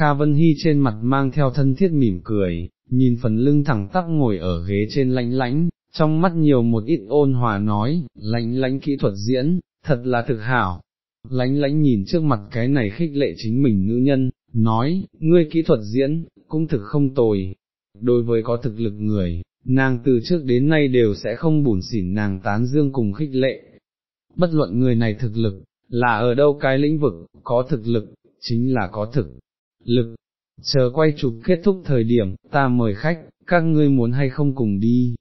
Kha Vân Hy trên mặt mang theo thân thiết mỉm cười, nhìn phần lưng thẳng tắp ngồi ở ghế trên lãnh lãnh, trong mắt nhiều một ít ôn hòa nói, lãnh lãnh kỹ thuật diễn, thật là thực hảo. Lãnh lãnh nhìn trước mặt cái này khích lệ chính mình nữ nhân, nói, ngươi kỹ thuật diễn, cũng thực không tồi. Đối với có thực lực người, nàng từ trước đến nay đều sẽ không bùn xỉn nàng tán dương cùng khích lệ. Bất luận người này thực lực, là ở đâu cái lĩnh vực, có thực lực, chính là có thực lực. Chờ quay chụp kết thúc thời điểm, ta mời khách, các ngươi muốn hay không cùng đi.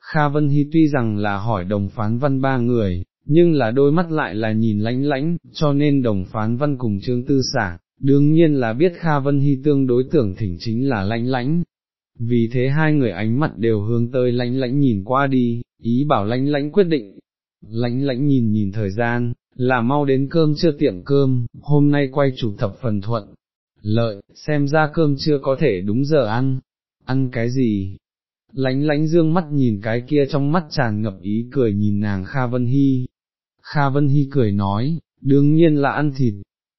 Kha Vân Hy tuy rằng là hỏi đồng phán văn ba người, nhưng là đôi mắt lại là nhìn lãnh lãnh cho nên đồng phán văn cùng trương tư xả, đương nhiên là biết Kha Vân Hy tương đối tưởng thỉnh chính là lãnh lãnh Vì thế hai người ánh mặt đều hướng tới lãnh lãnh nhìn qua đi, ý bảo lãnh lãnh quyết định. lãnh lãnh nhìn nhìn thời gian, là mau đến cơm chưa tiệm cơm, hôm nay quay chụp thập phần thuận. Lợi, xem ra cơm chưa có thể đúng giờ ăn. Ăn cái gì? Lánh lánh dương mắt nhìn cái kia trong mắt tràn ngập ý cười nhìn nàng Kha Vân Hy, Kha Vân Hy cười nói, đương nhiên là ăn thịt,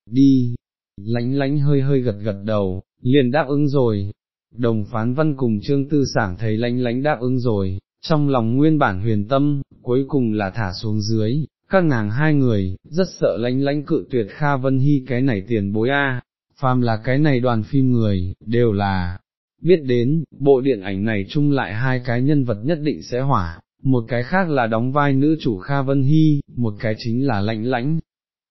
đi, lánh lánh hơi hơi gật gật đầu, liền đáp ứng rồi. Đồng phán văn cùng trương tư sảng thấy lánh lánh đáp ứng rồi, trong lòng nguyên bản huyền tâm, cuối cùng là thả xuống dưới, các nàng hai người, rất sợ lánh lánh cự tuyệt Kha Vân Hy cái này tiền bối a, phàm là cái này đoàn phim người, đều là, biết đến, bộ điện ảnh này chung lại hai cái nhân vật nhất định sẽ hỏa, một cái khác là đóng vai nữ chủ Kha Vân Hy, một cái chính là lãnh lãnh.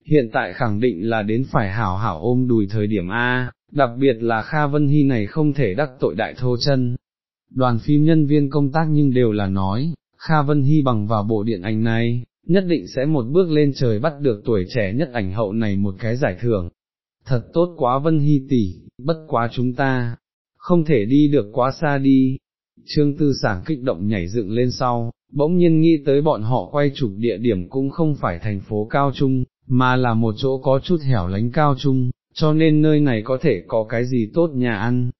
Hiện tại khẳng định là đến phải hảo hảo ôm đùi thời điểm A, đặc biệt là Kha Vân Hy này không thể đắc tội đại thô chân. Đoàn phim nhân viên công tác nhưng đều là nói, Kha Vân Hy bằng vào bộ điện ảnh này, nhất định sẽ một bước lên trời bắt được tuổi trẻ nhất ảnh hậu này một cái giải thưởng. Thật tốt quá Vân Hy tỷ, bất quá chúng ta, không thể đi được quá xa đi. Trương Tư Sảng kích động nhảy dựng lên sau, bỗng nhiên nghĩ tới bọn họ quay chụp địa điểm cũng không phải thành phố cao trung, mà là một chỗ có chút hẻo lánh cao trung, cho nên nơi này có thể có cái gì tốt nhà ăn.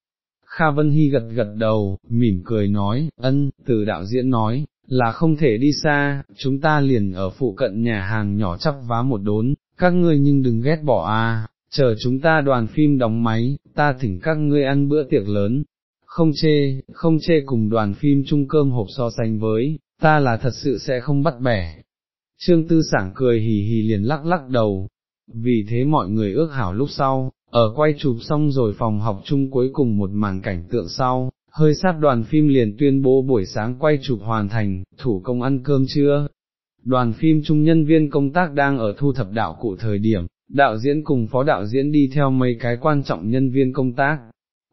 Kha Vân Hy gật gật đầu, mỉm cười nói, ân, từ đạo diễn nói, là không thể đi xa, chúng ta liền ở phụ cận nhà hàng nhỏ chắp vá một đốn, các ngươi nhưng đừng ghét bỏ a chờ chúng ta đoàn phim đóng máy, ta thỉnh các ngươi ăn bữa tiệc lớn, không chê, không chê cùng đoàn phim chung cơm hộp so sánh với, ta là thật sự sẽ không bắt bẻ. Trương Tư Sảng cười hì hì liền lắc lắc đầu, vì thế mọi người ước hảo lúc sau, ở quay chụp xong rồi phòng học chung cuối cùng một màn cảnh tượng sau, hơi sát đoàn phim liền tuyên bố buổi sáng quay chụp hoàn thành, thủ công ăn cơm trưa. Đoàn phim chung nhân viên công tác đang ở thu thập đạo cụ thời điểm, đạo diễn cùng phó đạo diễn đi theo mấy cái quan trọng nhân viên công tác,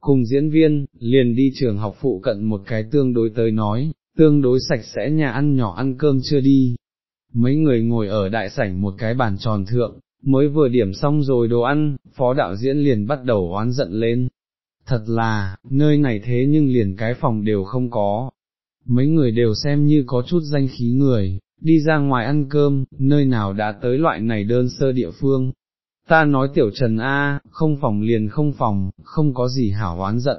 cùng diễn viên, liền đi trường học phụ cận một cái tương đối tới nói, tương đối sạch sẽ nhà ăn nhỏ ăn cơm chưa đi. Mấy người ngồi ở đại sảnh một cái bàn tròn thượng, mới vừa điểm xong rồi đồ ăn, phó đạo diễn liền bắt đầu oán giận lên. Thật là, nơi này thế nhưng liền cái phòng đều không có. Mấy người đều xem như có chút danh khí người, đi ra ngoài ăn cơm, nơi nào đã tới loại này đơn sơ địa phương. Ta nói tiểu trần A, không phòng liền không phòng, không có gì hảo oán giận.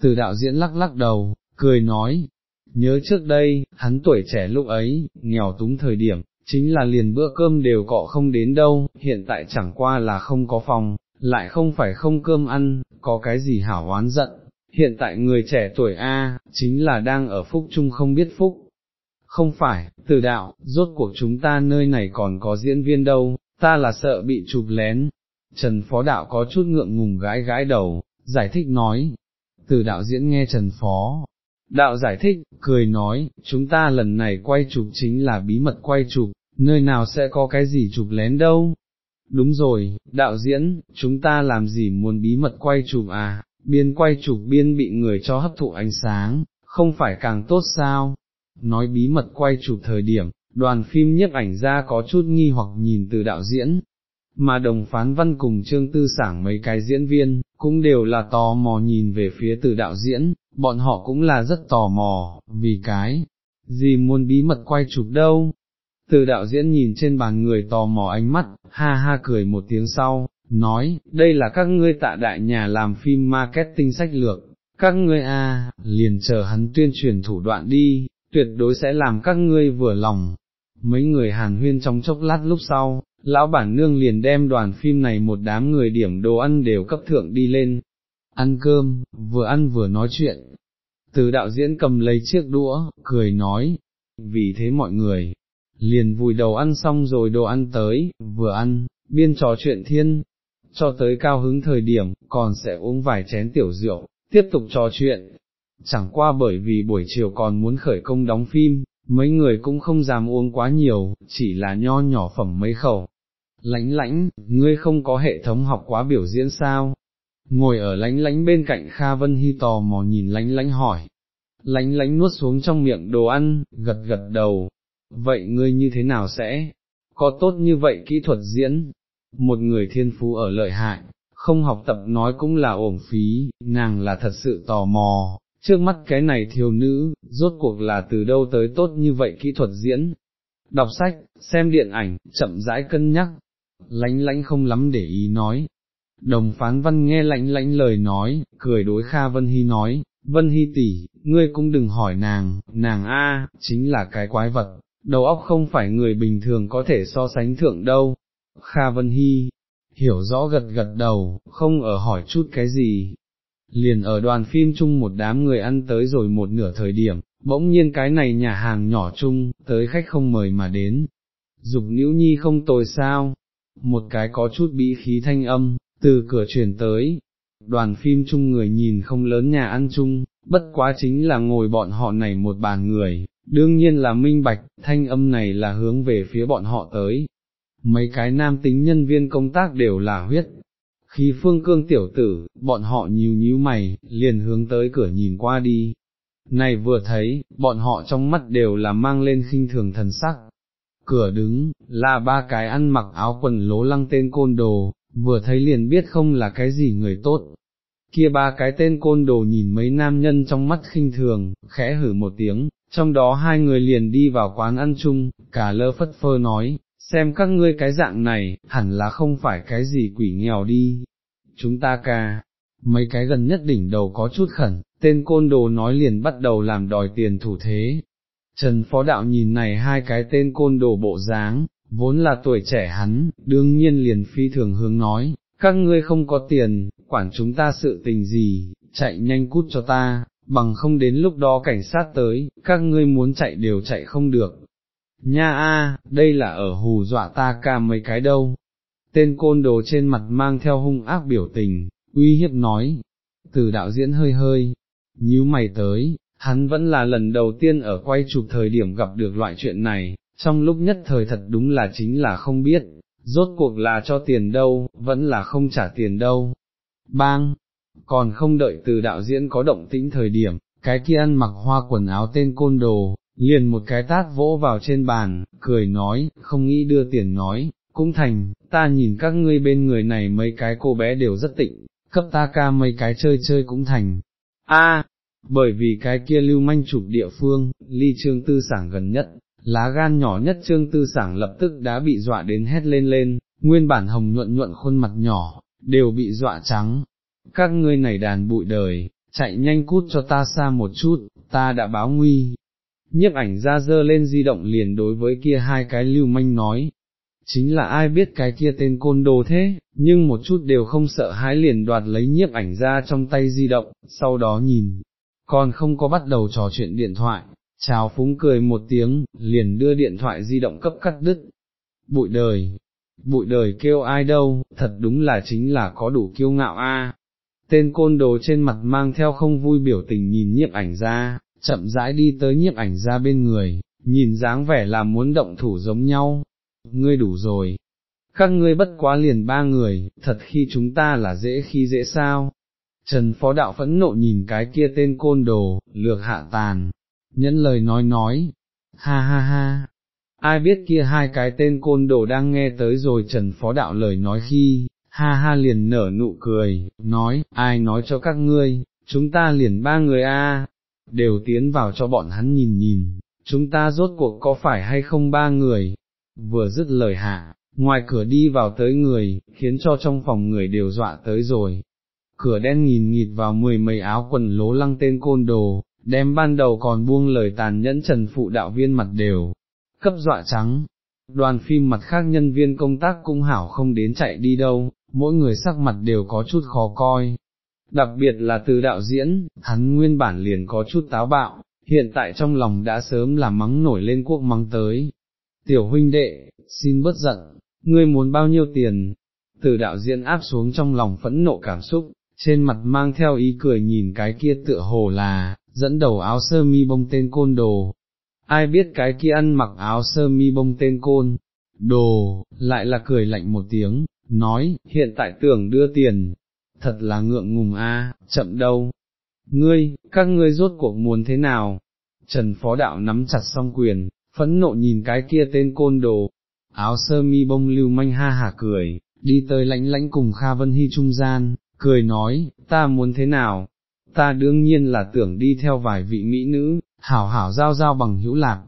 Từ đạo diễn lắc lắc đầu, cười nói, Nhớ trước đây, hắn tuổi trẻ lúc ấy, nghèo túng thời điểm, chính là liền bữa cơm đều cọ không đến đâu, hiện tại chẳng qua là không có phòng, lại không phải không cơm ăn, có cái gì hảo oán giận. Hiện tại người trẻ tuổi A, chính là đang ở phúc chung không biết phúc. Không phải, từ đạo, rốt cuộc chúng ta nơi này còn có diễn viên đâu, ta là sợ bị chụp lén. Trần Phó Đạo có chút ngượng ngùng gãi gãi đầu, giải thích nói. Từ đạo diễn nghe Trần Phó, Đạo giải thích, cười nói, chúng ta lần này quay chụp chính là bí mật quay chụp, nơi nào sẽ có cái gì chụp lén đâu. Đúng rồi, đạo diễn, chúng ta làm gì muốn bí mật quay chụp à, biên quay chụp biên bị người cho hấp thụ ánh sáng, không phải càng tốt sao? Nói bí mật quay chụp thời điểm, đoàn phim nhiếp ảnh ra có chút nghi hoặc nhìn từ đạo diễn, mà đồng phán văn cùng trương tư sảng mấy cái diễn viên, cũng đều là tò mò nhìn về phía từ đạo diễn, bọn họ cũng là rất tò mò, vì cái, gì muốn bí mật quay chụp đâu. Từ đạo diễn nhìn trên bàn người tò mò ánh mắt, ha ha cười một tiếng sau, nói, đây là các ngươi tạ đại nhà làm phim marketing sách lược, các ngươi a liền chờ hắn tuyên truyền thủ đoạn đi, tuyệt đối sẽ làm các ngươi vừa lòng. Mấy người hàn huyên trong chốc lát lúc sau, lão bản nương liền đem đoàn phim này một đám người điểm đồ ăn đều cấp thượng đi lên, ăn cơm, vừa ăn vừa nói chuyện. Từ đạo diễn cầm lấy chiếc đũa, cười nói, vì thế mọi người, liền vùi đầu ăn xong rồi đồ ăn tới, vừa ăn, biên trò chuyện thiên, cho tới cao hứng thời điểm, còn sẽ uống vài chén tiểu rượu, tiếp tục trò chuyện. Chẳng qua bởi vì buổi chiều còn muốn khởi công đóng phim, mấy người cũng không dám uống quá nhiều, chỉ là nho nhỏ phẩm mấy khẩu. Lãnh lãnh, ngươi không có hệ thống học quá biểu diễn sao? Ngồi ở lánh lánh bên cạnh Kha Vân Hy tò mò nhìn lánh lánh hỏi. Lánh lánh nuốt xuống trong miệng đồ ăn, gật gật đầu. Vậy ngươi như thế nào sẽ? Có tốt như vậy kỹ thuật diễn? Một người thiên phú ở lợi hại, không học tập nói cũng là ổn phí, nàng là thật sự tò mò, trước mắt cái này thiếu nữ, rốt cuộc là từ đâu tới tốt như vậy kỹ thuật diễn. Đọc sách, xem điện ảnh, chậm rãi cân nhắc, lánh lánh không lắm để ý nói. Đồng phán văn nghe lánh lánh lời nói, cười đối Kha Vân Hy nói, Vân Hy tỷ, ngươi cũng đừng hỏi nàng, nàng A, chính là cái quái vật, đầu óc không phải người bình thường có thể so sánh thượng đâu. Kha Vân Hy, hiểu rõ gật gật đầu, không ở hỏi chút cái gì, liền ở đoàn phim chung một đám người ăn tới rồi một nửa thời điểm, bỗng nhiên cái này nhà hàng nhỏ chung, tới khách không mời mà đến. Dục nữ nhi không tồi sao, một cái có chút bị khí thanh âm, từ cửa truyền tới, đoàn phim chung người nhìn không lớn nhà ăn chung, bất quá chính là ngồi bọn họ này một bàn người, đương nhiên là minh bạch, thanh âm này là hướng về phía bọn họ tới. Mấy cái nam tính nhân viên công tác đều là huyết, khi phương cương tiểu tử, bọn họ nhíu nhíu mày, liền hướng tới cửa nhìn qua đi. Này vừa thấy, bọn họ trong mắt đều là mang lên khinh thường thần sắc. Cửa đứng, là ba cái ăn mặc áo quần lố lăng tên côn đồ, vừa thấy liền biết không là cái gì người tốt. Kia ba cái tên côn đồ nhìn mấy nam nhân trong mắt khinh thường, khẽ hử một tiếng, trong đó hai người liền đi vào quán ăn chung, cả lơ phất phơ nói, xem các ngươi cái dạng này, hẳn là không phải cái gì quỷ nghèo đi, chúng ta ca, mấy cái gần nhất đỉnh đầu có chút khẩn, tên côn đồ nói liền bắt đầu làm đòi tiền thủ thế. Trần Phó Đạo nhìn này hai cái tên côn đồ bộ dáng, vốn là tuổi trẻ hắn, đương nhiên liền phi thường hướng nói, các ngươi không có tiền, quản chúng ta sự tình gì, chạy nhanh cút cho ta, bằng không đến lúc đó cảnh sát tới, các ngươi muốn chạy đều chạy không được, Nha a, đây là ở hù dọa ta ca mấy cái đâu. Tên côn đồ trên mặt mang theo hung ác biểu tình, uy hiếp nói, từ đạo diễn hơi hơi, nhíu mày tới, hắn vẫn là lần đầu tiên ở quay chụp thời điểm gặp được loại chuyện này, trong lúc nhất thời thật đúng là chính là không biết, rốt cuộc là cho tiền đâu, vẫn là không trả tiền đâu. Bang! Còn không đợi từ đạo diễn có động tĩnh thời điểm, cái kia ăn mặc hoa quần áo tên côn đồ, liền một cái tát vỗ vào trên bàn, cười nói, không nghĩ đưa tiền nói, cũng thành, ta nhìn các ngươi bên người này mấy cái cô bé đều rất tịnh, cấp ta ca mấy cái chơi chơi cũng thành. A, bởi vì cái kia lưu manh chụp địa phương, ly trương tư sảng gần nhất, lá gan nhỏ nhất trương tư sảng lập tức đã bị dọa đến hét lên lên, nguyên bản hồng nhuận nhuận khuôn mặt nhỏ, đều bị dọa trắng. Các ngươi này đàn bụi đời, chạy nhanh cút cho ta xa một chút, ta đã báo nguy, nhiếp ảnh ra dơ lên di động liền đối với kia hai cái lưu manh nói, chính là ai biết cái kia tên côn đồ thế, nhưng một chút đều không sợ hãi liền đoạt lấy nhiếp ảnh ra trong tay di động, sau đó nhìn, còn không có bắt đầu trò chuyện điện thoại, chào phúng cười một tiếng, liền đưa điện thoại di động cấp cắt đứt, bụi đời, bụi đời kêu ai đâu, thật đúng là chính là có đủ kiêu ngạo a. Tên côn đồ trên mặt mang theo không vui biểu tình nhìn nhiếp ảnh ra, chậm rãi đi tới nhiếp ảnh ra bên người, nhìn dáng vẻ là muốn động thủ giống nhau, ngươi đủ rồi, các ngươi bất quá liền ba người, thật khi chúng ta là dễ khi dễ sao. Trần Phó Đạo phẫn nộ nhìn cái kia tên côn đồ, lược hạ tàn, nhẫn lời nói nói, ha ha ha, ai biết kia hai cái tên côn đồ đang nghe tới rồi Trần Phó Đạo lời nói khi, ha ha liền nở nụ cười, nói, ai nói cho các ngươi, chúng ta liền ba người a, đều tiến vào cho bọn hắn nhìn nhìn, chúng ta rốt cuộc có phải hay không ba người, vừa dứt lời hạ, ngoài cửa đi vào tới người, khiến cho trong phòng người đều dọa tới rồi. Cửa đen nhìn nghịt vào mười mấy áo quần lố lăng tên côn đồ, đem ban đầu còn buông lời tàn nhẫn trần phụ đạo viên mặt đều, cấp dọa trắng. Đoàn phim mặt khác nhân viên công tác cũng hảo không đến chạy đi đâu, mỗi người sắc mặt đều có chút khó coi đặc biệt là từ đạo diễn, hắn nguyên bản liền có chút táo bạo, hiện tại trong lòng đã sớm là mắng nổi lên quốc mắng tới. Tiểu huynh đệ, xin bớt giận, ngươi muốn bao nhiêu tiền? Từ đạo diễn áp xuống trong lòng phẫn nộ cảm xúc, trên mặt mang theo ý cười nhìn cái kia tựa hồ là, dẫn đầu áo sơ mi bông tên côn đồ. Ai biết cái kia ăn mặc áo sơ mi bông tên côn, đồ, lại là cười lạnh một tiếng, nói, hiện tại tưởng đưa tiền, thật là ngượng ngùng a, chậm đâu. Ngươi, các ngươi rốt cuộc muốn thế nào? Trần Phó Đạo nắm chặt song quyền, phẫn nộ nhìn cái kia tên côn đồ, áo sơ mi bông lưu manh ha hả cười, đi tới lãnh lãnh cùng Kha Vân Hy trung gian, cười nói, ta muốn thế nào? Ta đương nhiên là tưởng đi theo vài vị mỹ nữ, hảo hảo giao giao bằng hữu lạc.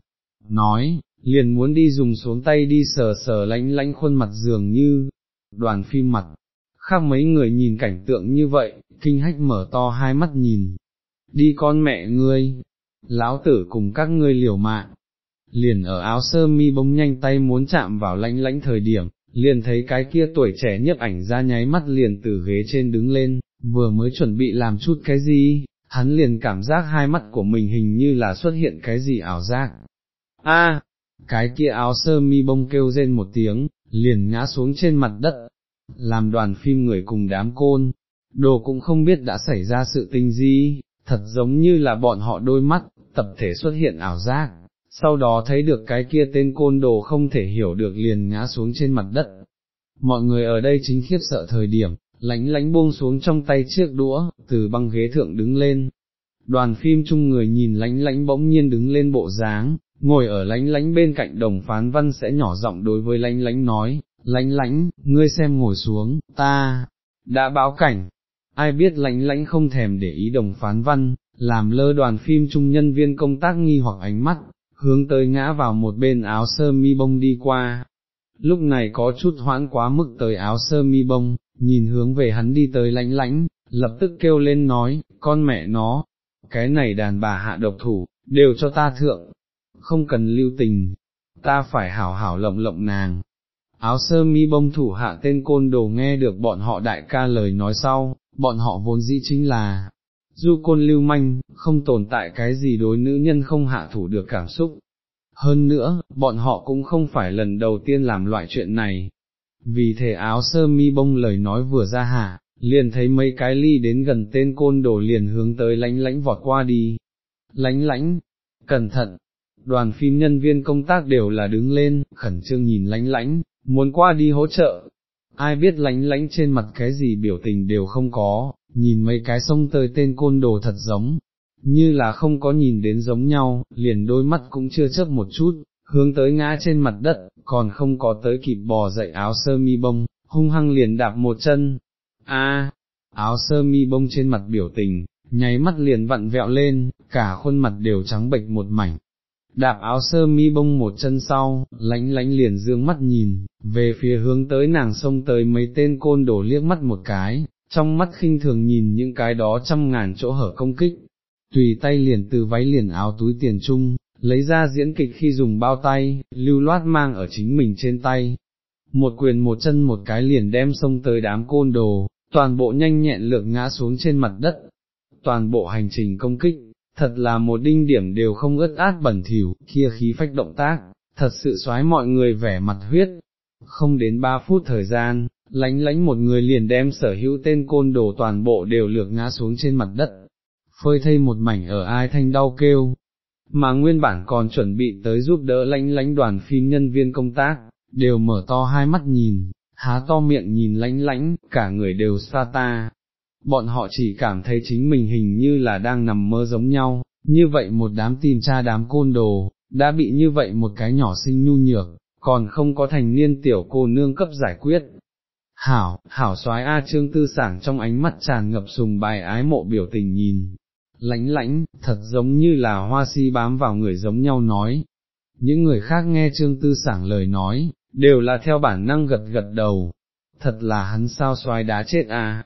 Nói, liền muốn đi dùng xuống tay đi sờ sờ lãnh lãnh khuôn mặt dường như, đoàn phim mặt, khác mấy người nhìn cảnh tượng như vậy, kinh hách mở to hai mắt nhìn, đi con mẹ ngươi, lão tử cùng các ngươi liều mạng, liền ở áo sơ mi bông nhanh tay muốn chạm vào lãnh lãnh thời điểm, liền thấy cái kia tuổi trẻ nhấp ảnh ra nháy mắt liền từ ghế trên đứng lên, vừa mới chuẩn bị làm chút cái gì, hắn liền cảm giác hai mắt của mình hình như là xuất hiện cái gì ảo giác. A, cái kia áo sơ mi bông kêu rên một tiếng, liền ngã xuống trên mặt đất, làm đoàn phim người cùng đám côn, đồ cũng không biết đã xảy ra sự tình gì, thật giống như là bọn họ đôi mắt, tập thể xuất hiện ảo giác, sau đó thấy được cái kia tên côn đồ không thể hiểu được liền ngã xuống trên mặt đất. Mọi người ở đây chính khiếp sợ thời điểm, lánh lánh buông xuống trong tay chiếc đũa, từ băng ghế thượng đứng lên. Đoàn phim chung người nhìn lánh lánh bỗng nhiên đứng lên bộ dáng, ngồi ở lánh lánh bên cạnh đồng phán văn sẽ nhỏ giọng đối với lánh lánh nói, lãnh lãnh, ngươi xem ngồi xuống, ta, đã báo cảnh, ai biết lãnh lãnh không thèm để ý đồng phán văn, làm lơ đoàn phim chung nhân viên công tác nghi hoặc ánh mắt, hướng tới ngã vào một bên áo sơ mi bông đi qua. Lúc này có chút hoãn quá mức tới áo sơ mi bông, nhìn hướng về hắn đi tới lãnh lãnh, lập tức kêu lên nói, con mẹ nó, cái này đàn bà hạ độc thủ, đều cho ta thượng, không cần lưu tình, ta phải hảo hảo lộng lộng nàng. Áo sơ mi bông thủ hạ tên côn đồ nghe được bọn họ đại ca lời nói sau, bọn họ vốn dĩ chính là, du côn lưu manh, không tồn tại cái gì đối nữ nhân không hạ thủ được cảm xúc. Hơn nữa, bọn họ cũng không phải lần đầu tiên làm loại chuyện này. Vì thế áo sơ mi bông lời nói vừa ra hạ, liền thấy mấy cái ly đến gần tên côn đồ liền hướng tới lánh lánh vọt qua đi. Lánh lánh, cẩn thận, đoàn phim nhân viên công tác đều là đứng lên, khẩn trương nhìn lánh lánh, muốn qua đi hỗ trợ. Ai biết lánh lánh trên mặt cái gì biểu tình đều không có, nhìn mấy cái sông tơi tên côn đồ thật giống, như là không có nhìn đến giống nhau, liền đôi mắt cũng chưa chớp một chút, hướng tới ngã trên mặt đất, còn không có tới kịp bò dậy áo sơ mi bông, hung hăng liền đạp một chân. A, áo sơ mi bông trên mặt biểu tình, nháy mắt liền vặn vẹo lên, cả khuôn mặt đều trắng bệch một mảnh, đạp áo sơ mi bông một chân sau, lánh lánh liền dương mắt nhìn, về phía hướng tới nàng xông tới mấy tên côn đổ liếc mắt một cái, trong mắt khinh thường nhìn những cái đó trăm ngàn chỗ hở công kích, tùy tay liền từ váy liền áo túi tiền chung, lấy ra diễn kịch khi dùng bao tay, lưu loát mang ở chính mình trên tay. Một quyền một chân một cái liền đem xông tới đám côn đồ, toàn bộ nhanh nhẹn lược ngã xuống trên mặt đất. Toàn bộ hành trình công kích, thật là một đinh điểm đều không ướt át bẩn thỉu, kia khí phách động tác, thật sự xoái mọi người vẻ mặt huyết. Không đến ba phút thời gian, lánh lánh một người liền đem sở hữu tên côn đồ toàn bộ đều lược ngã xuống trên mặt đất, phơi thay một mảnh ở ai thanh đau kêu, mà nguyên bản còn chuẩn bị tới giúp đỡ lánh lánh đoàn phim nhân viên công tác, đều mở to hai mắt nhìn, há to miệng nhìn lánh lánh, cả người đều xa ta, bọn họ chỉ cảm thấy chính mình hình như là đang nằm mơ giống nhau, như vậy một đám tìm cha đám côn đồ, đã bị như vậy một cái nhỏ sinh nhu nhược, còn không có thành niên tiểu cô nương cấp giải quyết. Hảo, hảo soái A trương tư sảng trong ánh mắt tràn ngập sùng bài ái mộ biểu tình nhìn, lãnh lãnh, thật giống như là hoa si bám vào người giống nhau nói. Những người khác nghe trương tư sảng lời nói, đều là theo bản năng gật gật đầu, thật là hắn sao xoái đá chết à?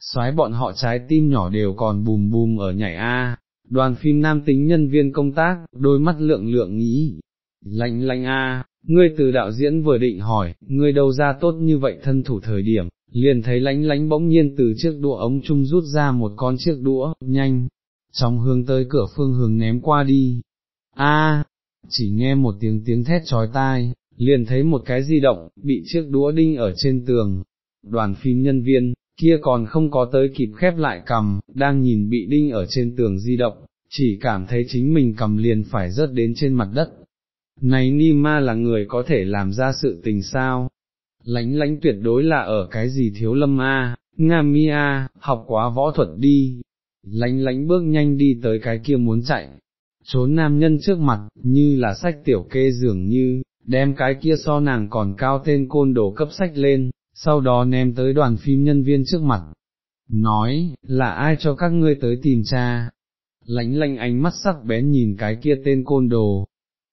Xoái bọn họ trái tim nhỏ đều còn bùm bùm ở nhảy A, đoàn phim nam tính nhân viên công tác, đôi mắt lượng lượng nghĩ, lạnh lạnh A, ngươi từ đạo diễn vừa định hỏi, ngươi đâu ra tốt như vậy thân thủ thời điểm, liền thấy lánh lánh bỗng nhiên từ chiếc đũa ống chung rút ra một con chiếc đũa, nhanh, trong hướng tới cửa phương hướng ném qua đi. A, chỉ nghe một tiếng tiếng thét trói tai, liền thấy một cái di động, bị chiếc đũa đinh ở trên tường. Đoàn phim nhân viên, kia còn không có tới kịp khép lại cầm, đang nhìn bị đinh ở trên tường di động, chỉ cảm thấy chính mình cầm liền phải rớt đến trên mặt đất. Này Ni Ma là người có thể làm ra sự tình sao? Lánh lánh tuyệt đối là ở cái gì thiếu lâm A, Nga Mi A, học quá võ thuật đi. Lánh lánh bước nhanh đi tới cái kia muốn chạy, trốn nam nhân trước mặt, như là sách tiểu kê dường như, đem cái kia so nàng còn cao tên côn đồ cấp sách lên, sau đó ném tới đoàn phim nhân viên trước mặt. Nói, là ai cho các ngươi tới tìm cha? Lánh lánh ánh mắt sắc bén nhìn cái kia tên côn đồ.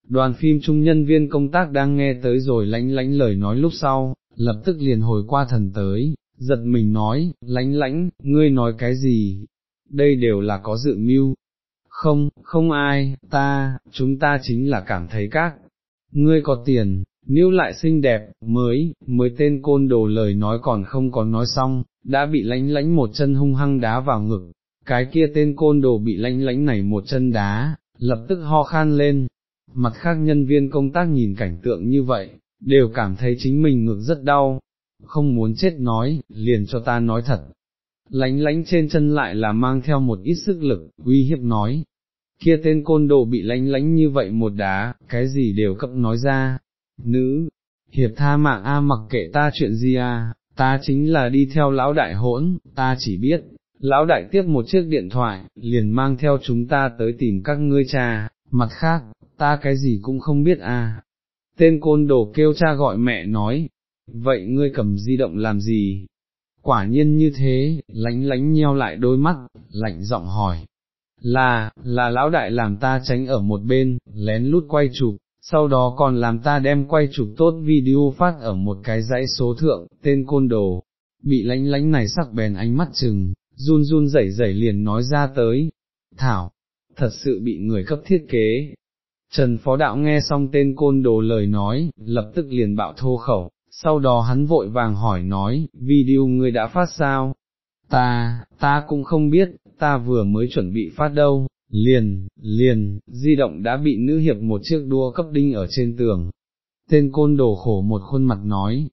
Đoàn phim trung nhân viên công tác đang nghe tới rồi lánh lánh lời nói lúc sau, lập tức liền hồi qua thần tới, giật mình nói, lánh lánh, ngươi nói cái gì? Đây đều là có dự mưu, không, không ai, ta, chúng ta chính là cảm thấy các, ngươi có tiền, nếu lại xinh đẹp, mới, mới tên côn đồ lời nói còn không có nói xong, đã bị lánh lánh một chân hung hăng đá vào ngực, cái kia tên côn đồ bị lánh lánh này một chân đá, lập tức ho khan lên, mặt khác nhân viên công tác nhìn cảnh tượng như vậy, đều cảm thấy chính mình ngực rất đau, không muốn chết nói, liền cho ta nói thật, lánh lánh trên chân lại là mang theo một ít sức lực, uy hiếp nói, kia tên côn đồ bị lánh lánh như vậy một đá, cái gì đều cấp nói ra, nữ, hiệp tha mạng a mặc kệ ta chuyện gì a, ta chính là đi theo lão đại hỗn, ta chỉ biết, lão đại tiếp một chiếc điện thoại, liền mang theo chúng ta tới tìm các ngươi cha, mặt khác, ta cái gì cũng không biết a. Tên côn đồ kêu cha gọi mẹ nói, vậy ngươi cầm di động làm gì, quả nhiên như thế, lánh lánh nheo lại đôi mắt, lạnh giọng hỏi, là, là lão đại làm ta tránh ở một bên, lén lút quay chụp, sau đó còn làm ta đem quay chụp tốt video phát ở một cái dãy số thượng, tên côn đồ, bị lánh lánh này sắc bèn ánh mắt chừng, run run rẩy rẩy liền nói ra tới, thảo, thật sự bị người cấp thiết kế. Trần Phó Đạo nghe xong tên côn đồ lời nói, lập tức liền bạo thô khẩu, sau đó hắn vội vàng hỏi nói, video ngươi đã phát sao? Ta, ta cũng không biết, ta vừa mới chuẩn bị phát đâu, liền, liền, di động đã bị nữ hiệp một chiếc đua cấp đinh ở trên tường. Tên côn đồ khổ một khuôn mặt nói,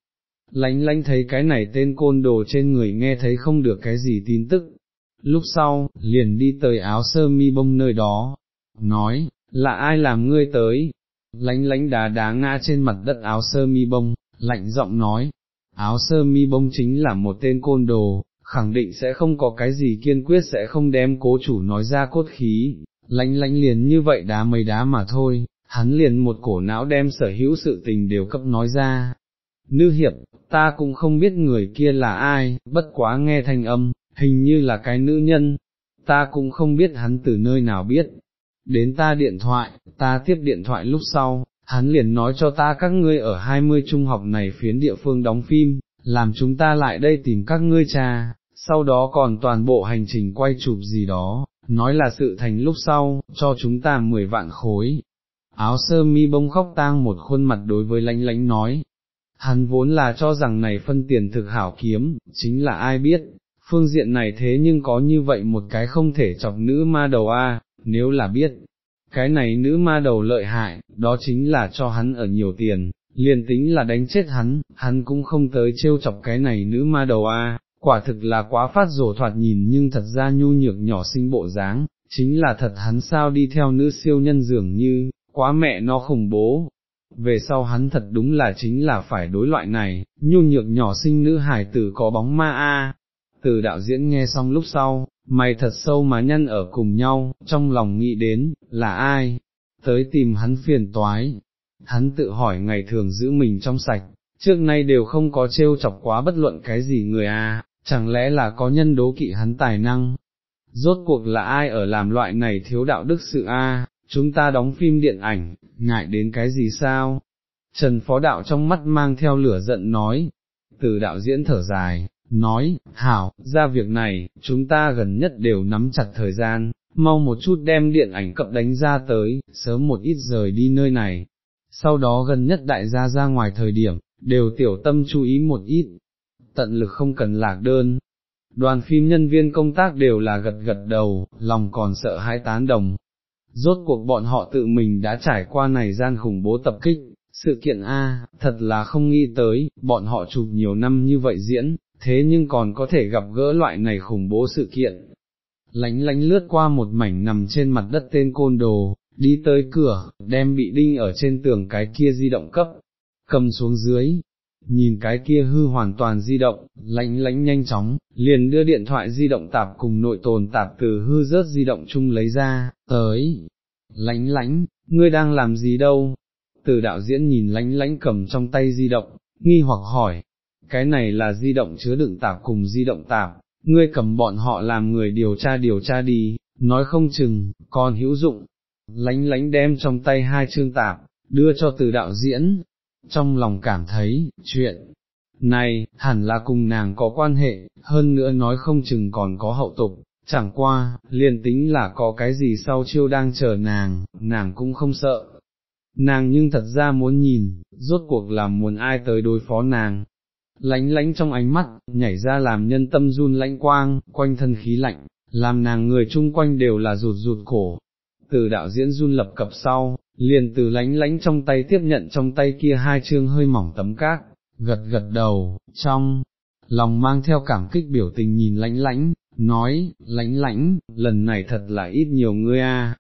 lánh lánh thấy cái này tên côn đồ trên người nghe thấy không được cái gì tin tức. Lúc sau, liền đi tới áo sơ mi bông nơi đó, nói, là ai làm ngươi tới? Lánh lánh đá đá ngã trên mặt đất áo sơ mi bông, lạnh giọng nói, áo sơ mi bông chính là một tên côn đồ, khẳng định sẽ không có cái gì kiên quyết sẽ không đem cố chủ nói ra cốt khí, lánh lánh liền như vậy đá mấy đá mà thôi, hắn liền một cổ não đem sở hữu sự tình đều cấp nói ra. Nữ hiệp, ta cũng không biết người kia là ai, bất quá nghe thanh âm, hình như là cái nữ nhân, ta cũng không biết hắn từ nơi nào biết. Đến ta điện thoại, ta tiếp điện thoại lúc sau, hắn liền nói cho ta các ngươi ở 20 trung học này phiến địa phương đóng phim, làm chúng ta lại đây tìm các ngươi cha, sau đó còn toàn bộ hành trình quay chụp gì đó, nói là sự thành lúc sau, cho chúng ta 10 vạn khối. Áo sơ mi bông khóc tang một khuôn mặt đối với lánh lánh nói, hắn vốn là cho rằng này phân tiền thực hảo kiếm, chính là ai biết, phương diện này thế nhưng có như vậy một cái không thể chọc nữ ma đầu a, nếu là biết, cái này nữ ma đầu lợi hại, đó chính là cho hắn ở nhiều tiền, liền tính là đánh chết hắn, hắn cũng không tới trêu chọc cái này nữ ma đầu a, quả thực là quá phát rổ thoạt nhìn nhưng thật ra nhu nhược nhỏ sinh bộ dáng, chính là thật hắn sao đi theo nữ siêu nhân dường như, quá mẹ nó khủng bố. Về sau hắn thật đúng là chính là phải đối loại này, nhu nhược nhỏ sinh nữ hải tử có bóng ma a. Từ đạo diễn nghe xong lúc sau, mày thật sâu mà nhân ở cùng nhau, trong lòng nghĩ đến, là ai, tới tìm hắn phiền toái, hắn tự hỏi ngày thường giữ mình trong sạch, trước nay đều không có trêu chọc quá bất luận cái gì người à, chẳng lẽ là có nhân đố kỵ hắn tài năng, rốt cuộc là ai ở làm loại này thiếu đạo đức sự a? chúng ta đóng phim điện ảnh, ngại đến cái gì sao? Trần Phó Đạo trong mắt mang theo lửa giận nói, từ đạo diễn thở dài, nói, hảo, ra việc này, chúng ta gần nhất đều nắm chặt thời gian, mau một chút đem điện ảnh cập đánh ra tới, sớm một ít rời đi nơi này, sau đó gần nhất đại gia ra ngoài thời điểm, đều tiểu tâm chú ý một ít. tận lực không cần lạc đơn. Đoàn phim nhân viên công tác đều là gật gật đầu, lòng còn sợ hãi tán đồng. Rốt cuộc bọn họ tự mình đã trải qua này gian khủng bố tập kích, sự kiện A, thật là không nghĩ tới, bọn họ chụp nhiều năm như vậy diễn, thế nhưng còn có thể gặp gỡ loại này khủng bố sự kiện. Lánh lánh lướt qua một mảnh nằm trên mặt đất tên côn đồ, đi tới cửa, đem bị đinh ở trên tường cái kia di động cấp, cầm xuống dưới, nhìn cái kia hư hoàn toàn di động, lánh lánh nhanh chóng, liền đưa điện thoại di động tạp cùng nội tồn tạp từ hư rớt di động chung lấy ra, tới, lánh lánh, ngươi đang làm gì đâu, từ đạo diễn nhìn lánh lánh cầm trong tay di động, nghi hoặc hỏi, cái này là di động chứa đựng tạp cùng di động tạp, ngươi cầm bọn họ làm người điều tra điều tra đi, nói không chừng, còn hữu dụng, lánh lánh đem trong tay hai chương tạp, đưa cho từ đạo diễn, trong lòng cảm thấy, chuyện này, hẳn là cùng nàng có quan hệ, hơn nữa nói không chừng còn có hậu tục, chẳng qua, liền tính là có cái gì sau chiêu đang chờ nàng, nàng cũng không sợ. Nàng nhưng thật ra muốn nhìn, rốt cuộc là muốn ai tới đối phó nàng. Lánh lánh trong ánh mắt, nhảy ra làm nhân tâm run lãnh quang, quanh thân khí lạnh, làm nàng người chung quanh đều là rụt rụt cổ. Từ đạo diễn run lập cập sau, liền từ lánh lánh trong tay tiếp nhận trong tay kia hai chương hơi mỏng tấm cát, gật gật đầu, trong, lòng mang theo cảm kích biểu tình nhìn lánh lánh, nói, lánh lánh, lần này thật là ít nhiều ngươi a.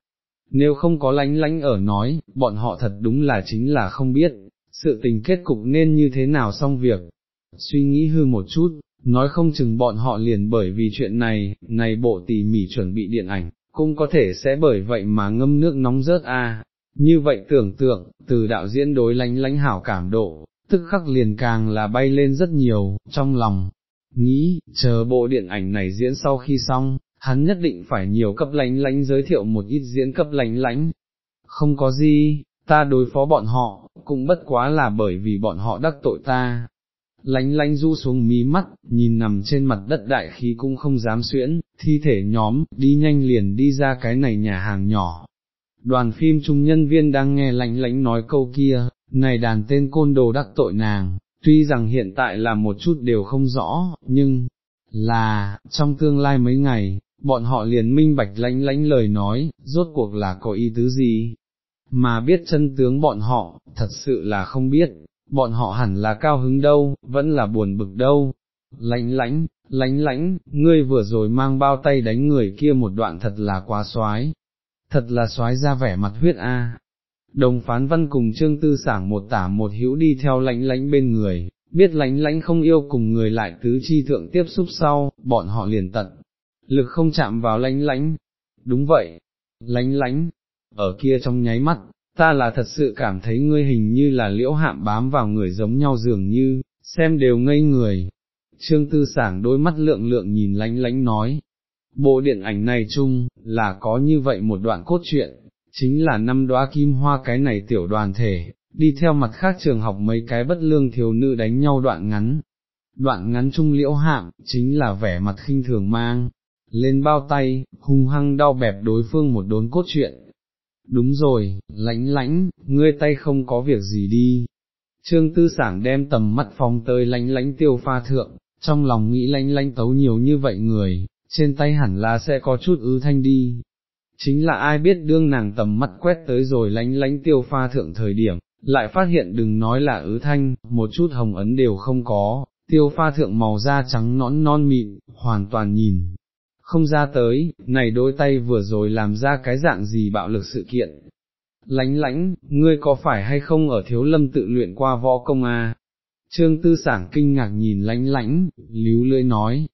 Nếu không có lánh lánh ở nói, bọn họ thật đúng là chính là không biết, sự tình kết cục nên như thế nào xong việc. Suy nghĩ hư một chút, nói không chừng bọn họ liền bởi vì chuyện này, này bộ tỉ mỉ chuẩn bị điện ảnh, cũng có thể sẽ bởi vậy mà ngâm nước nóng rớt a. Như vậy tưởng tượng, từ đạo diễn đối lánh lánh hảo cảm độ, tức khắc liền càng là bay lên rất nhiều, trong lòng, nghĩ, chờ bộ điện ảnh này diễn sau khi xong, hắn nhất định phải nhiều cấp lánh lánh giới thiệu một ít diễn cấp lánh lánh. Không có gì, ta đối phó bọn họ, cũng bất quá là bởi vì bọn họ đắc tội ta. Lánh lánh du xuống mí mắt, nhìn nằm trên mặt đất đại khí cũng không dám xuyễn, thi thể nhóm, đi nhanh liền đi ra cái này nhà hàng nhỏ, đoàn phim trung nhân viên đang nghe lánh lánh nói câu kia, này đàn tên côn đồ đắc tội nàng, tuy rằng hiện tại là một chút đều không rõ, nhưng, là, trong tương lai mấy ngày, bọn họ liền minh bạch lánh lánh lời nói, rốt cuộc là có ý tứ gì, mà biết chân tướng bọn họ, thật sự là không biết, bọn họ hẳn là cao hứng đâu, vẫn là buồn bực đâu. Lánh lãnh, lãnh lãnh, ngươi vừa rồi mang bao tay đánh người kia một đoạn thật là quá xoái, thật là xoái ra vẻ mặt huyết a. Đồng phán văn cùng trương tư sảng một tả một hữu đi theo lãnh lãnh bên người, biết lãnh lãnh không yêu cùng người lại tứ chi thượng tiếp xúc sau, bọn họ liền tận, lực không chạm vào lãnh lãnh. Đúng vậy, lãnh lãnh, ở kia trong nháy mắt, ta là thật sự cảm thấy ngươi hình như là liễu hạm bám vào người giống nhau dường như, xem đều ngây người. Trương tư sảng đôi mắt lượng lượng nhìn lánh lánh nói, Bộ điện ảnh này chung, là có như vậy một đoạn cốt truyện, chính là năm đóa kim hoa cái này tiểu đoàn thể, đi theo mặt khác trường học mấy cái bất lương thiếu nữ đánh nhau đoạn ngắn. Đoạn ngắn chung liễu hạm, chính là vẻ mặt khinh thường mang, lên bao tay, hung hăng đau bẹp đối phương một đốn cốt truyện. Đúng rồi, lãnh lãnh, ngươi tay không có việc gì đi. Trương tư sảng đem tầm mắt phóng tới lánh lánh tiêu pha thượng, trong lòng nghĩ lánh lánh tấu nhiều như vậy người, trên tay hẳn là sẽ có chút ư thanh đi. Chính là ai biết đương nàng tầm mắt quét tới rồi lánh lánh tiêu pha thượng thời điểm, lại phát hiện đừng nói là ứ thanh, một chút hồng ấn đều không có, tiêu pha thượng màu da trắng nõn non mịn, hoàn toàn nhìn. Không ra tới, này đôi tay vừa rồi làm ra cái dạng gì bạo lực sự kiện. Lánh lánh, ngươi có phải hay không ở thiếu lâm tự luyện qua võ công à? Trương tư sảng kinh ngạc nhìn lánh lánh, líu lưỡi nói,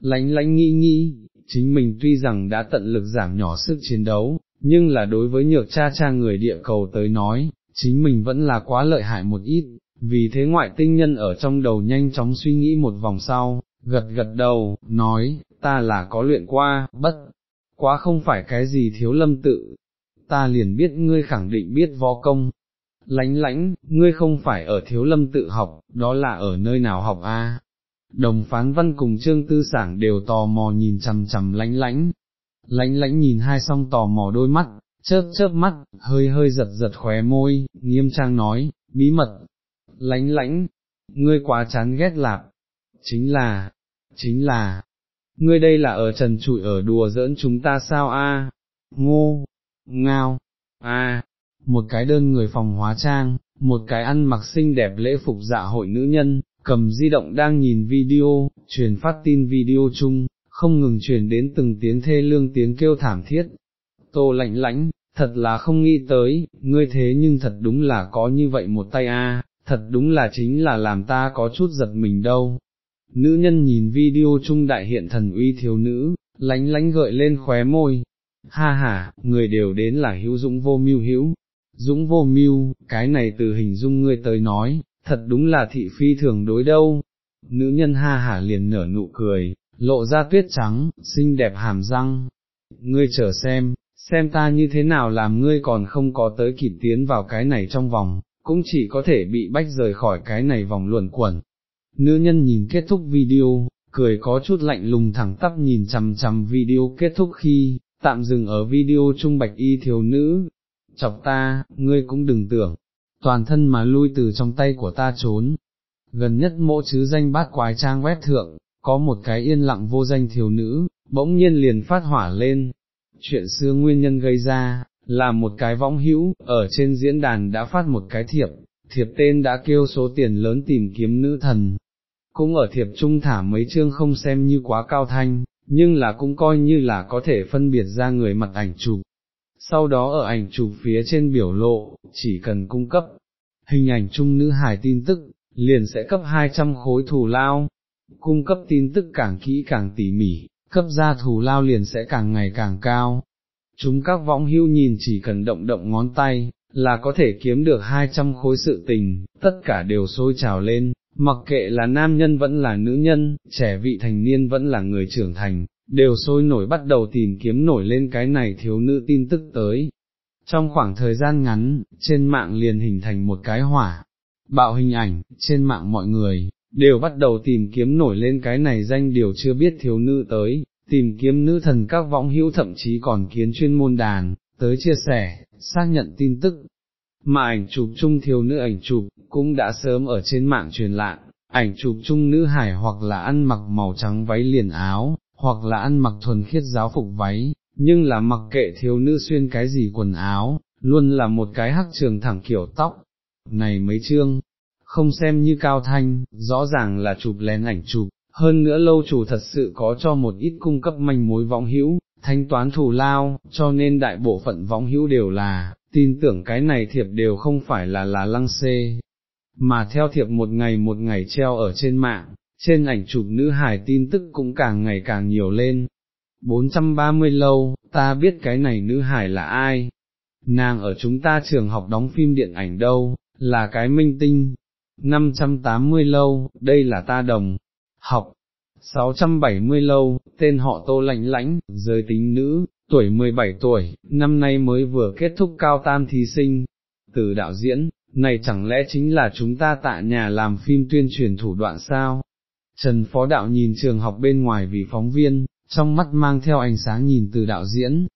lánh lánh nghĩ nghĩ, chính mình tuy rằng đã tận lực giảm nhỏ sức chiến đấu, nhưng là đối với nhược cha cha người địa cầu tới nói, chính mình vẫn là quá lợi hại một ít, vì thế ngoại tinh nhân ở trong đầu nhanh chóng suy nghĩ một vòng sau, gật gật đầu, nói, ta là có luyện qua, bất, quá không phải cái gì thiếu lâm tự, ta liền biết ngươi khẳng định biết võ công. Lánh lánh, ngươi không phải ở thiếu lâm tự học, đó là ở nơi nào học a? đồng phán văn cùng trương tư sảng đều tò mò nhìn chằm chằm lánh lánh, lánh lánh nhìn hai song tò mò đôi mắt, chớp chớp mắt, hơi hơi giật giật khóe môi, nghiêm trang nói, bí mật, lánh lánh, ngươi quá chán ghét lạp, chính là, chính là, ngươi đây là ở trần trụi ở đùa giỡn chúng ta sao a? ngô, ngao, a, một cái đơn người phòng hóa trang, một cái ăn mặc xinh đẹp lễ phục dạ hội nữ nhân, cầm di động đang nhìn video, truyền phát tin video chung, không ngừng truyền đến từng tiếng thê lương tiếng kêu thảm thiết. Tô lạnh lãnh, thật là không nghĩ tới, ngươi thế nhưng thật đúng là có như vậy một tay a, thật đúng là chính là làm ta có chút giật mình đâu. Nữ nhân nhìn video chung đại hiện thần uy thiếu nữ, lánh lánh gợi lên khóe môi. Ha ha, người đều đến là hữu dũng vô mưu hữu, dũng vô mưu, cái này từ hình dung ngươi tới nói, thật đúng là thị phi thường đối đâu. Nữ nhân ha hả liền nở nụ cười, lộ ra tuyết trắng, xinh đẹp hàm răng. Ngươi chờ xem, xem ta như thế nào làm ngươi còn không có tới kịp tiến vào cái này trong vòng, cũng chỉ có thể bị bách rời khỏi cái này vòng luẩn quẩn. Nữ nhân nhìn kết thúc video, cười có chút lạnh lùng thẳng tắp nhìn chằm chằm video kết thúc khi, tạm dừng ở video trung bạch y thiếu nữ. Chọc ta, ngươi cũng đừng tưởng, toàn thân mà lui từ trong tay của ta trốn. Gần nhất mỗi chứ danh bát quái trang web thượng, có một cái yên lặng vô danh thiếu nữ, bỗng nhiên liền phát hỏa lên. Chuyện xưa nguyên nhân gây ra, là một cái võng hữu, ở trên diễn đàn đã phát một cái thiệp, thiệp tên đã kêu số tiền lớn tìm kiếm nữ thần. Cũng ở thiệp trung thả mấy chương không xem như quá cao thanh, nhưng là cũng coi như là có thể phân biệt ra người mặt ảnh chụp. Sau đó ở ảnh chụp phía trên biểu lộ, chỉ cần cung cấp hình ảnh chung nữ hài tin tức, liền sẽ cấp 200 khối thù lao, cung cấp tin tức càng kỹ càng tỉ mỉ, cấp ra thù lao liền sẽ càng ngày càng cao. Chúng các võng hưu nhìn chỉ cần động động ngón tay, là có thể kiếm được 200 khối sự tình, tất cả đều sôi trào lên, mặc kệ là nam nhân vẫn là nữ nhân, trẻ vị thành niên vẫn là người trưởng thành, đều sôi nổi bắt đầu tìm kiếm nổi lên cái này thiếu nữ tin tức tới. Trong khoảng thời gian ngắn, trên mạng liền hình thành một cái hỏa, bạo hình ảnh, trên mạng mọi người, đều bắt đầu tìm kiếm nổi lên cái này danh điều chưa biết thiếu nữ tới, tìm kiếm nữ thần các võng hữu thậm chí còn kiến chuyên môn đàn, tới chia sẻ, xác nhận tin tức. Mà ảnh chụp chung thiếu nữ ảnh chụp, cũng đã sớm ở trên mạng truyền lạ, ảnh chụp chung nữ hải hoặc là ăn mặc màu trắng váy liền áo, hoặc là ăn mặc thuần khiết giáo phục váy, nhưng là mặc kệ thiếu nữ xuyên cái gì quần áo, luôn là một cái hắc trường thẳng kiểu tóc. Này mấy chương, không xem như cao thanh, rõ ràng là chụp lén ảnh chụp, hơn nữa lâu chủ thật sự có cho một ít cung cấp manh mối võng hữu, thanh toán thù lao, cho nên đại bộ phận võng hữu đều là, tin tưởng cái này thiệp đều không phải là là lăng xê, mà theo thiệp một ngày một ngày treo ở trên mạng, trên ảnh chụp nữ hài tin tức cũng càng ngày càng nhiều lên. 430 lâu, ta biết cái này nữ hải là ai, nàng ở chúng ta trường học đóng phim điện ảnh đâu, là cái minh tinh, 580 lâu, đây là ta đồng, học, 670 lâu, tên họ tô lạnh lãnh, giới tính nữ, tuổi 17 tuổi, năm nay mới vừa kết thúc cao tam thí sinh, từ đạo diễn, này chẳng lẽ chính là chúng ta tại nhà làm phim tuyên truyền thủ đoạn sao? Trần Phó Đạo nhìn trường học bên ngoài vì phóng viên, trong mắt mang theo ánh sáng nhìn từ đạo diễn.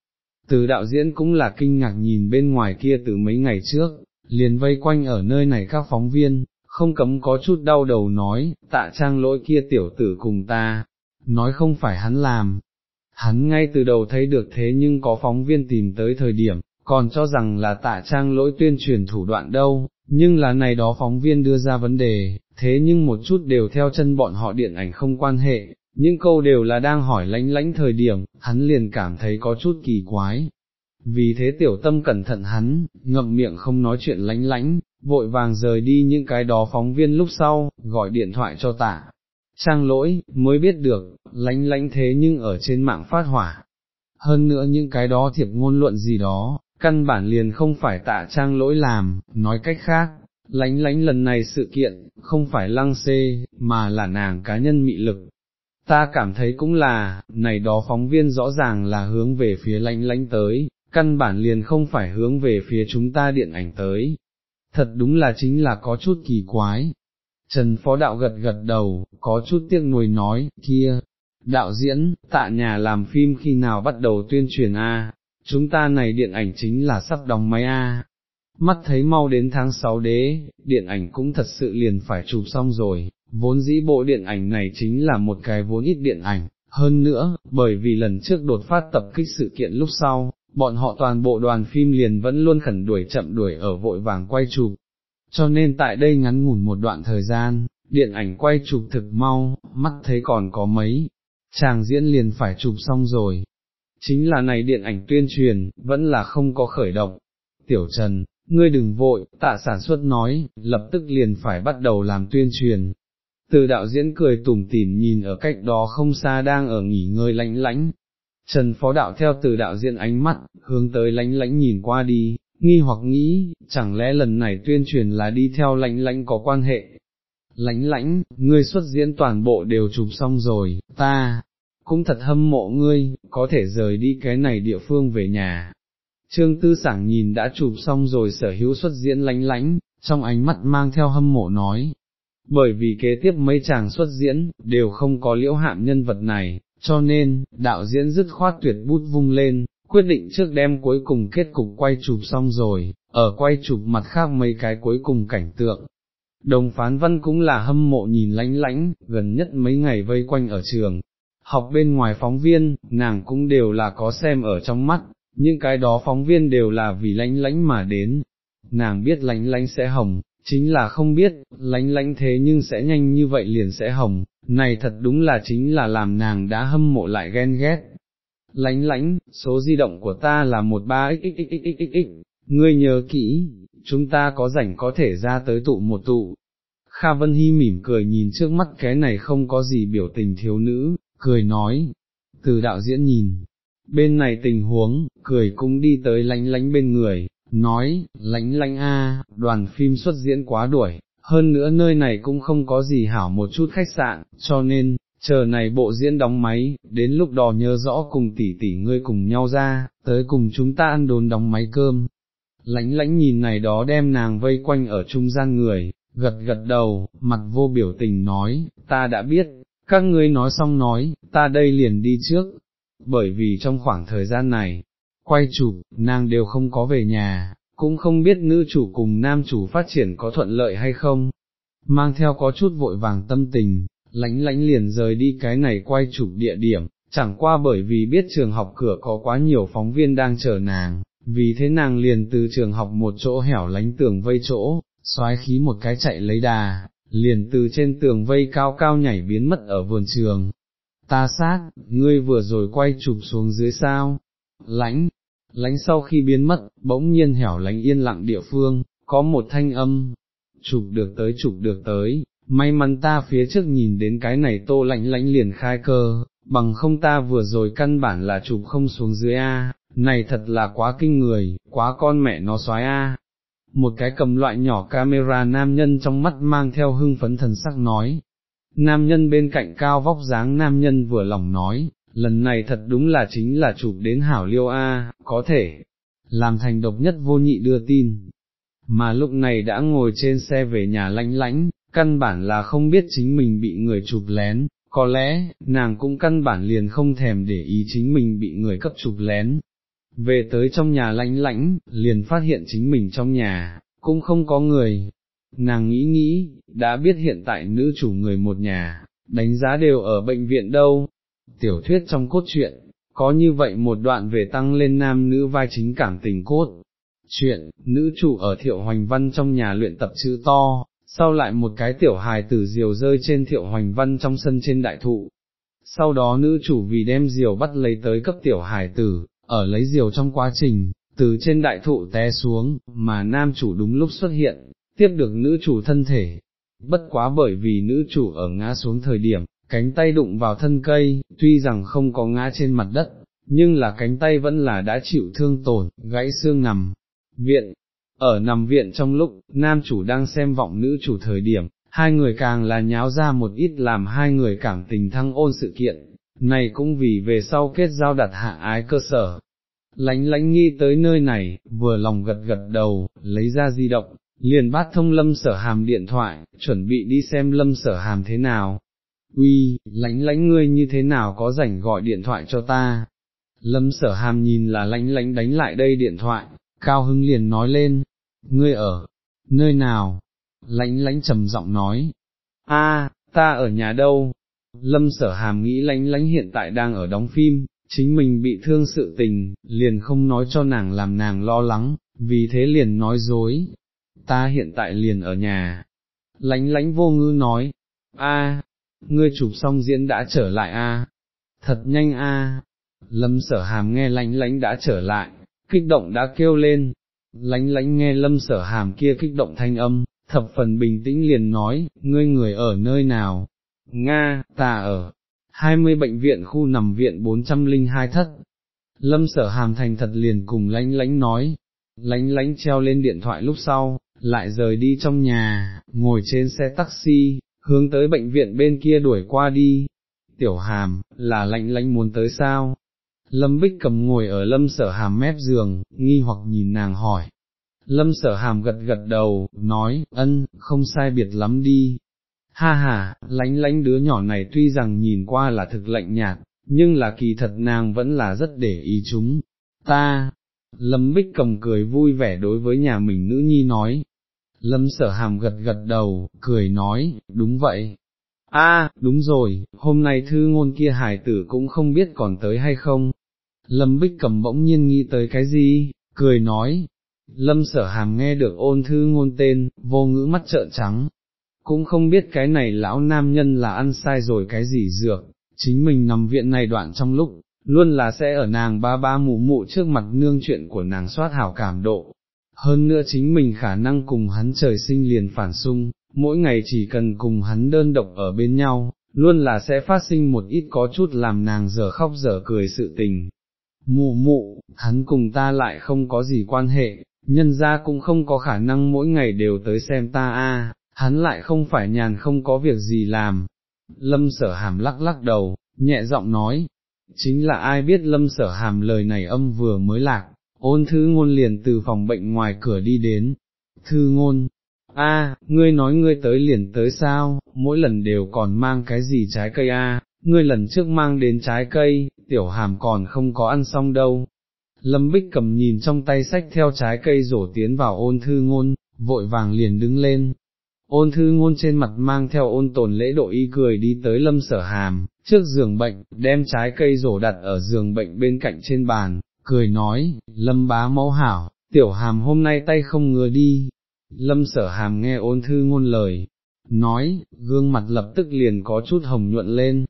Từ đạo diễn cũng là kinh ngạc nhìn bên ngoài kia từ mấy ngày trước, liền vây quanh ở nơi này các phóng viên, không cấm có chút đau đầu nói, tạ trang lỗi kia tiểu tử cùng ta, nói không phải hắn làm. Hắn ngay từ đầu thấy được thế nhưng có phóng viên tìm tới thời điểm, còn cho rằng là tạ trang lỗi tuyên truyền thủ đoạn đâu, nhưng là này đó phóng viên đưa ra vấn đề, thế nhưng một chút đều theo chân bọn họ điện ảnh không quan hệ, những câu đều là đang hỏi lánh lánh thời điểm, hắn liền cảm thấy có chút kỳ quái. Vì thế tiểu tâm cẩn thận hắn, ngậm miệng không nói chuyện lánh lánh, vội vàng rời đi những cái đó phóng viên lúc sau, gọi điện thoại cho tạ. Trang lỗi, mới biết được, lánh lánh thế nhưng ở trên mạng phát hỏa. Hơn nữa những cái đó thiệp ngôn luận gì đó, căn bản liền không phải tạ trang lỗi làm, nói cách khác, lánh lánh lần này sự kiện, không phải lăng xê, mà là nàng cá nhân mị lực. Ta cảm thấy cũng là, này đó phóng viên rõ ràng là hướng về phía lánh lánh tới, căn bản liền không phải hướng về phía chúng ta điện ảnh tới, thật đúng là chính là có chút kỳ quái. Trần Phó Đạo gật gật đầu, có chút tiếc nuối nói, kia, đạo diễn, tạ nhà làm phim khi nào bắt đầu tuyên truyền A, chúng ta này điện ảnh chính là sắp đóng máy A. Mắt thấy mau đến tháng 6 đế, điện ảnh cũng thật sự liền phải chụp xong rồi, vốn dĩ bộ điện ảnh này chính là một cái vốn ít điện ảnh, hơn nữa, bởi vì lần trước đột phát tập kích sự kiện lúc sau, bọn họ toàn bộ đoàn phim liền vẫn luôn khẩn đuổi chậm đuổi ở vội vàng quay chụp. Cho nên tại đây ngắn ngủn một đoạn thời gian, điện ảnh quay chụp thực mau, mắt thấy còn có mấy, chàng diễn liền phải chụp xong rồi. Chính là này điện ảnh tuyên truyền, vẫn là không có khởi động. Tiểu Trần, ngươi đừng vội, tạ sản xuất nói, lập tức liền phải bắt đầu làm tuyên truyền. Từ đạo diễn cười tủm tỉm nhìn ở cách đó không xa đang ở nghỉ ngơi lánh lánh. Trần phó đạo theo từ đạo diễn ánh mắt, hướng tới lánh lánh nhìn qua đi, nghi hoặc nghĩ, chẳng lẽ lần này tuyên truyền là đi theo lãnh lãnh có quan hệ. lãnh lãnh, ngươi xuất diễn toàn bộ đều chụp xong rồi, ta, cũng thật hâm mộ ngươi, có thể rời đi cái này địa phương về nhà, Trương Tư Sảng nhìn đã chụp xong rồi sở hữu xuất diễn lánh lánh, trong ánh mắt mang theo hâm mộ nói. Bởi vì kế tiếp mấy chàng xuất diễn, đều không có liễu hạm nhân vật này, cho nên, đạo diễn dứt khoát tuyệt bút vung lên, quyết định trước đem cuối cùng kết cục quay chụp xong rồi, ở quay chụp mặt khác mấy cái cuối cùng cảnh tượng. Đồng phán văn cũng là hâm mộ nhìn lánh lánh, gần nhất mấy ngày vây quanh ở trường, học bên ngoài phóng viên, nàng cũng đều là có xem ở trong mắt, những cái đó phóng viên đều là vì lánh lánh mà đến, nàng biết lánh lánh sẽ hồng, chính là không biết, lánh lánh thế nhưng sẽ nhanh như vậy liền sẽ hồng, này thật đúng là chính là làm nàng đã hâm mộ lại ghen ghét. Lánh lánh, số di động của ta là một ba xxxxxx, ngươi nhớ kỹ, chúng ta có rảnh có thể ra tới tụ một tụ. Kha Vân Hy mỉm cười nhìn trước mắt cái này không có gì biểu tình thiếu nữ, cười nói, từ đạo diễn nhìn, bên này tình huống, cười cũng đi tới lánh lánh bên người, nói, lánh lánh a, đoàn phim xuất diễn quá đuổi, hơn nữa nơi này cũng không có gì hảo một chút khách sạn, cho nên, chờ này bộ diễn đóng máy, đến lúc đó nhớ rõ cùng tỷ tỷ ngươi cùng nhau ra, tới cùng chúng ta ăn đồn đóng máy cơm. Lánh lánh nhìn này đó đem nàng vây quanh ở trung gian người, gật gật đầu, mặt vô biểu tình nói, ta đã biết, các ngươi nói xong nói, ta đây liền đi trước, bởi vì trong khoảng thời gian này, quay chụp, nàng đều không có về nhà, cũng không biết nữ chủ cùng nam chủ phát triển có thuận lợi hay không, mang theo có chút vội vàng tâm tình, lánh lánh liền rời đi cái này quay chụp địa điểm, chẳng qua bởi vì biết trường học cửa có quá nhiều phóng viên đang chờ nàng, vì thế nàng liền từ trường học một chỗ hẻo lánh tường vây chỗ, xoái khí một cái chạy lấy đà, liền từ trên tường vây cao cao nhảy biến mất ở vườn trường, ta sát, ngươi vừa rồi quay chụp xuống dưới sao, lãnh, lãnh sau khi biến mất, bỗng nhiên hẻo lánh yên lặng địa phương, có một thanh âm, chụp được tới chụp được tới, may mắn ta phía trước nhìn đến cái này tô lạnh lãnh liền khai cơ, bằng không ta vừa rồi căn bản là chụp không xuống dưới A, này thật là quá kinh người, quá con mẹ nó xoái A. Một cái cầm loại nhỏ camera nam nhân trong mắt mang theo hưng phấn thần sắc nói, Nam nhân bên cạnh cao vóc dáng nam nhân vừa lòng nói, lần này thật đúng là chính là chụp đến hảo liêu A, có thể, làm thành độc nhất vô nhị đưa tin. Mà lúc này đã ngồi trên xe về nhà lánh lánh, căn bản là không biết chính mình bị người chụp lén, có lẽ, nàng cũng căn bản liền không thèm để ý chính mình bị người cấp chụp lén. Về tới trong nhà lãnh lãnh, liền phát hiện chính mình trong nhà, cũng không có người, nàng nghĩ nghĩ, đã biết hiện tại nữ chủ người một nhà, đánh giá đều ở bệnh viện đâu. Tiểu thuyết trong cốt truyện, có như vậy một đoạn về tăng lên nam nữ vai chính cảm tình cốt. Chuyện, nữ chủ ở thiệu hoành văn trong nhà luyện tập chữ to, sau lại một cái tiểu hài tử diều rơi trên thiệu hoành văn trong sân trên đại thụ. Sau đó nữ chủ vì đem diều bắt lấy tới cấp tiểu hài tử, ở lấy diều trong quá trình, từ trên đại thụ té xuống, mà nam chủ đúng lúc xuất hiện, tiếp được nữ chủ thân thể, bất quá bởi vì nữ chủ ở ngã xuống thời điểm, cánh tay đụng vào thân cây, tuy rằng không có ngã trên mặt đất, nhưng là cánh tay vẫn là đã chịu thương tổn, gãy xương nằm, viện, ở nằm viện trong lúc, nam chủ đang xem vọng nữ chủ thời điểm, hai người càng là nháo ra một ít làm hai người cảm tình thăng ôn sự kiện, này cũng vì về sau kết giao đặt hạ ái cơ sở. Lánh lánh nghi tới nơi này, vừa lòng gật gật đầu, lấy ra di động, liền bắt thông lâm sở hàm điện thoại, chuẩn bị đi xem lâm sở hàm thế nào. Uy, lánh lánh ngươi như thế nào có rảnh gọi điện thoại cho ta. Lâm sở hàm nhìn là lánh lánh đánh lại đây điện thoại, cao hưng liền nói lên, ngươi ở, nơi nào? Lánh lánh trầm giọng nói, a, ta ở nhà đâu? Lâm sở hàm nghĩ lánh lánh hiện tại đang ở đóng phim, chính mình bị thương sự tình, liền không nói cho nàng làm nàng lo lắng, vì thế liền nói dối, ta hiện tại liền ở nhà. Lánh lánh vô ngư nói, a, ngươi chụp xong diễn đã trở lại a, thật nhanh a. Lâm sở hàm nghe lánh lánh đã trở lại, kích động đã kêu lên, lánh lánh nghe lâm sở hàm kia kích động thanh âm, thập phần bình tĩnh liền nói, ngươi người ở nơi nào? Nga, ta ở, 20 bệnh viện khu nằm viện 402 thất. Lâm sở hàm thành thật liền cùng lánh lánh nói, lánh lánh treo lên điện thoại lúc sau, lại rời đi trong nhà, ngồi trên xe taxi, hướng tới bệnh viện bên kia đuổi qua đi. Tiểu hàm, là lánh lánh muốn tới sao? Lâm Bích cầm ngồi ở lâm sở hàm mép giường, nghi hoặc nhìn nàng hỏi. Lâm sở hàm gật gật đầu, nói, ân, không sai biệt lắm đi. Ha ha, lánh lánh đứa nhỏ này tuy rằng nhìn qua là thực lạnh nhạt, nhưng là kỳ thật nàng vẫn là rất để ý chúng. Ta, Lâm Bích cầm cười vui vẻ đối với nhà mình nữ nhi nói. Lâm sở hàm gật gật đầu, cười nói, đúng vậy. A, đúng rồi, hôm nay thư ngôn kia hài tử cũng không biết còn tới hay không. Lâm Bích cầm bỗng nhiên nghĩ tới cái gì, cười nói. Lâm sở hàm nghe được ôn thư ngôn tên, vô ngữ mắt trợn trắng. Cũng không biết cái này lão nam nhân là ăn sai rồi cái gì dược, chính mình nằm viện này đoạn trong lúc, luôn là sẽ ở nàng ba ba mụ mụ trước mặt nương chuyện của nàng soát hảo cảm độ. Hơn nữa chính mình khả năng cùng hắn trời sinh liền phản xung, mỗi ngày chỉ cần cùng hắn đơn độc ở bên nhau, luôn là sẽ phát sinh một ít có chút làm nàng dở khóc dở cười sự tình. Mụ mụ, hắn cùng ta lại không có gì quan hệ, nhân ra cũng không có khả năng mỗi ngày đều tới xem ta a, hắn lại không phải nhàn không có việc gì làm. Lâm sở hàm lắc lắc đầu, nhẹ giọng nói, chính là ai biết lâm sở hàm lời này âm vừa mới lạc, ôn thư ngôn liền từ phòng bệnh ngoài cửa đi đến, thư ngôn, a, ngươi nói ngươi tới liền tới sao, mỗi lần đều còn mang cái gì trái cây a, ngươi lần trước mang đến trái cây, tiểu hàm còn không có ăn xong đâu. Lâm Bích cầm nhìn trong tay sách theo trái cây rổ tiến vào ôn thư ngôn, vội vàng liền đứng lên, ôn thư ngôn trên mặt mang theo ôn tồn lễ độ y cười đi tới lâm sở hàm, trước giường bệnh, đem trái cây rổ đặt ở giường bệnh bên cạnh trên bàn, cười nói, lâm bá mẫu hảo, tiểu hàm hôm nay tay không ngừa đi. Lâm sở hàm nghe ôn thư ngôn lời, nói, gương mặt lập tức liền có chút hồng nhuận lên.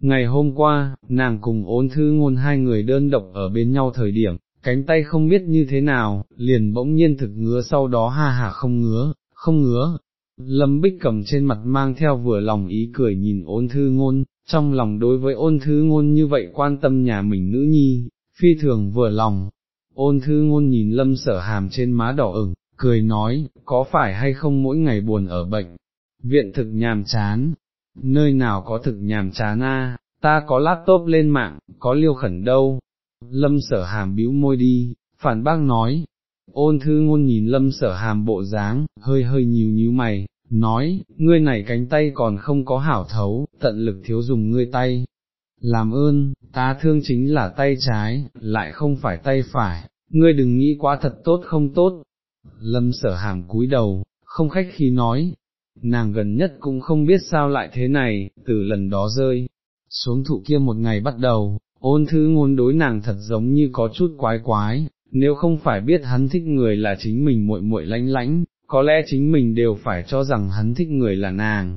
Ngày hôm qua, nàng cùng ôn thư ngôn hai người đơn độc ở bên nhau thời điểm, cánh tay không biết như thế nào, liền bỗng nhiên thực ngứa sau đó ha hả không ngứa, không ngứa, Lâm Bích cầm trên mặt mang theo vừa lòng ý cười nhìn ôn thư ngôn, trong lòng đối với ôn thư ngôn như vậy quan tâm nhà mình nữ nhi, phi thường vừa lòng. Ôn thư ngôn nhìn lâm sở hàm trên má đỏ ửng, cười nói, có phải hay không mỗi ngày buồn ở bệnh, viện thực nhàm chán, nơi nào có thực nhàm chán a? ta có laptop lên mạng, có liêu khẩn đâu. Lâm sở hàm bĩu môi đi, phản bác nói, ôn thư ngôn nhìn lâm sở hàm bộ dáng, hơi hơi nhíu nhíu mày, nói, ngươi này cánh tay còn không có hảo thấu, tận lực thiếu dùng ngươi tay. Làm ơn, ta thương chính là tay trái, lại không phải tay phải, ngươi đừng nghĩ quá thật tốt không tốt. Lâm sở hàm cúi đầu, không khách khi nói, nàng gần nhất cũng không biết sao lại thế này, từ lần đó rơi, xuống thụ kia một ngày bắt đầu, ôn thư ngôn đối nàng thật giống như có chút quái quái, nếu không phải biết hắn thích người là chính mình muội muội lánh lánh, có lẽ chính mình đều phải cho rằng hắn thích người là nàng.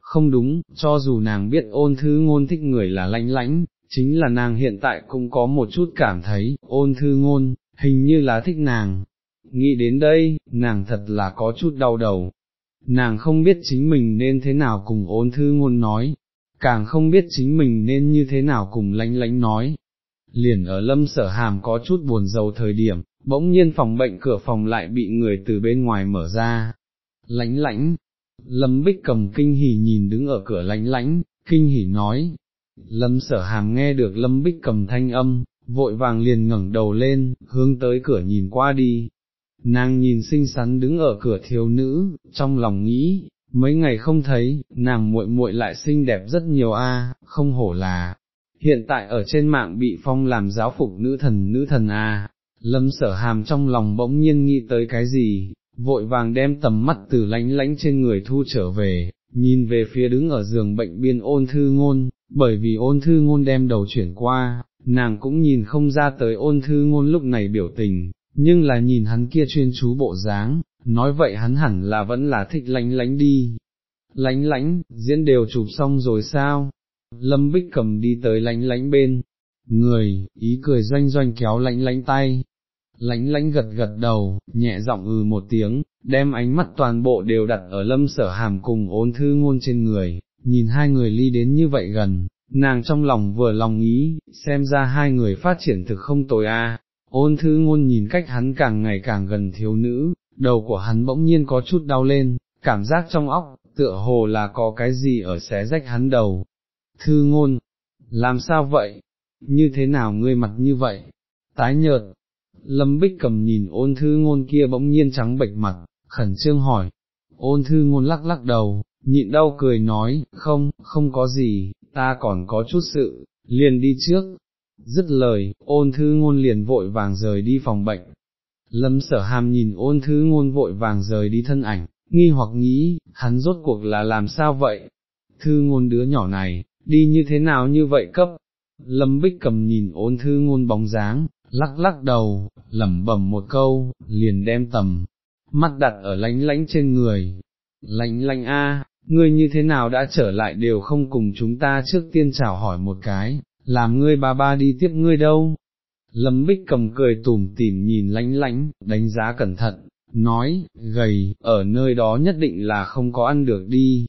Không đúng, cho dù nàng biết ôn thư ngôn thích người là lánh lánh, chính là nàng hiện tại cũng có một chút cảm thấy, ôn thư ngôn, hình như là thích nàng. Nghĩ đến đây, nàng thật là có chút đau đầu. Nàng không biết chính mình nên thế nào cùng ôn thư ngôn nói, càng không biết chính mình nên như thế nào cùng lánh lánh nói, liền ở lâm sở hàm có chút buồn dầu thời điểm, bỗng nhiên phòng bệnh cửa phòng lại bị người từ bên ngoài mở ra, lánh lánh. Lâm bích cầm kinh hỉ nhìn đứng ở cửa lánh lánh kinh hỉ nói, lâm sở hàm nghe được lâm bích cầm thanh âm, vội vàng liền ngẩng đầu lên, hướng tới cửa nhìn qua đi. Nàng nhìn xinh xắn đứng ở cửa thiếu nữ, trong lòng nghĩ, mấy ngày không thấy, nàng muội muội lại xinh đẹp rất nhiều a, không hổ là, hiện tại ở trên mạng bị phong làm giáo phục nữ thần nữ thần a, lâm sở hàm trong lòng bỗng nhiên nghĩ tới cái gì, vội vàng đem tầm mắt từ lánh lánh trên người thu trở về, nhìn về phía đứng ở giường bệnh biên ôn thư ngôn, bởi vì ôn thư ngôn đem đầu chuyển qua, nàng cũng nhìn không ra tới ôn thư ngôn lúc này biểu tình, nhưng là nhìn hắn kia chuyên chú bộ dáng, nói vậy hắn hẳn là vẫn là thích lánh lánh đi. Lánh lánh, diễn đều chụp xong rồi sao? Lâm Bích cầm đi tới lánh lánh bên, người, ý cười doanh doanh kéo lánh lánh tay, lánh lánh gật gật đầu, nhẹ giọng ừ một tiếng, đem ánh mắt toàn bộ đều đặt ở lâm sở hàm cùng ôn thư ngôn trên người, nhìn hai người ly đến như vậy gần, nàng trong lòng vừa lòng ý, xem ra hai người phát triển thực không tồi a ôn thư ngôn nhìn cách hắn càng ngày càng gần thiếu nữ, đầu của hắn bỗng nhiên có chút đau lên, cảm giác trong óc, tựa hồ là có cái gì ở xé rách hắn đầu. Thư ngôn, làm sao vậy? Như thế nào ngươi mặt như vậy? Tái nhợt, Lâm Bích cầm nhìn ôn thư ngôn kia bỗng nhiên trắng bệch mặt, khẩn trương hỏi, ôn thư ngôn lắc lắc đầu, nhịn đau cười nói, không, không có gì, ta còn có chút sự, liền đi trước. Dứt lời, ôn thư ngôn liền vội vàng rời đi phòng bệnh. Lâm sở hàm nhìn ôn thư ngôn vội vàng rời đi thân ảnh, nghi hoặc nghĩ, hắn rốt cuộc là làm sao vậy? Thư ngôn đứa nhỏ này, đi như thế nào như vậy cấp? Lâm bích cầm nhìn ôn thư ngôn bóng dáng, lắc lắc đầu, lẩm bẩm một câu, liền đem tầm, mắt đặt ở lánh lánh trên người. Lánh lánh a, ngươi như thế nào đã trở lại đều không cùng chúng ta trước tiên chào hỏi một cái, làm ngươi ba ba đi tiếp ngươi đâu. Lâm Bích cầm cười tủm tỉm nhìn lánh lánh, đánh giá cẩn thận, nói, gầy, ở nơi đó nhất định là không có ăn được đi.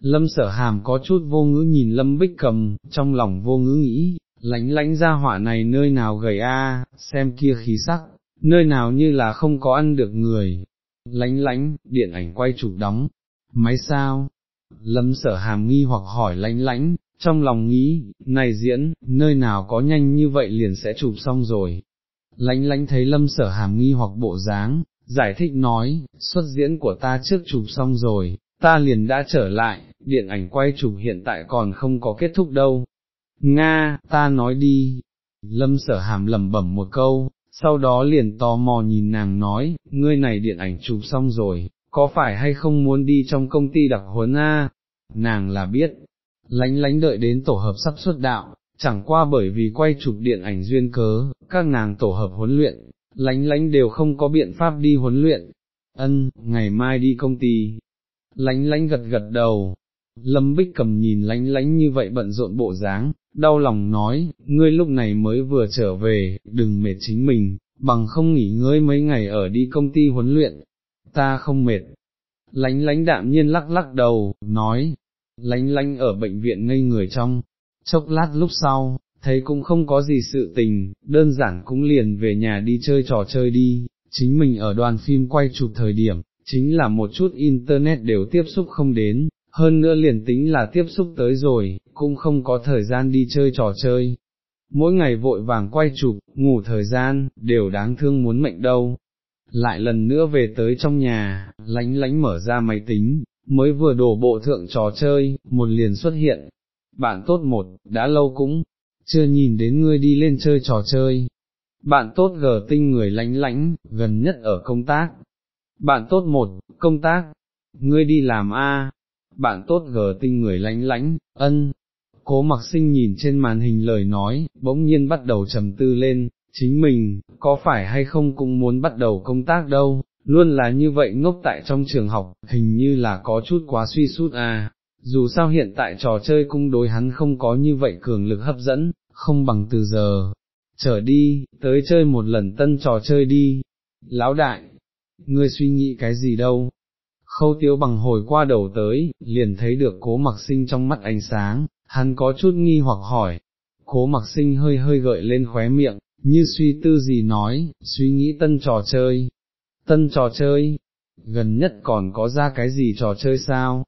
Lâm sở hàm có chút vô ngữ nhìn Lâm Bích cầm, trong lòng vô ngữ nghĩ, lánh lánh ra hỏa này nơi nào gầy a, xem kia khí sắc, nơi nào như là không có ăn được người. Lánh lánh, điện ảnh quay chụp đóng, máy sao? Lâm sở hàm nghi hoặc hỏi lánh lánh, trong lòng nghĩ, này diễn, nơi nào có nhanh như vậy liền sẽ chụp xong rồi. Lánh lánh thấy lâm sở hàm nghi hoặc bộ dáng, giải thích nói, xuất diễn của ta trước chụp xong rồi, ta liền đã trở lại, điện ảnh quay chụp hiện tại còn không có kết thúc đâu, Nga, ta nói đi, lâm sở hàm lẩm bẩm một câu, sau đó liền tò mò nhìn nàng nói, ngươi này điện ảnh chụp xong rồi, có phải hay không muốn đi trong công ty đặc huấn a? Nàng là biết, lánh lánh đợi đến tổ hợp sắp xuất đạo, chẳng qua bởi vì quay chụp điện ảnh duyên cớ, các nàng tổ hợp huấn luyện, lánh lánh đều không có biện pháp đi huấn luyện. Ân, ngày mai đi công ty. Lánh lánh gật gật đầu, Lâm Bích cầm nhìn lánh lánh như vậy bận rộn bộ dáng, đau lòng nói, ngươi lúc này mới vừa trở về, đừng mệt chính mình, bằng không nghỉ ngơi mấy ngày ở đi công ty huấn luyện, ta không mệt. Lánh lánh đạm nhiên lắc lắc đầu, nói, lánh lánh ở bệnh viện ngây người trong, chốc lát lúc sau, thấy cũng không có gì sự tình, đơn giản cũng liền về nhà đi chơi trò chơi đi, chính mình ở đoàn phim quay chụp thời điểm, chính là một chút internet đều tiếp xúc không đến, hơn nữa liền tính là tiếp xúc tới rồi, cũng không có thời gian đi chơi trò chơi. Mỗi ngày vội vàng quay chụp, ngủ thời gian, đều đáng thương muốn mệnh đâu. Lại lần nữa về tới trong nhà, lánh lánh mở ra máy tính, mới vừa đổ bộ thượng trò chơi, một liền xuất hiện. Bạn tốt một, đã lâu cũng, chưa nhìn đến ngươi đi lên chơi trò chơi. Bạn tốt gờ tinh người lánh lánh, gần nhất ở công tác. Bạn tốt một, công tác, ngươi đi làm A, bạn tốt gờ tinh người lánh lánh, ân. Cố mặc sinh nhìn trên màn hình lời nói, bỗng nhiên bắt đầu trầm tư lên, chính mình, có phải hay không cũng muốn bắt đầu công tác đâu, luôn là như vậy ngốc tại trong trường học, hình như là có chút quá suy sút à, dù sao hiện tại trò chơi cung đối hắn không có như vậy cường lực hấp dẫn, không bằng từ giờ, trở đi, tới chơi một lần tân trò chơi đi, lão đại, ngươi suy nghĩ cái gì đâu, khâu tiếu bằng hồi qua đầu tới, liền thấy được cố mặc sinh trong mắt ánh sáng, hắn có chút nghi hoặc hỏi, cố mặc sinh hơi hơi gợi lên khóe miệng, như suy tư gì nói, suy nghĩ tân trò chơi, tân trò chơi, gần nhất còn có ra cái gì trò chơi sao?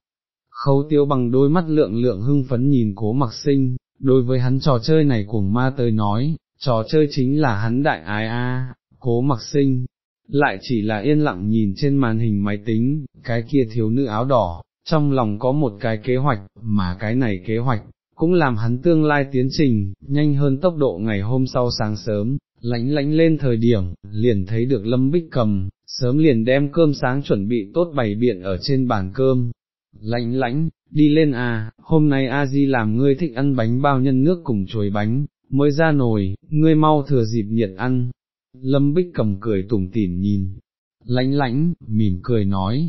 Khâu tiêu bằng đôi mắt lượng lượng hưng phấn nhìn cố mặc sinh, đối với hắn trò chơi này cuồng ma tới nói, trò chơi chính là hắn đại ái a, cố mặc sinh, lại chỉ là yên lặng nhìn trên màn hình máy tính, cái kia thiếu nữ áo đỏ, trong lòng có một cái kế hoạch, mà cái này kế hoạch, cũng làm hắn tương lai tiến trình, nhanh hơn tốc độ ngày hôm sau sáng sớm, lánh lánh lên thời điểm, liền thấy được Lâm Bích cầm, sớm liền đem cơm sáng chuẩn bị tốt bày biện ở trên bàn cơm. lãnh lãnh, đi lên à, hôm nay a di làm ngươi thích ăn bánh bao nhân nước cùng chuối bánh, mới ra nồi, ngươi mau thừa dịp nhiệt ăn. Lâm Bích cầm cười tủm tỉm nhìn, lãnh lãnh, mỉm cười nói.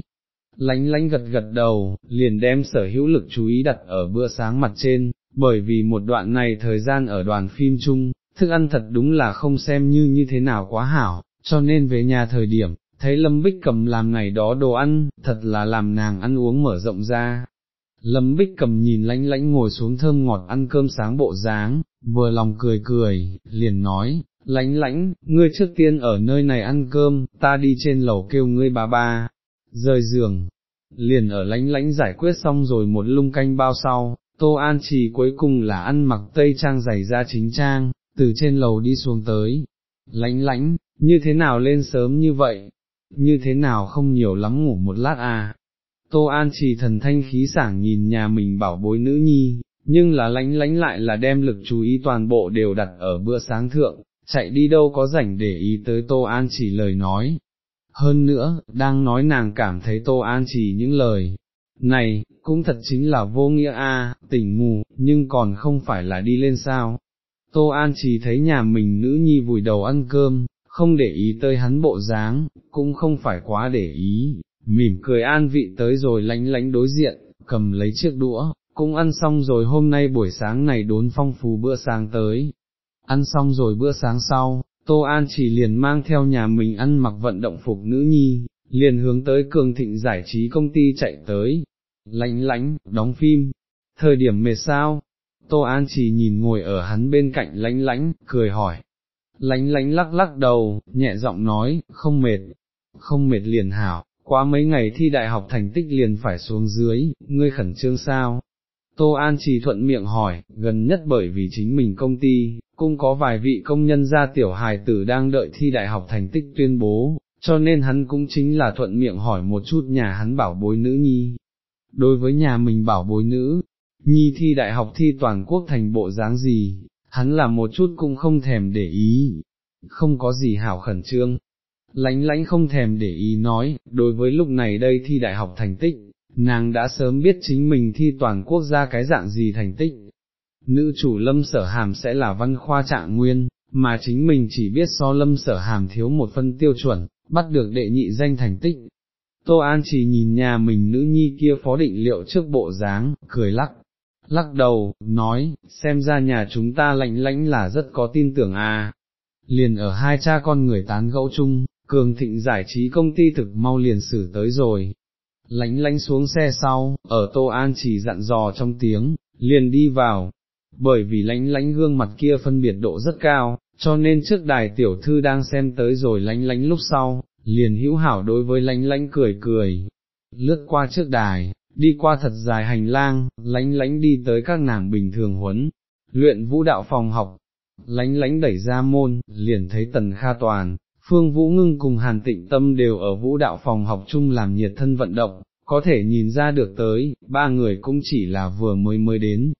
Lãnh lãnh gật gật đầu, liền đem sở hữu lực chú ý đặt ở bữa sáng mặt trên, bởi vì một đoạn này thời gian ở đoàn phim chung, thức ăn thật đúng là không xem như như thế nào quá hảo, cho nên về nhà thời điểm, thấy Lâm Bích cầm làm này đó đồ ăn, thật là làm nàng ăn uống mở rộng ra. Lâm Bích cầm nhìn lãnh lãnh ngồi xuống thơm ngọt ăn cơm sáng bộ dáng, vừa lòng cười cười, liền nói, lãnh lãnh ngươi trước tiên ở nơi này ăn cơm, ta đi trên lầu kêu ngươi bà ba, rời giường, liền ở lãnh lãnh giải quyết xong rồi một lung canh bao sau, Tô An Trì cuối cùng là ăn mặc tây trang giày ra chính trang, từ trên lầu đi xuống tới, lãnh lãnh như thế nào lên sớm như vậy, như thế nào không nhiều lắm ngủ một lát à. Tô An Trì thần thanh khí sảng nhìn nhà mình bảo bối nữ nhi, nhưng là lánh lánh lại là đem lực chú ý toàn bộ đều đặt ở bữa sáng thượng, chạy đi đâu có rảnh để ý tới Tô An Trì lời nói. Hơn nữa, đang nói nàng cảm thấy Tô An Trì những lời này, cũng thật chính là vô nghĩa a, tỉnh mù nhưng còn không phải là đi lên sao. Tô An chỉ thấy nhà mình nữ nhi vùi đầu ăn cơm, không để ý tới hắn bộ dáng, cũng không phải quá để ý, mỉm cười an vị tới rồi lánh lánh đối diện, cầm lấy chiếc đũa, cũng ăn xong rồi hôm nay buổi sáng này đốn phong phú bữa sáng tới. Ăn xong rồi bữa sáng sau, Tô An chỉ liền mang theo nhà mình ăn mặc vận động phục nữ nhi, liền hướng tới cường thịnh giải trí công ty chạy tới, lánh lánh, đóng phim, thời điểm mệt sao, Tô An chỉ nhìn ngồi ở hắn bên cạnh lánh lánh, cười hỏi, lánh lánh lắc lắc đầu, nhẹ giọng nói, không mệt, không mệt liền hảo, quá mấy ngày thi đại học thành tích liền phải xuống dưới, ngươi khẩn trương sao? Tô An chỉ thuận miệng hỏi, gần nhất bởi vì chính mình công ty, cũng có vài vị công nhân gia tiểu hài tử đang đợi thi đại học thành tích tuyên bố, cho nên hắn cũng chính là thuận miệng hỏi một chút nhà hắn bảo bối nữ nhi. Đối với nhà mình bảo bối nữ, nhi thi đại học thi toàn quốc thành bộ dáng gì, hắn là một chút cũng không thèm để ý, không có gì hảo khẩn trương. Lánh lánh không thèm để ý nói, đối với lúc này đây thi đại học thành tích, nàng đã sớm biết chính mình thi toàn quốc gia cái dạng gì thành tích. Nữ chủ lâm sở hàm sẽ là văn khoa trạng nguyên, mà chính mình chỉ biết so lâm sở hàm thiếu một phân tiêu chuẩn, bắt được đệ nhị danh thành tích. Tô An chỉ nhìn nhà mình nữ nhi kia phó định liệu trước bộ dáng, cười lắc, lắc đầu, nói, xem ra nhà chúng ta lạnh lãnh là rất có tin tưởng à. Liền ở hai cha con người tán gẫu chung, cường thịnh giải trí công ty thực mau liền xử tới rồi. Lánh lánh xuống xe sau, ở Tô An chỉ dặn dò trong tiếng, liền đi vào, bởi vì lánh lánh gương mặt kia phân biệt độ rất cao, cho nên trước đài tiểu thư đang xem tới rồi lánh lánh lúc sau, liền hữu hảo đối với lánh lánh cười cười, lướt qua trước đài, đi qua thật dài hành lang, lánh lánh đi tới các nàng bình thường huấn, luyện vũ đạo phòng học, lánh lánh đẩy ra môn, liền thấy tần kha toàn, phương vũ ngưng cùng hàn tịnh tâm đều ở vũ đạo phòng học chung làm nhiệt thân vận động, có thể nhìn ra được tới, ba người cũng chỉ là vừa mới mới đến,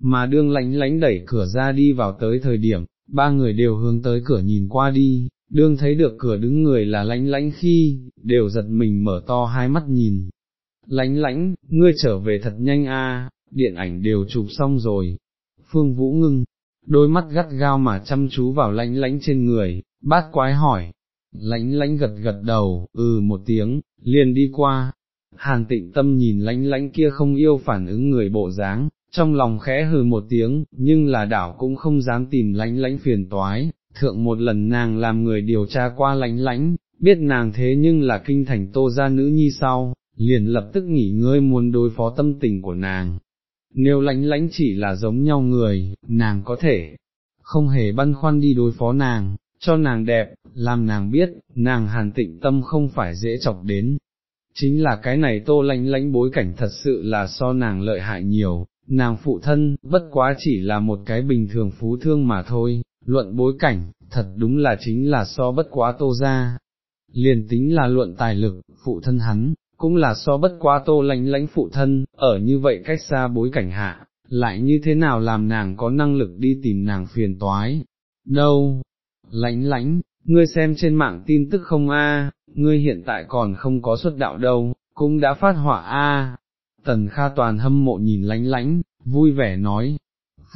mà đương lánh lánh đẩy cửa ra đi vào tới thời điểm, ba người đều hướng tới cửa nhìn qua đi, đương thấy được cửa đứng người là lánh lánh khi, đều giật mình mở to hai mắt nhìn. Lánh lánh, ngươi trở về thật nhanh a, điện ảnh đều chụp xong rồi. Phương Vũ ngưng, đôi mắt gắt gao mà chăm chú vào lánh lánh trên người, bát quái hỏi. Lánh lánh gật gật đầu, ừ một tiếng, liền đi qua. Hàn tịnh tâm nhìn lánh lánh kia không yêu phản ứng người bộ dáng, trong lòng khẽ hừ một tiếng, nhưng là đảo cũng không dám tìm lánh lánh phiền toái, thượng một lần nàng làm người điều tra qua lánh lánh, biết nàng thế nhưng là kinh thành tô gia nữ nhi sau, liền lập tức nghỉ ngơi muốn đối phó tâm tình của nàng. Nếu lãnh lãnh chỉ là giống nhau người, nàng có thể không hề băn khoăn đi đối phó nàng, cho nàng đẹp, làm nàng biết, nàng hàn tịnh tâm không phải dễ chọc đến. Chính là cái này tô lãnh lãnh bối cảnh thật sự là so nàng lợi hại nhiều, nàng phụ thân, bất quá chỉ là một cái bình thường phú thương mà thôi, luận bối cảnh, thật đúng là chính là so bất quá tô ra. Liền tính là luận tài lực, phụ thân hắn, cũng là so bất quá tô lánh lánh phụ thân, ở như vậy cách xa bối cảnh hạ, lại như thế nào làm nàng có năng lực đi tìm nàng phiền toái. Đâu? Lánh lánh, ngươi xem trên mạng tin tức không a, ngươi hiện tại còn không có xuất đạo đâu, cũng đã phát hỏa a. tần kha toàn hâm mộ nhìn lánh lánh, vui vẻ nói,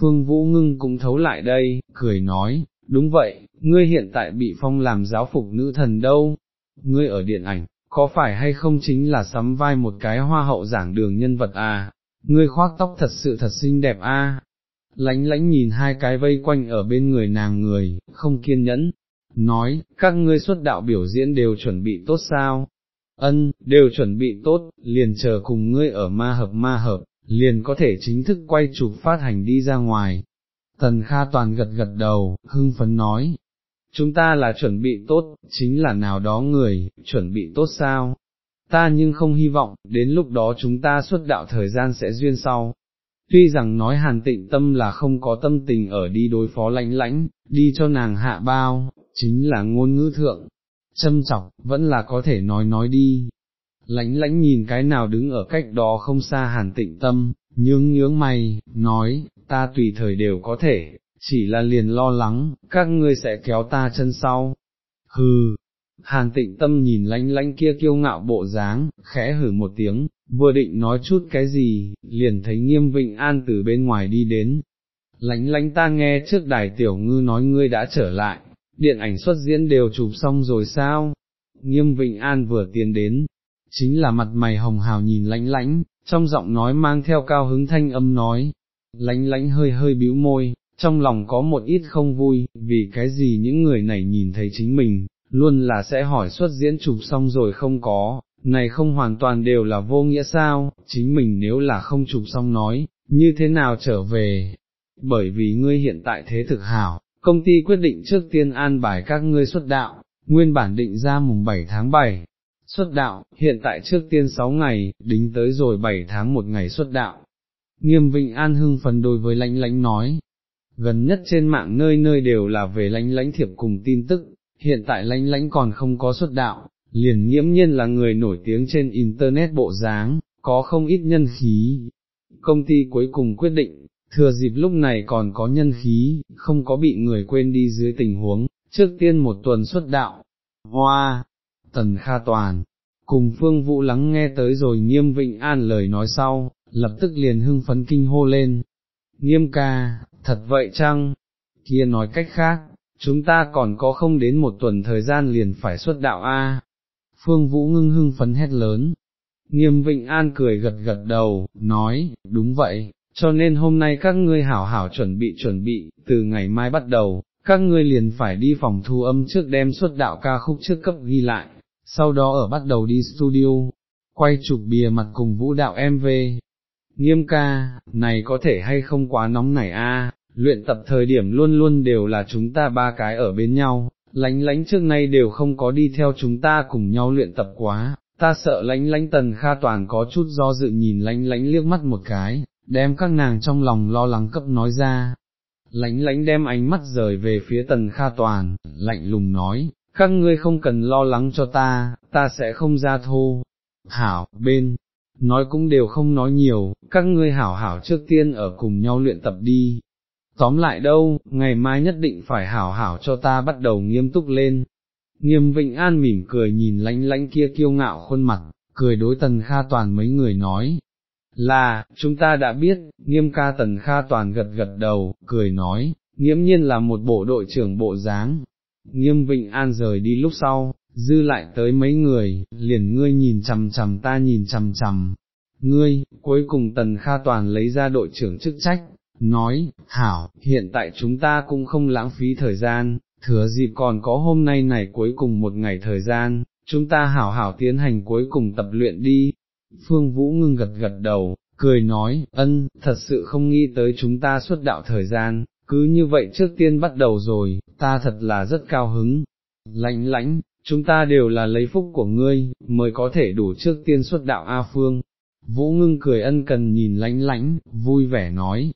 phương vũ ngưng cũng thấu lại đây, cười nói, đúng vậy, ngươi hiện tại bị phong làm giáo phục nữ thần đâu, ngươi ở điện ảnh, có phải hay không chính là sắm vai một cái hoa hậu giảng đường nhân vật à, ngươi khoác tóc thật sự thật xinh đẹp a. À? Lánh lánh nhìn hai cái vây quanh ở bên người nàng người, không kiên nhẫn, nói, các ngươi xuất đạo biểu diễn đều chuẩn bị tốt sao? Ân, đều chuẩn bị tốt, liền chờ cùng ngươi ở ma hợp ma hợp, liền có thể chính thức quay chụp phát hành đi ra ngoài. Tần Kha Toàn gật gật đầu, hưng phấn nói, chúng ta là chuẩn bị tốt, chính là nào đó người, chuẩn bị tốt sao? Ta nhưng không hy vọng, đến lúc đó chúng ta xuất đạo thời gian sẽ duyên sau. Tuy rằng nói hàn tịnh tâm là không có tâm tình ở đi đối phó lãnh lãnh, đi cho nàng hạ bao, chính là ngôn ngữ thượng, châm chọc, vẫn là có thể nói nói đi. Lãnh lãnh nhìn cái nào đứng ở cách đó không xa hàn tịnh tâm, nhướng nhướng mày, nói, ta tùy thời đều có thể, chỉ là liền lo lắng, các ngươi sẽ kéo ta chân sau. Hừ, hàn tịnh tâm nhìn lánh lánh kia kiêu ngạo bộ dáng, khẽ hử một tiếng, vừa định nói chút cái gì, liền thấy nghiêm vịnh an từ bên ngoài đi đến. Lánh lánh ta nghe trước đài tiểu ngư nói ngươi đã trở lại, điện ảnh xuất diễn đều chụp xong rồi sao? Nghiêm Vịnh An vừa tiến đến, chính là mặt mày hồng hào nhìn lánh lánh, trong giọng nói mang theo cao hứng thanh âm nói, lánh lánh hơi hơi bĩu môi, trong lòng có một ít không vui, vì cái gì những người này nhìn thấy chính mình, luôn là sẽ hỏi xuất diễn chụp xong rồi không có, này không hoàn toàn đều là vô nghĩa sao, chính mình nếu là không chụp xong nói, như thế nào trở về, bởi vì ngươi hiện tại thế thực hảo, công ty quyết định trước tiên an bài các ngươi xuất đạo, nguyên bản định ra mùng 7 tháng 7, xuất đạo, hiện tại trước tiên 6 ngày, đính tới rồi 7 tháng một ngày xuất đạo. Nghiêm Vịnh An hưng phấn đối với lãnh lãnh nói, gần nhất trên mạng nơi nơi đều là về lánh lánh thiệp cùng tin tức, hiện tại lánh lánh còn không có xuất đạo, liền nghiễm nhiên là người nổi tiếng trên Internet bộ dáng, có không ít nhân khí. Công ty cuối cùng quyết định, thừa dịp lúc này còn có nhân khí, không có bị người quên đi dưới tình huống, trước tiên một tuần xuất đạo, hoa, tần kha toàn, cùng phương vũ lắng nghe tới rồi nghiêm vịnh an lời nói sau, lập tức liền hưng phấn kinh hô lên, nghiêm ca, thật vậy chăng, kia nói cách khác, chúng ta còn có không đến một tuần thời gian liền phải xuất đạo a. Phương Vũ ngưng hưng phấn hét lớn, nghiêm vịnh an cười gật gật đầu, nói, đúng vậy, cho nên hôm nay các ngươi hảo hảo chuẩn bị chuẩn bị, từ ngày mai bắt đầu, các ngươi liền phải đi phòng thu âm trước đem xuất đạo ca khúc trước cấp ghi lại, sau đó ở bắt đầu đi studio, quay chụp bìa mặt cùng vũ đạo MV. Nghiêm ca, này có thể hay không quá nóng này a? luyện tập thời điểm luôn luôn đều là chúng ta ba cái ở bên nhau, lánh lánh trước nay đều không có đi theo chúng ta cùng nhau luyện tập quá, ta sợ lánh lánh tần kha toàn có chút do dự nhìn lánh lánh liếc mắt một cái, đem các nàng trong lòng lo lắng cấp nói ra. Lánh lánh đem ánh mắt rời về phía tần kha toàn, lạnh lùng nói, các ngươi không cần lo lắng cho ta, ta sẽ không ra thô. Hảo, bên, nói cũng đều không nói nhiều, các ngươi hảo hảo trước tiên ở cùng nhau luyện tập đi. Tóm lại đâu, ngày mai nhất định phải hảo hảo cho ta bắt đầu nghiêm túc lên. Nghiêm Vịnh An mỉm cười nhìn lánh lánh kia kiêu ngạo khuôn mặt, cười đối tần kha toàn mấy người nói, là, chúng ta đã biết, nghiêm ca tần kha toàn gật gật đầu, cười nói, nghiễm nhiên là một bộ đội trưởng bộ dáng. Nghiêm Vịnh An rời đi lúc sau, dư lại tới mấy người, liền ngươi nhìn chằm chằm ta nhìn chằm chằm. Ngươi, cuối cùng tần kha toàn lấy ra đội trưởng chức trách, nói, hảo, hiện tại chúng ta cũng không lãng phí thời gian, thừa dịp còn có hôm nay này cuối cùng một ngày thời gian, chúng ta hảo hảo tiến hành cuối cùng tập luyện đi, Phương Vũ ngưng gật gật đầu, cười nói, ân, thật sự không nghĩ tới chúng ta xuất đạo thời gian, cứ như vậy trước tiên bắt đầu rồi, ta thật là rất cao hứng. Lãnh lãnh, chúng ta đều là lấy phúc của ngươi, mới có thể đủ trước tiên xuất đạo A Phương. Vũ ngưng cười ân cần nhìn lãnh lãnh, vui vẻ nói.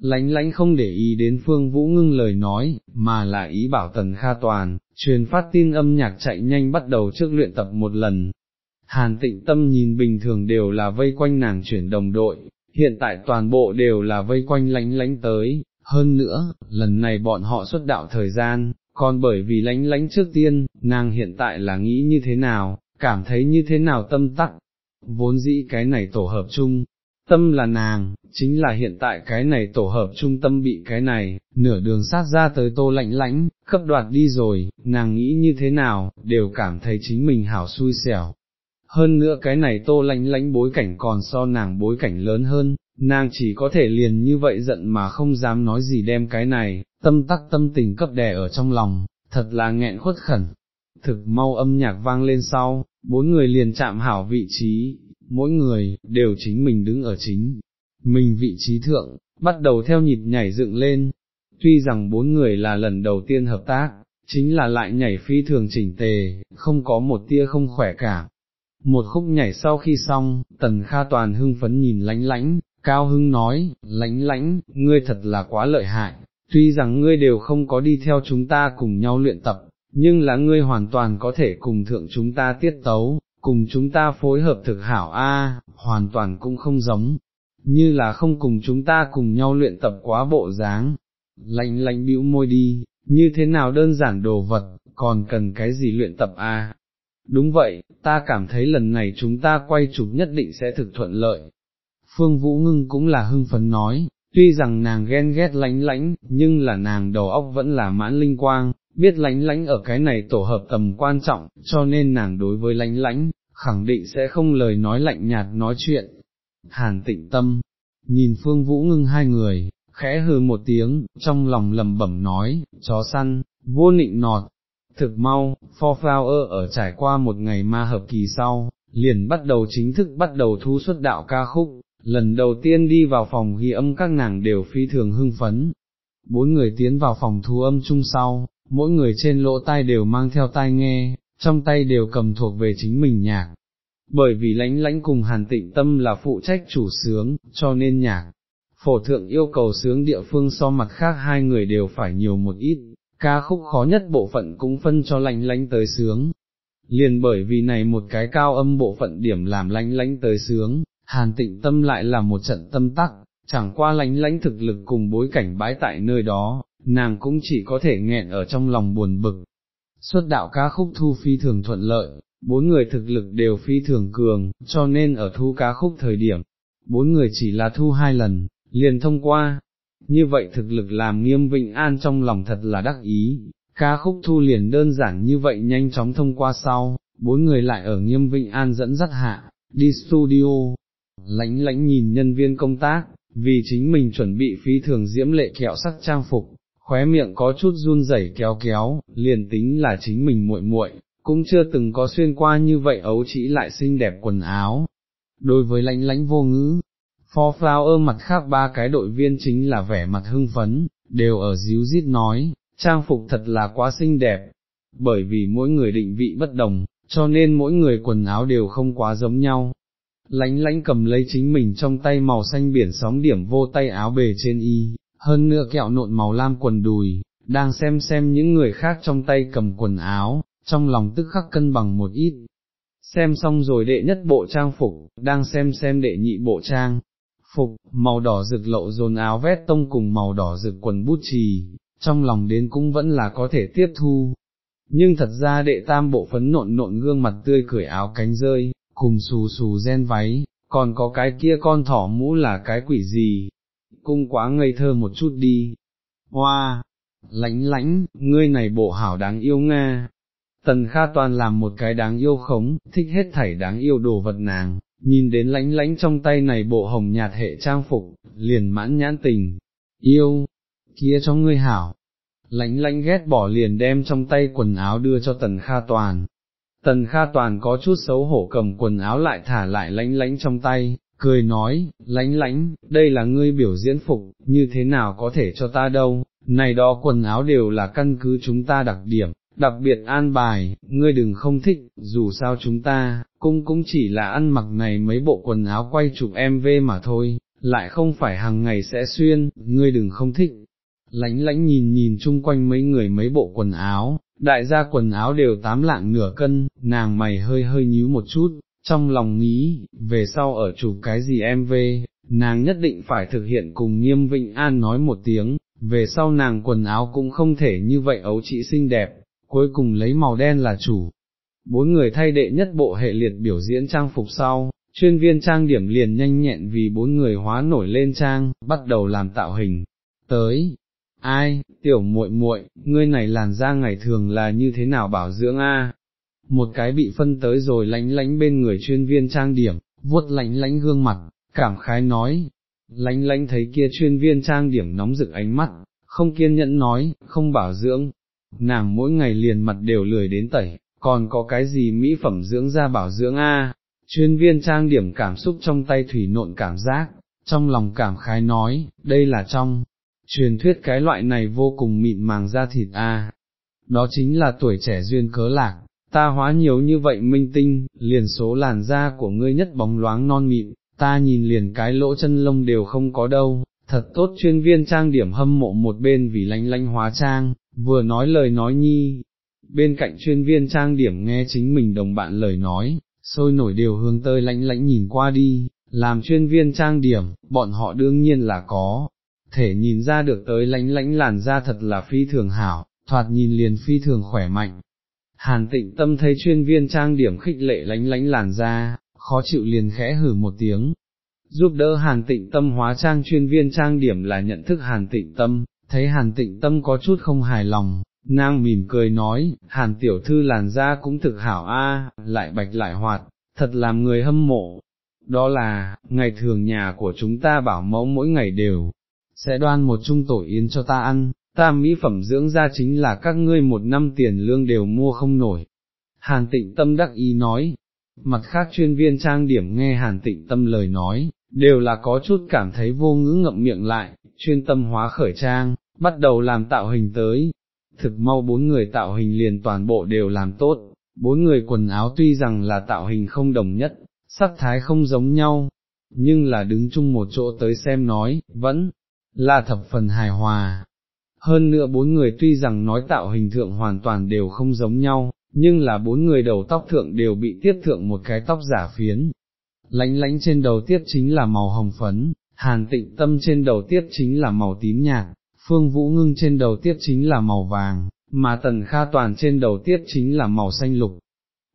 Lãnh lãnh không để ý đến Phương Vũ ngưng lời nói, mà là ý bảo Tần Kha Toàn, truyền phát tin âm nhạc chạy nhanh bắt đầu trước luyện tập một lần, Hàn tịnh tâm nhìn bình thường đều là vây quanh nàng chuyển đồng đội, hiện tại toàn bộ đều là vây quanh lánh lánh tới, hơn nữa, lần này bọn họ xuất đạo thời gian, còn bởi vì lánh lánh trước tiên, nàng hiện tại là nghĩ như thế nào, cảm thấy như thế nào tâm tắc, vốn dĩ cái này tổ hợp chung, tâm là nàng, chính là hiện tại cái này tổ hợp trung tâm bị cái này, nửa đường sát ra tới tô lạnh lãnh, cấp đoạt đi rồi, nàng nghĩ như thế nào, đều cảm thấy chính mình hảo xui xẻo. Hơn nữa cái này tô lạnh lãnh bối cảnh còn so nàng bối cảnh lớn hơn, nàng chỉ có thể liền như vậy giận mà không dám nói gì đem cái này, tâm tắc tâm tình cấp đè ở trong lòng, thật là nghẹn khuất khẩn. Thực mau âm nhạc vang lên sau, bốn người liền chạm hảo vị trí, mỗi người, đều chính mình đứng ở chính, mình vị trí thượng, bắt đầu theo nhịp nhảy dựng lên, tuy rằng bốn người là lần đầu tiên hợp tác, chính là lại nhảy phi thường chỉnh tề, không có một tia không khỏe cả. Một khúc nhảy sau khi xong, tần kha toàn hưng phấn nhìn lánh lánh, cao hưng nói, lánh lánh, ngươi thật là quá lợi hại, tuy rằng ngươi đều không có đi theo chúng ta cùng nhau luyện tập, nhưng là ngươi hoàn toàn có thể cùng thượng chúng ta tiết tấu, cùng chúng ta phối hợp thực hảo a, hoàn toàn cũng không giống, như là không cùng chúng ta cùng nhau luyện tập quá bộ dáng, lạnh lạnh bĩu môi đi, như thế nào đơn giản đồ vật, còn cần cái gì luyện tập a? Đúng vậy, ta cảm thấy lần này chúng ta quay chụp nhất định sẽ thực thuận lợi. Phương Vũ Ngưng cũng là hưng phấn nói, tuy rằng nàng ghen ghét lánh lánh, nhưng là nàng đầu óc vẫn là mãn linh quang, biết lánh lánh ở cái này tổ hợp tầm quan trọng, cho nên nàng đối với lánh lánh, khẳng định sẽ không lời nói lạnh nhạt nói chuyện. Hàn tịnh tâm, nhìn phương vũ ngưng hai người, khẽ hừ một tiếng, trong lòng lầm bẩm nói, chó săn, vô nịnh nọt. Thực mau, For Flower ở trải qua một ngày ma hợp kỳ sau, liền bắt đầu chính thức bắt đầu thu xuất đạo ca khúc, lần đầu tiên đi vào phòng ghi âm các nàng đều phi thường hưng phấn. Bốn người tiến vào phòng thu âm chung sau, mỗi người trên lỗ tai đều mang theo tai nghe, trong tay đều cầm thuộc về chính mình nhạc. Bởi vì lãnh lãnh cùng hàn tịnh tâm là phụ trách chủ sướng, cho nên nhạc, phổ thượng yêu cầu sướng địa phương so mặt khác hai người đều phải nhiều một ít, ca khúc khó nhất bộ phận cũng phân cho lãnh lãnh tới sướng. Liền bởi vì này một cái cao âm bộ phận điểm làm lãnh lãnh tới sướng, hàn tịnh tâm lại là một trận tâm tắc, chẳng qua lãnh lãnh thực lực cùng bối cảnh bãi tại nơi đó, nàng cũng chỉ có thể nghẹn ở trong lòng buồn bực. Xuất đạo ca khúc thu phi thường thuận lợi, bốn người thực lực đều phi thường cường, cho nên ở thu ca khúc thời điểm, bốn người chỉ là thu hai lần, liền thông qua. Như vậy thực lực làm nghiêm vịnh an trong lòng thật là đắc ý, ca khúc thu liền đơn giản như vậy nhanh chóng thông qua sau, bốn người lại ở nghiêm vịnh an dẫn dắt hạ, đi studio, lãnh lãnh nhìn nhân viên công tác, vì chính mình chuẩn bị phi thường diễm lệ kẹo sắc trang phục, khóe miệng có chút run rẩy kéo kéo, liền tính là chính mình muội muội, cũng chưa từng có xuyên qua như vậy ấu chỉ lại xinh đẹp quần áo. Đối với lãnh lãnh vô ngữ, phó Flower mặt khác ba cái đội viên chính là vẻ mặt hưng phấn, đều ở díu dít nói, trang phục thật là quá xinh đẹp, bởi vì mỗi người định vị bất đồng, cho nên mỗi người quần áo đều không quá giống nhau. Lánh lánh cầm lấy chính mình trong tay màu xanh biển sóng điểm vô tay áo bề trên y, hơn nữa kẹo nộn màu lam quần đùi, đang xem xem những người khác trong tay cầm quần áo, trong lòng tức khắc cân bằng một ít. Xem xong rồi đệ nhất bộ trang phục, đang xem xem đệ nhị bộ trang, phục, màu đỏ rực lộ dồn áo vét tông cùng màu đỏ rực quần bút trì, trong lòng đến cũng vẫn là có thể tiếp thu. Nhưng thật ra đệ tam bộ phấn nộn nộn gương mặt tươi cười áo cánh rơi, cùng xù xù gen váy, còn có cái kia con thỏ mũ là cái quỷ gì, cung quá ngây thơ một chút đi. Hoa, lãnh lãnh, ngươi này bộ hảo đáng yêu Nga. Tần Kha Toàn làm một cái đáng yêu khống, thích hết thảy đáng yêu đồ vật nàng, nhìn đến lãnh lãnh trong tay này bộ hồng nhạt hệ trang phục, liền mãn nhãn tình, yêu, kia cho ngươi hảo. Lãnh lãnh ghét bỏ liền đem trong tay quần áo đưa cho Tần Kha Toàn. Tần Kha Toàn có chút xấu hổ cầm quần áo lại thả lại lánh lánh trong tay, cười nói, lánh lánh, đây là ngươi biểu diễn phục, như thế nào có thể cho ta đâu, này đó quần áo đều là căn cứ chúng ta đặc điểm, đặc biệt an bài, ngươi đừng không thích, dù sao chúng ta, cũng cũng chỉ là ăn mặc này mấy bộ quần áo quay chụp MV mà thôi, lại không phải hàng ngày sẽ xuyên, ngươi đừng không thích. Lánh lánh nhìn nhìn chung quanh mấy người mấy bộ quần áo, đại gia quần áo đều tám lạng nửa cân, nàng mày hơi hơi nhíu một chút, trong lòng nghĩ, về sau ở chụp cái gì em về, nàng nhất định phải thực hiện cùng nghiêm vịnh an nói một tiếng, về sau nàng quần áo cũng không thể như vậy ấu trị xinh đẹp, cuối cùng lấy màu đen là chủ. Bốn người thay đệ nhất bộ hệ liệt biểu diễn trang phục sau, chuyên viên trang điểm liền nhanh nhẹn vì bốn người hóa nổi lên trang, bắt đầu làm tạo hình. Tới, ai, tiểu muội muội, ngươi này làn da ngày thường là như thế nào bảo dưỡng a? Một cái bị phân tới rồi lánh lánh bên người chuyên viên trang điểm, vuốt lánh lánh gương mặt, cảm khái nói, lánh lánh thấy kia chuyên viên trang điểm nóng rực ánh mắt, không kiên nhẫn nói, không bảo dưỡng, nàng mỗi ngày liền mặt đều lười đến tẩy, còn có cái gì mỹ phẩm dưỡng da bảo dưỡng a? chuyên viên trang điểm cảm xúc trong tay thủy nộn cảm giác, trong lòng cảm khái nói, đây là trong, truyền thuyết cái loại này vô cùng mịn màng da thịt a, đó chính là tuổi trẻ duyên cớ lạc, ta hóa nhiều như vậy minh tinh, liền số làn da của ngươi nhất bóng loáng non mịn, ta nhìn liền cái lỗ chân lông đều không có đâu, thật tốt chuyên viên trang điểm hâm mộ một bên vì lánh lánh hóa trang, vừa nói lời nói nhi, bên cạnh chuyên viên trang điểm nghe chính mình đồng bạn lời nói, sôi nổi đều hướng tới lãnh lãnh nhìn qua đi, làm chuyên viên trang điểm, bọn họ đương nhiên là có, thể nhìn ra được tới lãnh lãnh làn da thật là phi thường hảo, thoạt nhìn liền phi thường khỏe mạnh. Hàn tịnh tâm thấy chuyên viên trang điểm khích lệ lánh lánh làn da, khó chịu liền khẽ hử một tiếng, giúp đỡ hàn tịnh tâm hóa trang chuyên viên trang điểm là nhận thức hàn tịnh tâm, thấy hàn tịnh tâm có chút không hài lòng, nàng mỉm cười nói, hàn tiểu thư làn da cũng thực hảo a, lại bạch lại hoạt, thật làm người hâm mộ. Đó là, ngày thường nhà của chúng ta bảo mẫu mỗi ngày đều, sẽ đoan một chung tổ yến cho ta ăn, ta mỹ phẩm dưỡng da chính là các ngươi một năm tiền lương đều mua không nổi. Hàn tịnh tâm đắc ý nói, mặt khác chuyên viên trang điểm nghe hàn tịnh tâm lời nói, đều là có chút cảm thấy vô ngữ ngậm miệng lại, chuyên tâm hóa khởi trang, bắt đầu làm tạo hình tới. Thực mau bốn người tạo hình liền toàn bộ đều làm tốt, bốn người quần áo tuy rằng là tạo hình không đồng nhất, sắc thái không giống nhau, nhưng là đứng chung một chỗ tới xem nói, vẫn là thập phần hài hòa. Hơn nữa bốn người tuy rằng nói tạo hình thượng hoàn toàn đều không giống nhau, nhưng là bốn người đầu tóc thượng đều bị tiết thượng một cái tóc giả phiến, lánh lánh trên đầu tiết chính là màu hồng phấn, hàn tịnh tâm trên đầu tiết chính là màu tím nhạt, phương vũ ngưng trên đầu tiết chính là màu vàng, mà tần kha toàn trên đầu tiết chính là màu xanh lục.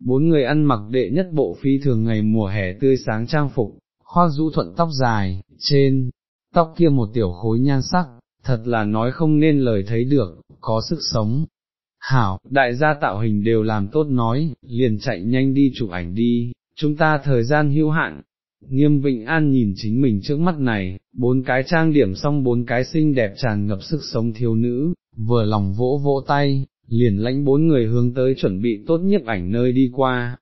Bốn người ăn mặc đệ nhất bộ phi thường ngày mùa hè tươi sáng trang phục, khoác rũ thuận tóc dài, trên, tóc kia một tiểu khối nhan sắc, thật là nói không nên lời thấy được, có sức sống. Hảo, đại gia tạo hình đều làm tốt nói, liền chạy nhanh đi chụp ảnh đi, chúng ta thời gian hữu hạn. Nghiêm Vịnh An nhìn chính mình trước mắt này, bốn cái trang điểm xong bốn cái xinh đẹp tràn ngập sức sống thiếu nữ, vừa lòng vỗ vỗ tay, liền lãnh bốn người hướng tới chuẩn bị tốt nhiếp ảnh nơi đi qua.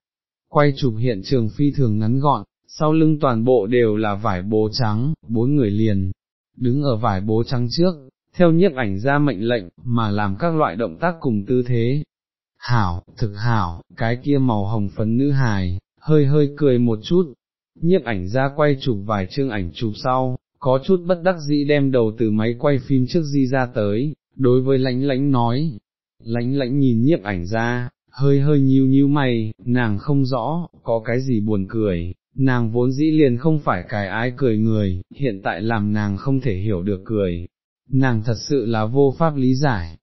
Quay chụp hiện trường phi thường ngắn gọn, sau lưng toàn bộ đều là vải bố trắng, bốn người liền, đứng ở vải bố trắng trước, theo nhiếp ảnh ra mệnh lệnh, mà làm các loại động tác cùng tư thế. Hảo, thực hảo, cái kia màu hồng phấn nữ hài, hơi hơi cười một chút, nhiếp ảnh ra quay chụp vài chương ảnh chụp sau, có chút bất đắc dĩ đem đầu từ máy quay phim trước di ra tới, đối với lánh lánh nói, lánh lánh nhìn nhiếp ảnh ra, hơi hơi nhíu nhíu mày, nàng không rõ, có cái gì buồn cười, nàng vốn dĩ liền không phải cái ái cười người, hiện tại làm nàng không thể hiểu được cười, nàng thật sự là vô pháp lý giải.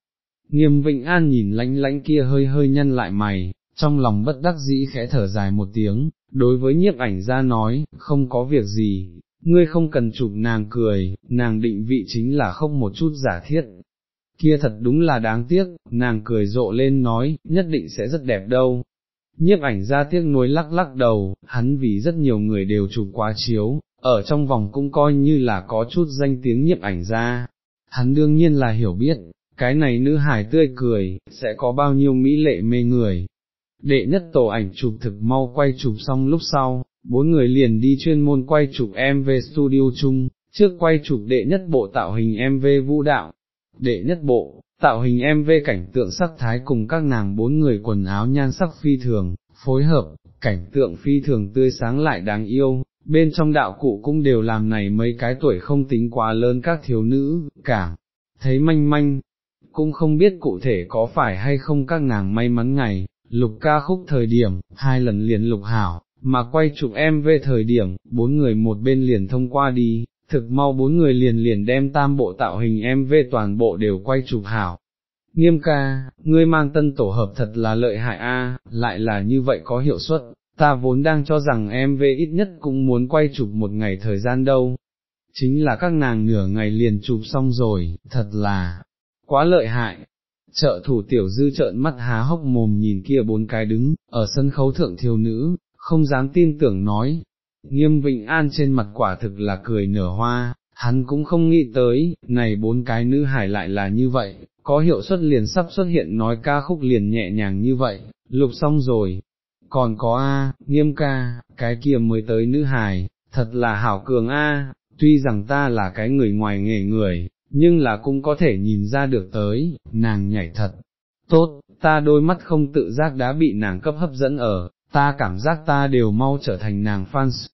Nghiêm Vịnh An nhìn lánh lánh kia hơi hơi nhăn lại mày, trong lòng bất đắc dĩ khẽ thở dài một tiếng, đối với nhiếp ảnh ra nói, không có việc gì, ngươi không cần chụp nàng cười, nàng định vị chính là không một chút giả thiết. Kia thật đúng là đáng tiếc, nàng cười rộ lên nói, nhất định sẽ rất đẹp đâu. Nhiếp ảnh ra tiếc nuối lắc lắc đầu, hắn vì rất nhiều người đều chụp quá chiếu, ở trong vòng cũng coi như là có chút danh tiếng nhiếp ảnh ra. Hắn đương nhiên là hiểu biết, cái này nữ hải tươi cười, sẽ có bao nhiêu mỹ lệ mê người, đệ nhất tổ ảnh chụp thực mau quay chụp xong lúc sau, bốn người liền đi chuyên môn quay chụp MV studio chung, trước quay chụp đệ nhất bộ tạo hình MV vũ đạo, đệ nhất bộ, tạo hình MV cảnh tượng sắc thái cùng các nàng bốn người quần áo nhan sắc phi thường, phối hợp, cảnh tượng phi thường tươi sáng lại đáng yêu, bên trong đạo cụ cũng đều làm này mấy cái tuổi không tính quá lớn các thiếu nữ, cả, thấy manh manh, cũng không biết cụ thể có phải hay không các nàng may mắn ngày, lục ca khúc thời điểm, hai lần liền lục hảo, mà quay chụp em về thời điểm, bốn người một bên liền thông qua đi, thực mau bốn người liền liền đem tam bộ tạo hình em về toàn bộ đều quay chụp hảo. Nghiêm ca, ngươi mang tân tổ hợp thật là lợi hại a, lại là như vậy có hiệu suất, ta vốn đang cho rằng em về ít nhất cũng muốn quay chụp một ngày thời gian đâu. Chính là các nàng nửa ngày liền chụp xong rồi, thật là, quá lợi hại. Trợ thủ tiểu dư trợn mắt há hốc mồm nhìn kia bốn cái đứng, ở sân khấu thượng thiếu nữ, không dám tin tưởng nói. Nghiêm Vịnh An trên mặt quả thực là cười nở hoa, hắn cũng không nghĩ tới, này bốn cái nữ hải lại là như vậy, có hiệu suất liền sắp xuất hiện nói ca khúc liền nhẹ nhàng như vậy, lục xong rồi. Còn có A, nghiêm ca, cái kia mới tới nữ hài, thật là hảo cường A, tuy rằng ta là cái người ngoài nghề người, nhưng là cũng có thể nhìn ra được tới, nàng nhảy thật. Tốt, ta đôi mắt không tự giác đã bị nàng cấp hấp dẫn ở, ta cảm giác ta đều mau trở thành nàng fans.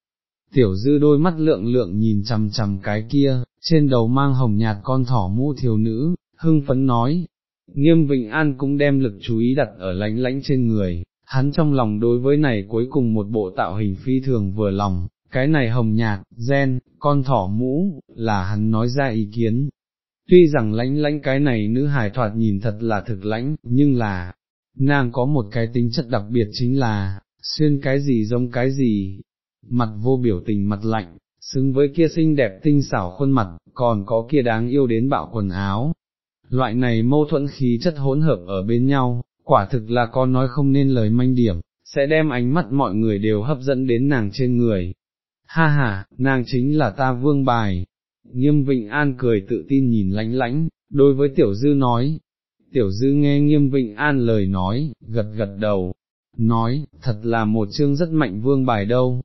Tiểu dư đôi mắt lượng lượng nhìn chằm chằm cái kia, trên đầu mang hồng nhạt con thỏ mũ thiếu nữ, hưng phấn nói. Nghiêm Vịnh An cũng đem lực chú ý đặt ở lánh lánh trên người, hắn trong lòng đối với này cuối cùng một bộ tạo hình phi thường vừa lòng, cái này hồng nhạt, gen, con thỏ mũ, là hắn nói ra ý kiến. Tuy rằng lánh lánh cái này nữ hài thoạt nhìn thật là thực lãnh, nhưng là, nàng có một cái tính chất đặc biệt chính là, xuyên cái gì giống cái gì, mặt vô biểu tình mặt lạnh, xứng với kia xinh đẹp tinh xảo khuôn mặt, còn có kia đáng yêu đến bạo quần áo. Loại này mâu thuẫn khí chất hỗn hợp ở bên nhau, quả thực là con nói không nên lời manh điểm, sẽ đem ánh mắt mọi người đều hấp dẫn đến nàng trên người. Ha ha, nàng chính là ta vương bài. Nghiêm Vịnh An cười tự tin nhìn lánh lánh, đối với Tiểu Dư nói. Tiểu Dư nghe Nghiêm Vịnh An lời nói, gật gật đầu, nói, thật là một chương rất mạnh vương bài đâu.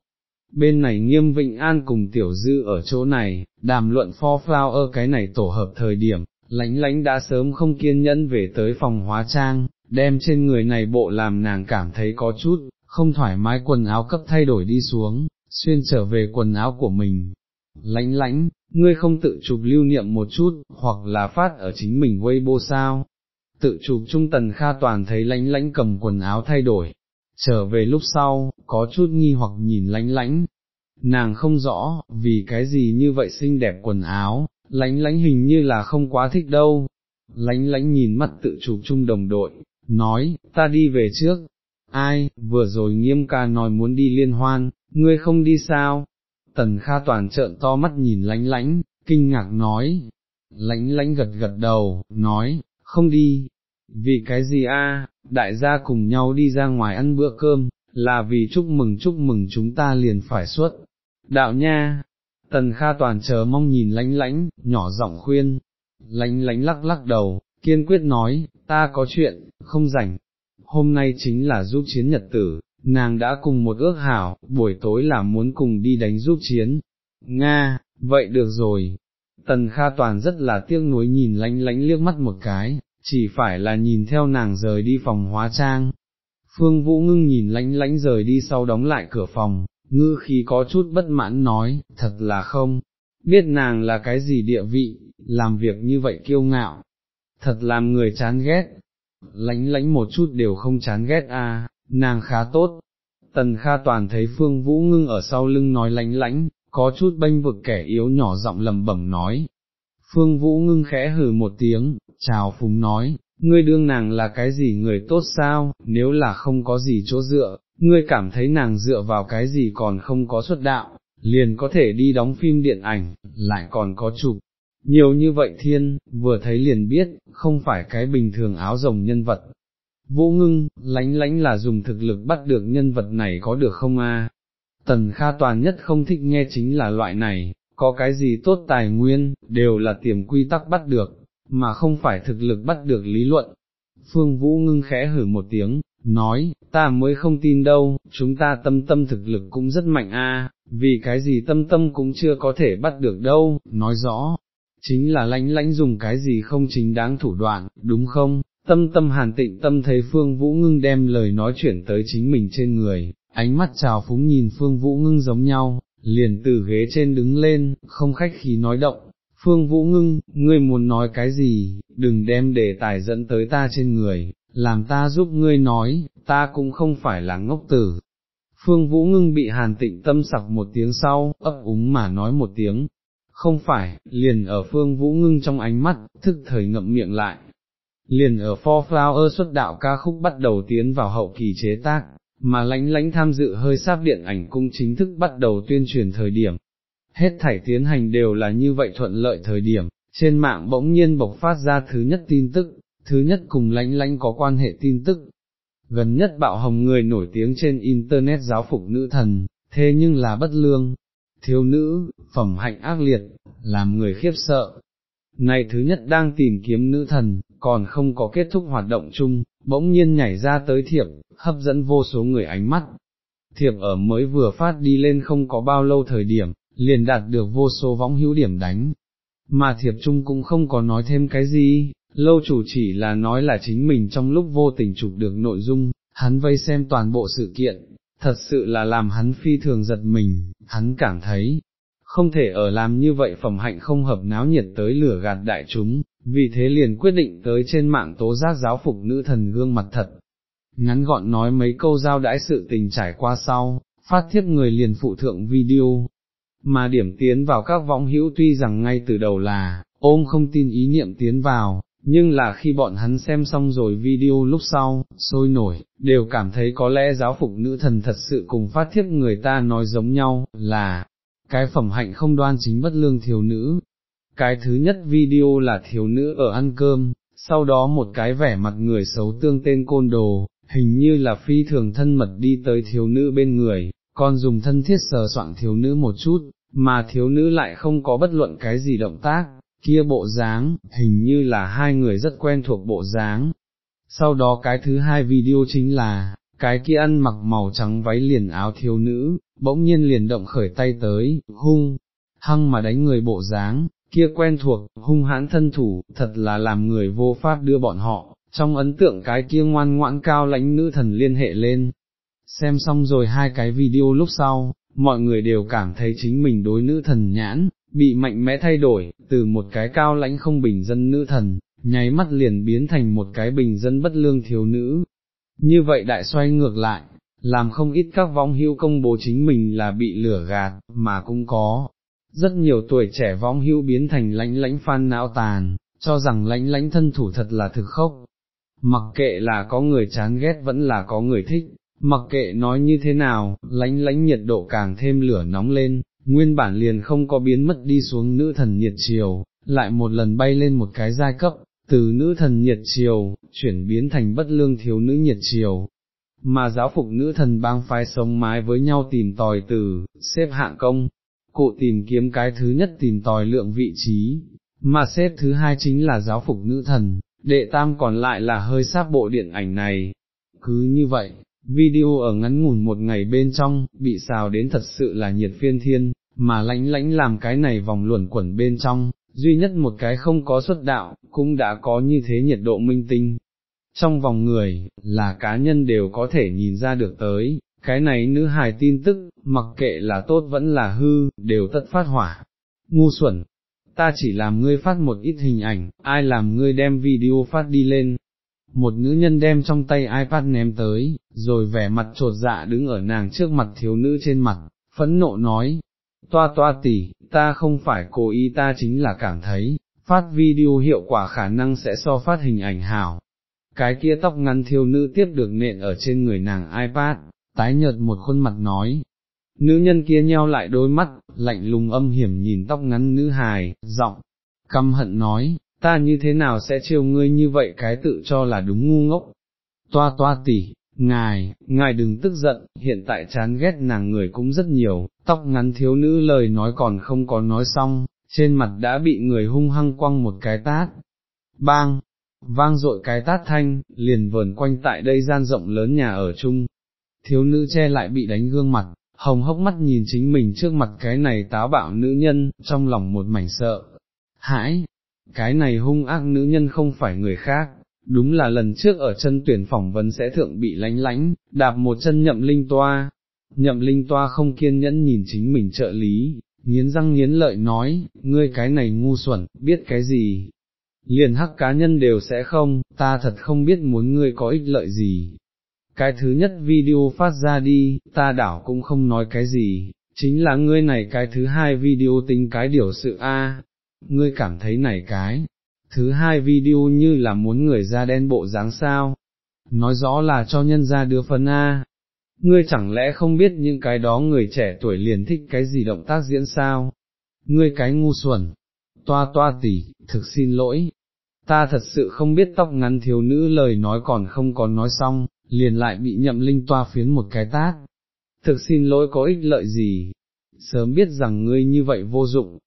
Bên này Nghiêm Vịnh An cùng Tiểu Dư ở chỗ này, đàm luận for flower cái này tổ hợp thời điểm, lãnh lãnh đã sớm không kiên nhẫn về tới phòng hóa trang, đem trên người này bộ làm nàng cảm thấy có chút, không thoải mái quần áo cấp thay đổi đi xuống, xuyên trở về quần áo của mình. lãnh lãnh, ngươi không tự chụp lưu niệm một chút, hoặc là phát ở chính mình Weibo sao? Tự chụp trung tần kha toàn thấy lãnh lãnh cầm quần áo thay đổi, trở về lúc sau, có chút nghi hoặc nhìn lánh lánh. Nàng không rõ, vì cái gì như vậy xinh đẹp quần áo, lánh lánh hình như là không quá thích đâu. Lánh lánh nhìn mắt tự chụp chung đồng đội, nói, ta đi về trước. Ai, vừa rồi nghiêm ca nói muốn đi liên hoan, ngươi không đi sao? Tần Kha toàn trợn to mắt nhìn lánh lánh, kinh ngạc nói. Lánh lánh gật gật đầu, nói, không đi. Vì cái gì a? đại gia cùng nhau đi ra ngoài ăn bữa cơm, là vì chúc mừng chúc mừng chúng ta liền phải xuất. Đạo nha, tần kha toàn chờ mong nhìn lánh lánh, nhỏ giọng khuyên, lánh lánh lắc lắc đầu, kiên quyết nói, ta có chuyện, không rảnh, hôm nay chính là giúp chiến nhật tử, nàng đã cùng một ước hảo, buổi tối là muốn cùng đi đánh giúp chiến. Nga, vậy được rồi. Tần Kha Toàn rất là tiếc nuối nhìn lánh lánh liếc mắt một cái, chỉ phải là nhìn theo nàng rời đi phòng hóa trang. Phương Vũ ngưng nhìn lánh lánh rời đi sau đóng lại cửa phòng, ngư khí có chút bất mãn nói, thật là không, biết nàng là cái gì địa vị, làm việc như vậy kiêu ngạo, thật làm người chán ghét, lánh lánh một chút đều không chán ghét à? nàng khá tốt. Tần Kha Toàn thấy Phương Vũ ngưng ở sau lưng nói lánh lánh, có chút bênh vực kẻ yếu nhỏ giọng lầm bẩm nói. Phương Vũ ngưng khẽ hừ một tiếng, chào phúng nói, ngươi đương nàng là cái gì người tốt sao, nếu là không có gì chỗ dựa, ngươi cảm thấy nàng dựa vào cái gì còn không có xuất đạo, liền có thể đi đóng phim điện ảnh, lại còn có chụp. Nhiều như vậy thiên, vừa thấy liền biết, không phải cái bình thường áo rồng nhân vật. Vũ ngưng, lánh lánh là dùng thực lực bắt được nhân vật này có được không a? Tần Kha toàn nhất không thích nghe chính là loại này, có cái gì tốt tài nguyên, đều là tiềm quy tắc bắt được, mà không phải thực lực bắt được lý luận. Phương Vũ ngưng khẽ hử một tiếng, nói, ta mới không tin đâu, chúng ta tâm tâm thực lực cũng rất mạnh a, vì cái gì tâm tâm cũng chưa có thể bắt được đâu, nói rõ, chính là lãnh lãnh dùng cái gì không chính đáng thủ đoạn, đúng không? Tâm tâm hàn tịnh tâm thấy Phương Vũ Ngưng đem lời nói chuyển tới chính mình trên người, ánh mắt trào phúng nhìn Phương Vũ Ngưng giống nhau, liền từ ghế trên đứng lên, không khách khí nói động, Phương Vũ Ngưng, ngươi muốn nói cái gì, đừng đem đề tài dẫn tới ta trên người, làm ta giúp ngươi nói, ta cũng không phải là ngốc tử. Phương Vũ Ngưng bị hàn tịnh tâm sặc một tiếng sau, ấp úng mà nói một tiếng, không phải, liền ở Phương Vũ Ngưng trong ánh mắt, thức thời ngậm miệng lại. Liền ở For Flower xuất đạo ca khúc bắt đầu tiến vào hậu kỳ chế tác, mà lãnh lãnh tham dự hơi sáp điện ảnh cung chính thức bắt đầu tuyên truyền thời điểm. Hết thảy tiến hành đều là như vậy thuận lợi thời điểm, trên mạng bỗng nhiên bộc phát ra thứ nhất tin tức, thứ nhất cùng lãnh lãnh có quan hệ tin tức. Gần nhất bạo hồng người nổi tiếng trên Internet giáo phục nữ thần, thế nhưng là bất lương, thiếu nữ, phẩm hạnh ác liệt, làm người khiếp sợ. Này thứ nhất đang tìm kiếm nữ thần, còn không có kết thúc hoạt động chung, bỗng nhiên nhảy ra tới thiệp, hấp dẫn vô số người ánh mắt. Thiệp ở mới vừa phát đi lên không có bao lâu thời điểm, liền đạt được vô số võng hữu điểm đánh. Mà thiệp chung cũng không có nói thêm cái gì, lâu chủ chỉ là nói là chính mình trong lúc vô tình chụp được nội dung, hắn vây xem toàn bộ sự kiện, thật sự là làm hắn phi thường giật mình, hắn cảm thấy, không thể ở làm như vậy phẩm hạnh không hợp náo nhiệt tới lửa gạt đại chúng, vì thế liền quyết định tới trên mạng tố giác giáo phục nữ thần gương mặt thật. Ngắn gọn nói mấy câu giao đãi sự tình trải qua sau, phát thiếp người liền phụ thượng video, mà điểm tiến vào các võng hữu tuy rằng ngay từ đầu là, ôm không tin ý niệm tiến vào, nhưng là khi bọn hắn xem xong rồi video lúc sau, sôi nổi, đều cảm thấy có lẽ giáo phục nữ thần thật sự cùng phát thiếp người ta nói giống nhau, là, cái phẩm hạnh không đoan chính bất lương thiếu nữ. Cái thứ nhất video là thiếu nữ ở ăn cơm, sau đó một cái vẻ mặt người xấu tương tên côn đồ, hình như là phi thường thân mật đi tới thiếu nữ bên người, còn dùng thân thiết sờ soạn thiếu nữ một chút, mà thiếu nữ lại không có bất luận cái gì động tác, kia bộ dáng, hình như là hai người rất quen thuộc bộ dáng. Sau đó cái thứ hai video chính là, cái kia ăn mặc màu trắng váy liền áo thiếu nữ, bỗng nhiên liền động khởi tay tới, hung, hăng mà đánh người bộ dáng, kia quen thuộc, hung hãn thân thủ, thật là làm người vô pháp đưa bọn họ, trong ấn tượng cái kia ngoan ngoãn cao lãnh nữ thần liên hệ lên. Xem xong rồi hai cái video lúc sau, mọi người đều cảm thấy chính mình đối nữ thần nhãn, bị mạnh mẽ thay đổi, từ một cái cao lãnh không bình dân nữ thần, nháy mắt liền biến thành một cái bình dân bất lương thiếu nữ. Như vậy đại xoay ngược lại, làm không ít các vong hưu công bố chính mình là bị lửa gạt, mà cũng có. Rất nhiều tuổi trẻ vong hữu biến thành lãnh lãnh phan não tàn, cho rằng lãnh lãnh thân thủ thật là thực khốc. Mặc kệ là có người chán ghét vẫn là có người thích, mặc kệ nói như thế nào, lãnh lãnh nhiệt độ càng thêm lửa nóng lên, nguyên bản liền không có biến mất đi xuống nữ thần nhiệt chiều, lại một lần bay lên một cái giai cấp, từ nữ thần nhiệt chiều, chuyển biến thành bất lương thiếu nữ nhiệt chiều. Mà giáo phục nữ thần bang phái sống mái với nhau tìm tòi từ, xếp hạng công, cụ tìm kiếm cái thứ nhất tìm tòi lượng vị trí, mà xếp thứ hai chính là giáo phục nữ thần, đệ tam còn lại là hơi sát bộ điện ảnh này. Cứ như vậy, video ở ngắn ngủn một ngày bên trong, bị xào đến thật sự là nhiệt phiên thiên, mà lãnh lãnh làm cái này vòng luẩn quẩn bên trong, duy nhất một cái không có xuất đạo, cũng đã có như thế nhiệt độ minh tinh. Trong vòng người, là cá nhân đều có thể nhìn ra được tới, cái này nữ hài tin tức, mặc kệ là tốt vẫn là hư, đều tất phát hỏa. Ngu xuẩn, ta chỉ làm ngươi phát một ít hình ảnh, ai làm ngươi đem video phát đi lên, một nữ nhân đem trong tay iPad ném tới, rồi vẻ mặt trột dạ đứng ở nàng trước mặt thiếu nữ trên mặt, phẫn nộ nói, toa toa tỷ, ta không phải cố ý ta chính là cảm thấy, phát video hiệu quả khả năng sẽ so phát hình ảnh hảo. Cái kia tóc ngắn thiếu nữ tiếp được nện ở trên người nàng iPad, tái nhợt một khuôn mặt nói. Nữ nhân kia nheo lại đôi mắt, lạnh lùng âm hiểm nhìn tóc ngắn nữ hài, giọng, căm hận nói, ta như thế nào sẽ trêu ngươi như vậy cái tự cho là đúng ngu ngốc. Toa toa tỷ, ngài, ngài đừng tức giận, hiện tại chán ghét nàng người cũng rất nhiều, tóc ngắn thiếu nữ lời nói còn không có nói xong, trên mặt đã bị người hung hăng quăng một cái tát. Bang! Vang dội cái tát thanh, liền vờn quanh tại đây gian rộng lớn nhà ở chung. Thiếu nữ che lại bị đánh gương mặt, hồng hốc mắt nhìn chính mình trước mặt cái này táo bạo nữ nhân, trong lòng một mảnh sợ. Hãi, cái này hung ác nữ nhân không phải người khác, đúng là lần trước ở chân tuyển phỏng vấn sẽ thượng bị lánh lánh, đạp một chân nhậm linh toa, nhậm linh toa không kiên nhẫn nhìn chính mình trợ lý, nghiến răng nghiến lợi nói, ngươi cái này ngu xuẩn, biết cái gì, liền hắc cá nhân đều sẽ không, ta thật không biết muốn ngươi có ích lợi gì. Cái thứ nhất video phát ra đi, ta đảo cũng không nói cái gì, chính là ngươi này cái thứ hai video tính cái điều sự A, ngươi cảm thấy này cái, thứ hai video như là muốn người ra đen bộ dáng sao, nói rõ là cho nhân ra đưa phân A, ngươi chẳng lẽ không biết những cái đó người trẻ tuổi liền thích cái gì động tác diễn sao, ngươi cái ngu xuẩn, toa toa tỷ, thực xin lỗi, ta thật sự không biết tóc ngắn thiếu nữ lời nói còn không còn nói xong, liền lại bị nhậm linh toa phiến một cái tát, thực xin lỗi có ích lợi gì, sớm biết rằng ngươi như vậy vô dụng,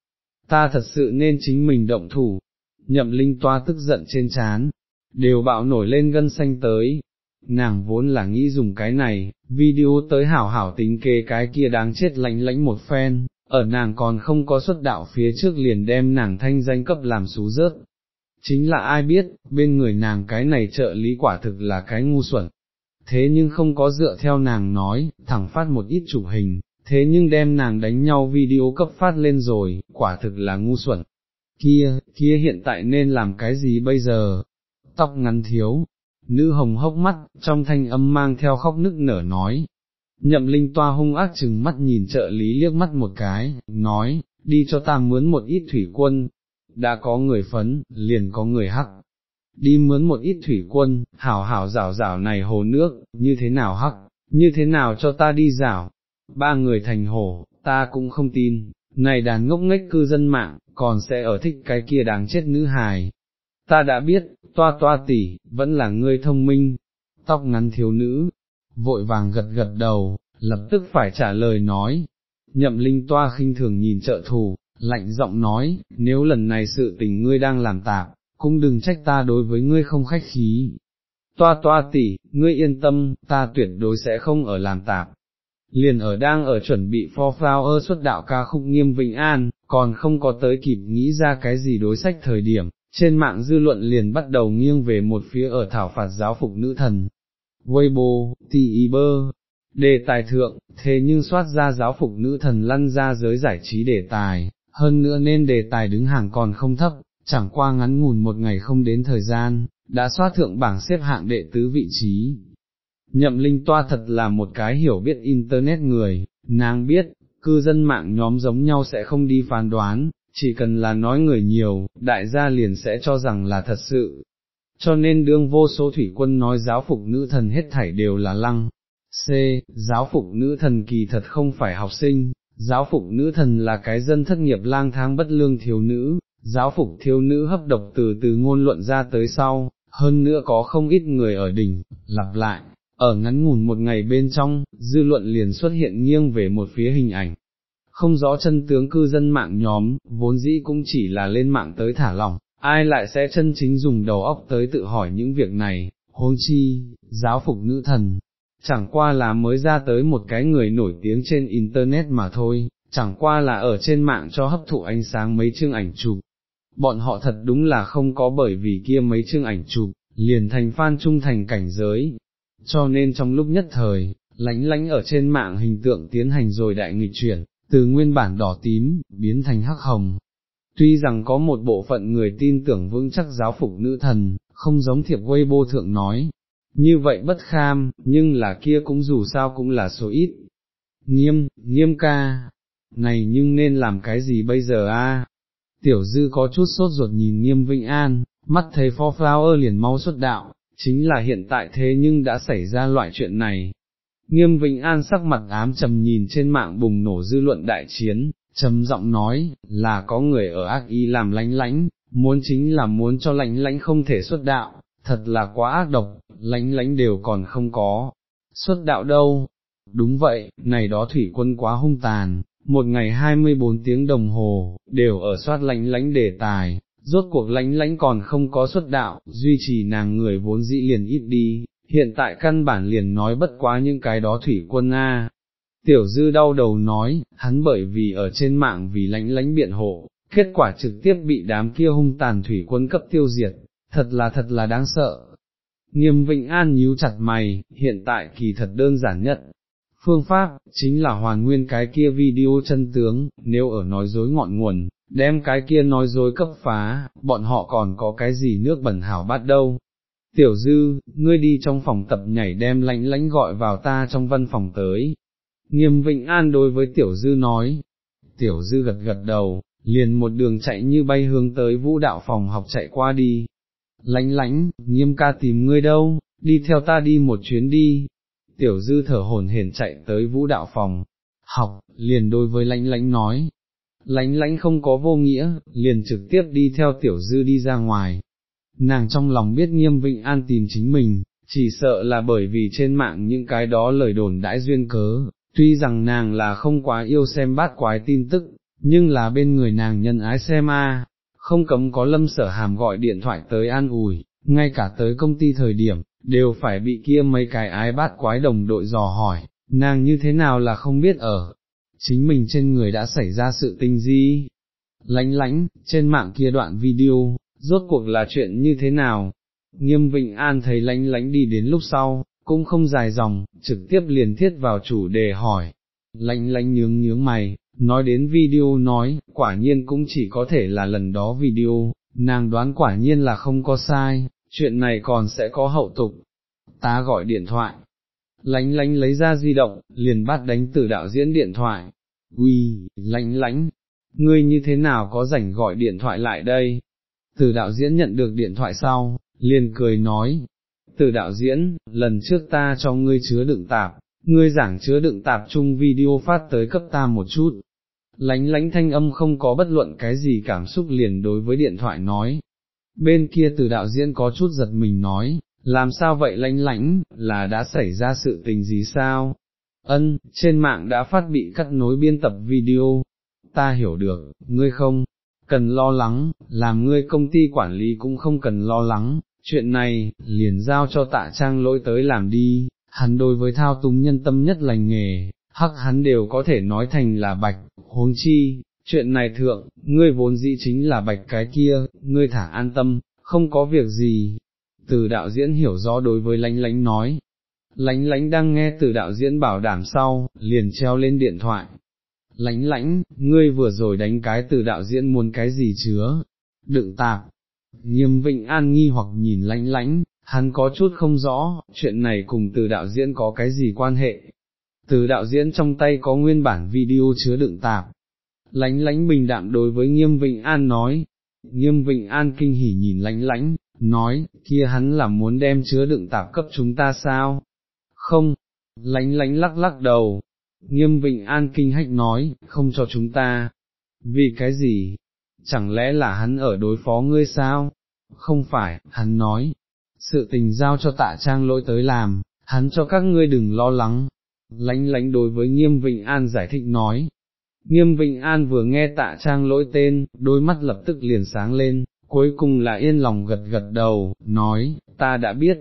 ta thật sự nên chính mình động thủ, nhậm linh toa tức giận trên chán, đều bạo nổi lên gân xanh tới, nàng vốn là nghĩ dùng cái này, video tới hảo hảo tính kê cái kia đáng chết lánh lánh một phen, ở nàng còn không có xuất đạo phía trước liền đem nàng thanh danh cấp làm xú rớt. Chính là ai biết, bên người nàng cái này trợ lý quả thực là cái ngu xuẩn. Thế nhưng không có dựa theo nàng nói, thẳng phát một ít chụp hình, thế nhưng đem nàng đánh nhau video cấp phát lên rồi, quả thực là ngu xuẩn. Kia, kia hiện tại nên làm cái gì bây giờ? Tóc ngắn thiếu, nữ hồng hốc mắt, trong thanh âm mang theo khóc nức nở nói. Nhậm linh toa hung ác chừng mắt nhìn trợ lý liếc mắt một cái, nói, đi cho ta mướn một ít thủy quân, đã có người phấn, liền có người hắc. Đi mướn một ít thủy quân, hảo hảo rảo rảo này hồ nước, như thế nào hắc, như thế nào cho ta đi rảo, ba người thành hồ, ta cũng không tin, này đàn ngốc nghếch cư dân mạng, còn sẽ ở thích cái kia đáng chết nữ hài. Ta đã biết, toa toa tỷ, vẫn là ngươi thông minh, tóc ngắn thiếu nữ, vội vàng gật gật đầu, lập tức phải trả lời nói. Nhậm linh toa khinh thường nhìn trợ thủ, lạnh giọng nói, nếu lần này sự tình ngươi đang làm tạp, cũng đừng trách ta đối với ngươi không khách khí. Toa toa tỷ, ngươi yên tâm, ta tuyệt đối sẽ không ở làm tạp. Liền ở đang ở chuẩn bị for flower xuất đạo ca khúc nghiêm vĩnh an, còn không có tới kịp nghĩ ra cái gì đối sách thời điểm, trên mạng dư luận liền bắt đầu nghiêng về một phía ở thảo phạt giáo phục nữ thần. Weibo, Tiber, đề tài thượng, thế nhưng soát ra giáo phục nữ thần lăn ra giới giải trí đề tài, hơn nữa nên đề tài đứng hàng còn không thấp, chẳng qua ngắn ngủn một ngày không đến thời gian, đã soát thượng bảng xếp hạng đệ tứ vị trí. Nhậm linh toa thật là một cái hiểu biết internet người, nàng biết, cư dân mạng nhóm giống nhau sẽ không đi phán đoán, chỉ cần là nói người nhiều, đại gia liền sẽ cho rằng là thật sự. Cho nên đương vô số thủy quân nói giáo phục nữ thần hết thảy đều là lăng. C. Giáo phục nữ thần kỳ thật không phải học sinh, giáo phục nữ thần là cái dân thất nghiệp lang thang bất lương thiếu nữ, giáo phục thiếu nữ hấp độc từ từ ngôn luận ra tới sau, hơn nữa có không ít người ở đỉnh, lặp lại, ở ngắn ngủn một ngày bên trong, dư luận liền xuất hiện nghiêng về một phía hình ảnh, không rõ chân tướng cư dân mạng nhóm, vốn dĩ cũng chỉ là lên mạng tới thả lỏng, ai lại sẽ chân chính dùng đầu óc tới tự hỏi những việc này, huống chi, giáo phục nữ thần, chẳng qua là mới ra tới một cái người nổi tiếng trên Internet mà thôi, chẳng qua là ở trên mạng cho hấp thụ ánh sáng mấy chương ảnh chụp. Bọn họ thật đúng là không có bởi vì kia mấy chương ảnh chụp, liền thành fan trung thành cảnh giới. Cho nên trong lúc nhất thời, lánh lánh ở trên mạng hình tượng tiến hành rồi đại nghịch chuyển, từ nguyên bản đỏ tím, biến thành hắc hồng. Tuy rằng có một bộ phận người tin tưởng vững chắc giáo phục nữ thần, không giống thiệp Weibo thượng nói, như vậy bất kham, nhưng là kia cũng dù sao cũng là số ít. Nghiêm, nghiêm ca, này nhưng nên làm cái gì bây giờ a? Tiểu dư có chút sốt ruột nhìn nghiêm Vĩnh An, mắt thấy phó Flower liền mau xuất đạo, chính là hiện tại thế nhưng đã xảy ra loại chuyện này, Nghiêm Vĩnh An sắc mặt ám trầm nhìn trên mạng bùng nổ dư luận đại chiến, trầm giọng nói, là có người ở ác y làm lánh lánh, muốn chính là muốn cho lánh lánh không thể xuất đạo, thật là quá ác độc, lánh lánh đều còn không có, xuất đạo đâu. Đúng vậy, này đó thủy quân quá hung tàn, một ngày 24 tiếng đồng hồ, đều ở soát lánh lánh đề tài, rốt cuộc lánh lánh còn không có xuất đạo, duy trì nàng người vốn dĩ liền ít đi, hiện tại căn bản liền nói bất quá những cái đó thủy quân A. Tiểu dư đau đầu nói, hắn bởi vì ở trên mạng vì lánh lánh biện hộ, kết quả trực tiếp bị đám kia hung tàn thủy quân cấp tiêu diệt, thật là thật là đáng sợ. Nghiêm Vịnh An nhíu chặt mày, hiện tại kỳ thật đơn giản nhất. Phương pháp, chính là hoàn nguyên cái kia video chân tướng, nếu ở nói dối ngọn nguồn, đem cái kia nói dối cấp phá, bọn họ còn có cái gì nước bẩn hảo bát đâu, Tiểu dư, ngươi đi trong phòng tập nhảy đem lãnh lãnh gọi vào ta trong văn phòng tới. Nghiêm Vịnh An đối với Tiểu dư nói, Tiểu dư gật gật đầu, liền một đường chạy như bay hướng tới vũ đạo phòng học chạy qua đi. Lãnh lãnh, nghiêm ca tìm ngươi đâu, đi theo ta đi một chuyến đi tiểu dư thở hồn hển chạy tới vũ đạo phòng, học, liền đối với Lãnh Lãnh nói, Lãnh Lãnh không có vô nghĩa, liền trực tiếp đi theo tiểu dư đi ra ngoài. Nàng trong lòng biết nghiêm vịnh an tìm chính mình, chỉ sợ là bởi vì trên mạng những cái đó lời đồn đãi duyên cớ, tuy rằng nàng là không quá yêu xem bát quái tin tức, nhưng là bên người nàng nhân ái xem a, không cấm có lâm sở hàm gọi điện thoại tới an ủi, ngay cả tới công ty thời điểm, đều phải bị kia mấy cái ái bát quái đồng đội dò hỏi, nàng như thế nào là không biết ở, chính mình trên người đã xảy ra sự tinh di. Lánh lánh, trên mạng kia đoạn video, rốt cuộc là chuyện như thế nào? Nghiêm Vịnh An thấy lánh lánh đi đến lúc sau, cũng không dài dòng, trực tiếp liền thiết vào chủ đề hỏi. Lánh lánh nhướng nhướng mày, nói đến video nói, quả nhiên cũng chỉ có thể là lần đó video, nàng đoán quả nhiên là không có sai, chuyện này còn sẽ có hậu tục. Ta gọi điện thoại, lánh lánh lấy ra di động, liền bắt đánh từ đạo diễn điện thoại, uy, lánh lánh, ngươi như thế nào có rảnh gọi điện thoại lại đây? Từ đạo diễn nhận được điện thoại sau, liền cười nói, từ đạo diễn, lần trước ta cho ngươi chứa đựng tạp, ngươi giảng chứa đựng tạp chung video phát tới cấp ta một chút. Lánh lánh thanh âm không có bất luận cái gì cảm xúc liền đối với điện thoại nói. Bên kia từ đạo diễn có chút giật mình nói, làm sao vậy lãnh lãnh, là đã xảy ra sự tình gì sao? Ân, trên mạng đã phát bị cắt nối biên tập video, ta hiểu được, ngươi không, cần lo lắng, làm ngươi công ty quản lý cũng không cần lo lắng, chuyện này, liền giao cho tạ trang lỗi tới làm đi, hắn đối với thao túng nhân tâm nhất lành nghề, hắc hắn đều có thể nói thành là bạch, huống chi, chuyện này thượng, ngươi vốn dĩ chính là bạch cái kia, ngươi thả an tâm, không có việc gì. Từ đạo diễn hiểu rõ đối với lánh lánh nói, lánh lánh đang nghe từ đạo diễn bảo đảm sau, liền treo lên điện thoại. Lánh lánh, ngươi vừa rồi đánh cái từ đạo diễn muốn cái gì chứa, đựng tạp, nghiêm vịnh an nghi hoặc nhìn lánh lánh, hắn có chút không rõ, chuyện này cùng từ đạo diễn có cái gì quan hệ. Từ đạo diễn trong tay có nguyên bản video chứa đựng tạp. Lánh lánh bình đạm đối với nghiêm vịnh an nói, nghiêm vịnh an kinh hỉ nhìn lánh lánh, nói, kia hắn là muốn đem chứa đựng tạp cấp chúng ta sao? Không, lánh lánh lắc lắc đầu, nghiêm vịnh an kinh hách nói, không cho chúng ta. Vì cái gì? Chẳng lẽ là hắn ở đối phó ngươi sao? Không phải, hắn nói, sự tình giao cho tạ trang lỗi tới làm, hắn cho các ngươi đừng lo lắng. Lánh lánh đối với nghiêm vịnh an giải thích nói. Nghiêm Vịnh An vừa nghe tạ trang lỗi tên, đôi mắt lập tức liền sáng lên, cuối cùng là yên lòng gật gật đầu, nói, ta đã biết,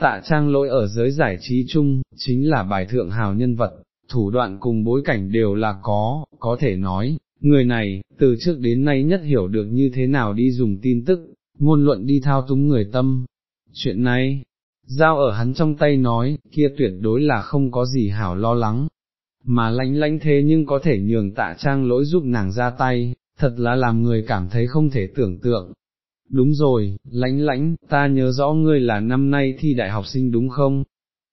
tạ trang lỗi ở giới giải trí chung, chính là bài thượng hào nhân vật, thủ đoạn cùng bối cảnh đều là có, có thể nói, người này, từ trước đến nay nhất hiểu được như thế nào đi dùng tin tức, ngôn luận đi thao túng người tâm. Chuyện này, giao ở hắn trong tay nói, kia tuyệt đối là không có gì hảo lo lắng, mà lánh lánh thế nhưng có thể nhường tạ trang lỗi giúp nàng ra tay, thật là làm người cảm thấy không thể tưởng tượng. Đúng rồi, lánh lánh, ta nhớ rõ ngươi là năm nay thi đại học sinh đúng không?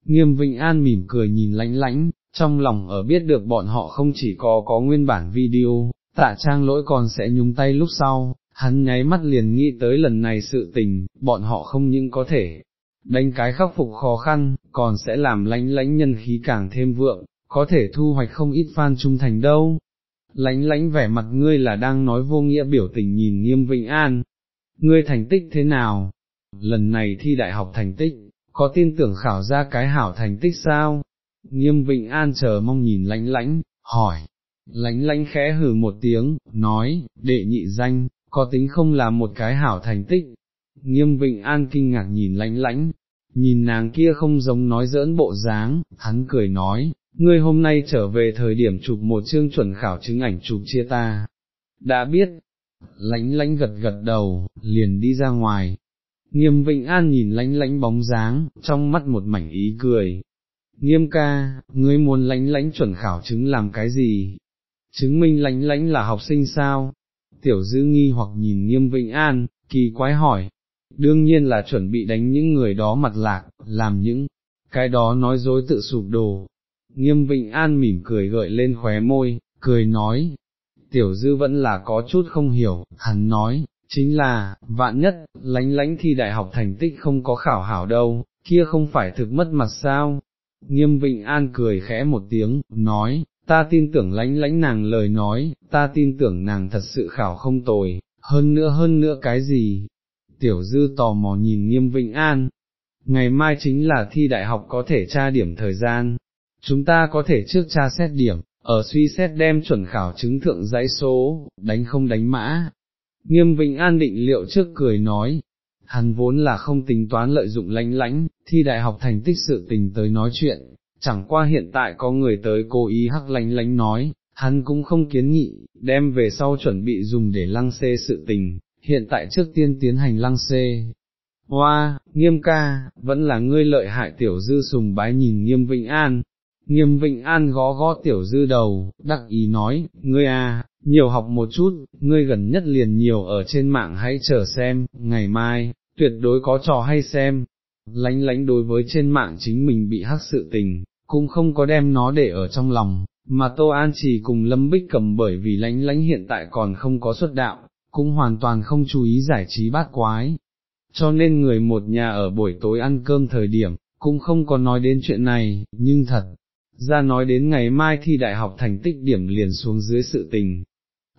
Nghiêm Vịnh An mỉm cười nhìn lánh lánh, trong lòng ở biết được bọn họ không chỉ có có nguyên bản video, tạ trang lỗi còn sẽ nhúng tay lúc sau, hắn nháy mắt liền nghĩ tới lần này sự tình, bọn họ không những có thể đánh cái khắc phục khó khăn, còn sẽ làm lánh lánh nhân khí càng thêm vượng, có thể thu hoạch không ít fan trung thành đâu. Lánh lánh vẻ mặt ngươi là đang nói vô nghĩa biểu tình nhìn nghiêm vĩnh an, ngươi thành tích thế nào? Lần này thi đại học thành tích, có tin tưởng khảo ra cái hảo thành tích sao? Nghiêm Vịnh An chờ mong nhìn lánh lánh, hỏi, lánh lánh khẽ hừ một tiếng, nói, đệ nhị danh, có tính không là một cái hảo thành tích. Nghiêm Vịnh An kinh ngạc nhìn lánh lánh, nhìn nàng kia không giống nói giỡn bộ dáng, hắn cười nói, ngươi hôm nay trở về thời điểm chụp một chương chuẩn khảo chứng ảnh chụp chia ta. Đã biết, lánh lánh gật gật đầu, liền đi ra ngoài. Nghiêm Vịnh An nhìn lánh lánh bóng dáng, trong mắt một mảnh ý cười. Nghiêm ca, ngươi muốn lánh lánh chuẩn khảo chứng làm cái gì? Chứng minh lánh lánh là học sinh sao? Tiểu dư nghi hoặc nhìn nghiêm Vịnh An, kỳ quái hỏi. Đương nhiên là chuẩn bị đánh những người đó mặt lạc, làm những cái đó nói dối tự sụp đổ, Nghiêm Vịnh An mỉm cười gợi lên khóe môi, cười nói, tiểu dư vẫn là có chút không hiểu, hắn nói, chính là, vạn nhất, lánh lánh thi đại học thành tích không có khảo hảo đâu, kia không phải thực mất mặt sao, Nghiêm Vịnh An cười khẽ một tiếng, nói, ta tin tưởng lánh lánh nàng lời nói, ta tin tưởng nàng thật sự khảo không tồi, hơn nữa hơn nữa cái gì? Tiểu dư tò mò nhìn Nghiêm Vịnh An, ngày mai chính là thi đại học có thể tra điểm thời gian, chúng ta có thể trước tra xét điểm, ở suy xét đem chuẩn khảo chứng thượng dãy số, đánh không đánh mã. Nghiêm Vịnh An định liệu trước cười nói, hắn vốn là không tính toán lợi dụng lánh lánh, thi đại học thành tích sự tình tới nói chuyện, chẳng qua hiện tại có người tới cố ý hắc lánh lánh nói, hắn cũng không kiến nghị, đem về sau chuẩn bị dùng để lăng xê sự tình, hiện tại trước tiên tiến hành lăng xê. Hoa, nghiêm ca, vẫn là ngươi lợi hại tiểu dư sùng bái nhìn nghiêm Vịnh An, Nghiêm Vịnh An gó gó tiểu dư đầu, đắc ý nói, ngươi à, nhiều học một chút, ngươi gần nhất liền nhiều ở trên mạng hãy chờ xem, ngày mai, tuyệt đối có trò hay xem. Lánh lánh đối với trên mạng chính mình bị hắc sự tình, cũng không có đem nó để ở trong lòng, mà Tô An chỉ cùng Lâm Bích cầm bởi vì lánh lánh hiện tại còn không có xuất đạo, cũng hoàn toàn không chú ý giải trí bát quái. Cho nên người một nhà ở buổi tối ăn cơm thời điểm, cũng không có nói đến chuyện này, nhưng thật, ra nói đến ngày mai thi đại học thành tích điểm liền xuống dưới sự tình.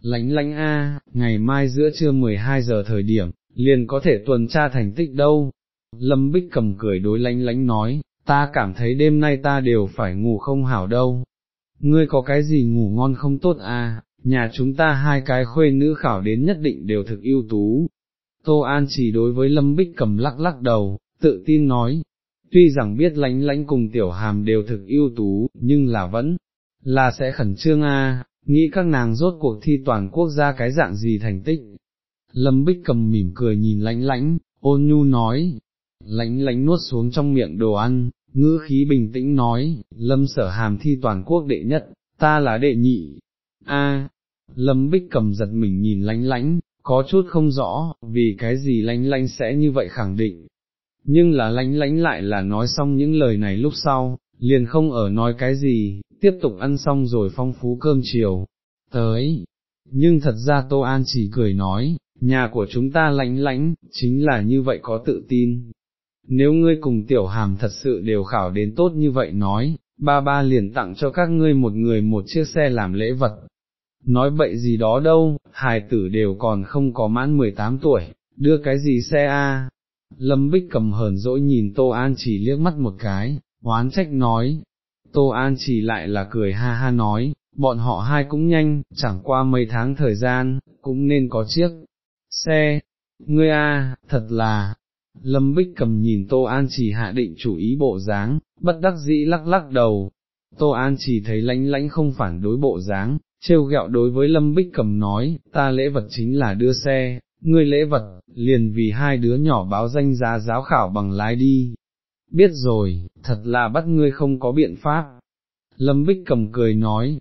Lánh lánh a, ngày mai giữa trưa 12 giờ thời điểm, liền có thể tuần tra thành tích đâu. Lâm Bích cầm cười đối lánh lánh nói, ta cảm thấy đêm nay ta đều phải ngủ không hảo đâu. Ngươi có cái gì ngủ ngon không tốt à, nhà chúng ta hai cái khuê nữ khảo đến nhất định đều thực ưu tú. Tô An chỉ đối với Lâm Bích cầm lắc lắc đầu, tự tin nói, tuy rằng biết lánh lánh cùng tiểu hàm đều thực ưu tú, nhưng là vẫn, là sẽ khẩn trương a, nghĩ các nàng rốt cuộc thi toàn quốc gia cái dạng gì thành tích. Lâm Bích cầm mỉm cười nhìn lánh lánh, ôn nhu nói, lánh lánh nuốt xuống trong miệng đồ ăn, ngữ khí bình tĩnh nói, lâm sở hàm thi toàn quốc đệ nhất, ta là đệ nhị. A, Lâm Bích cầm giật mình nhìn lánh lánh, có chút không rõ, vì cái gì lánh lánh sẽ như vậy khẳng định, nhưng là lánh lánh lại là nói xong những lời này lúc sau, liền không ở nói cái gì, tiếp tục ăn xong rồi phong phú cơm chiều, tới, nhưng thật ra Tô An chỉ cười nói, nhà của chúng ta lánh lánh, chính là như vậy có tự tin. Nếu ngươi cùng tiểu hàm thật sự đều khảo đến tốt như vậy nói, ba ba liền tặng cho các ngươi một người một chiếc xe làm lễ vật. Nói bậy gì đó đâu, hài tử đều còn không có mãn 18 tuổi, đưa cái gì xe a? Lâm Bích cầm hờn dỗi nhìn Tô An chỉ liếc mắt một cái, oán trách nói, Tô An chỉ lại là cười ha ha nói, bọn họ hai cũng nhanh, chẳng qua mấy tháng thời gian, cũng nên có chiếc xe, ngươi a, thật là, Lâm Bích cầm nhìn Tô An chỉ hạ định chủ ý bộ dáng, bất đắc dĩ lắc lắc đầu, Tô An chỉ thấy lánh lánh không phản đối bộ dáng, trêu ghẹo đối với Lâm Bích cầm nói, ta lễ vật chính là đưa xe, ngươi lễ vật, liền vì hai đứa nhỏ báo danh giá giáo khảo bằng lái đi. Biết rồi, thật là bắt ngươi không có biện pháp. Lâm Bích cầm cười nói,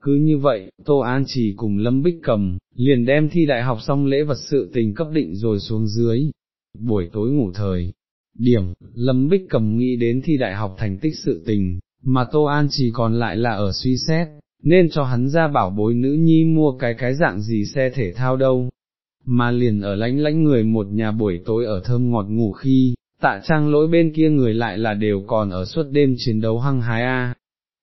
cứ như vậy, Tô An chỉ cùng Lâm Bích cầm, liền đem thi đại học xong lễ vật sự tình cấp định rồi xuống dưới. Buổi tối ngủ thời, điểm, Lâm Bích cầm nghĩ đến thi đại học thành tích sự tình, mà Tô An chỉ còn lại là ở suy xét, nên cho hắn ra bảo bối nữ nhi mua cái cái dạng gì xe thể thao đâu, mà liền ở lánh lánh người một nhà buổi tối ở thơm ngọt ngủ khi, tạ trang lỗi bên kia người lại là đều còn ở suốt đêm chiến đấu hăng hái a.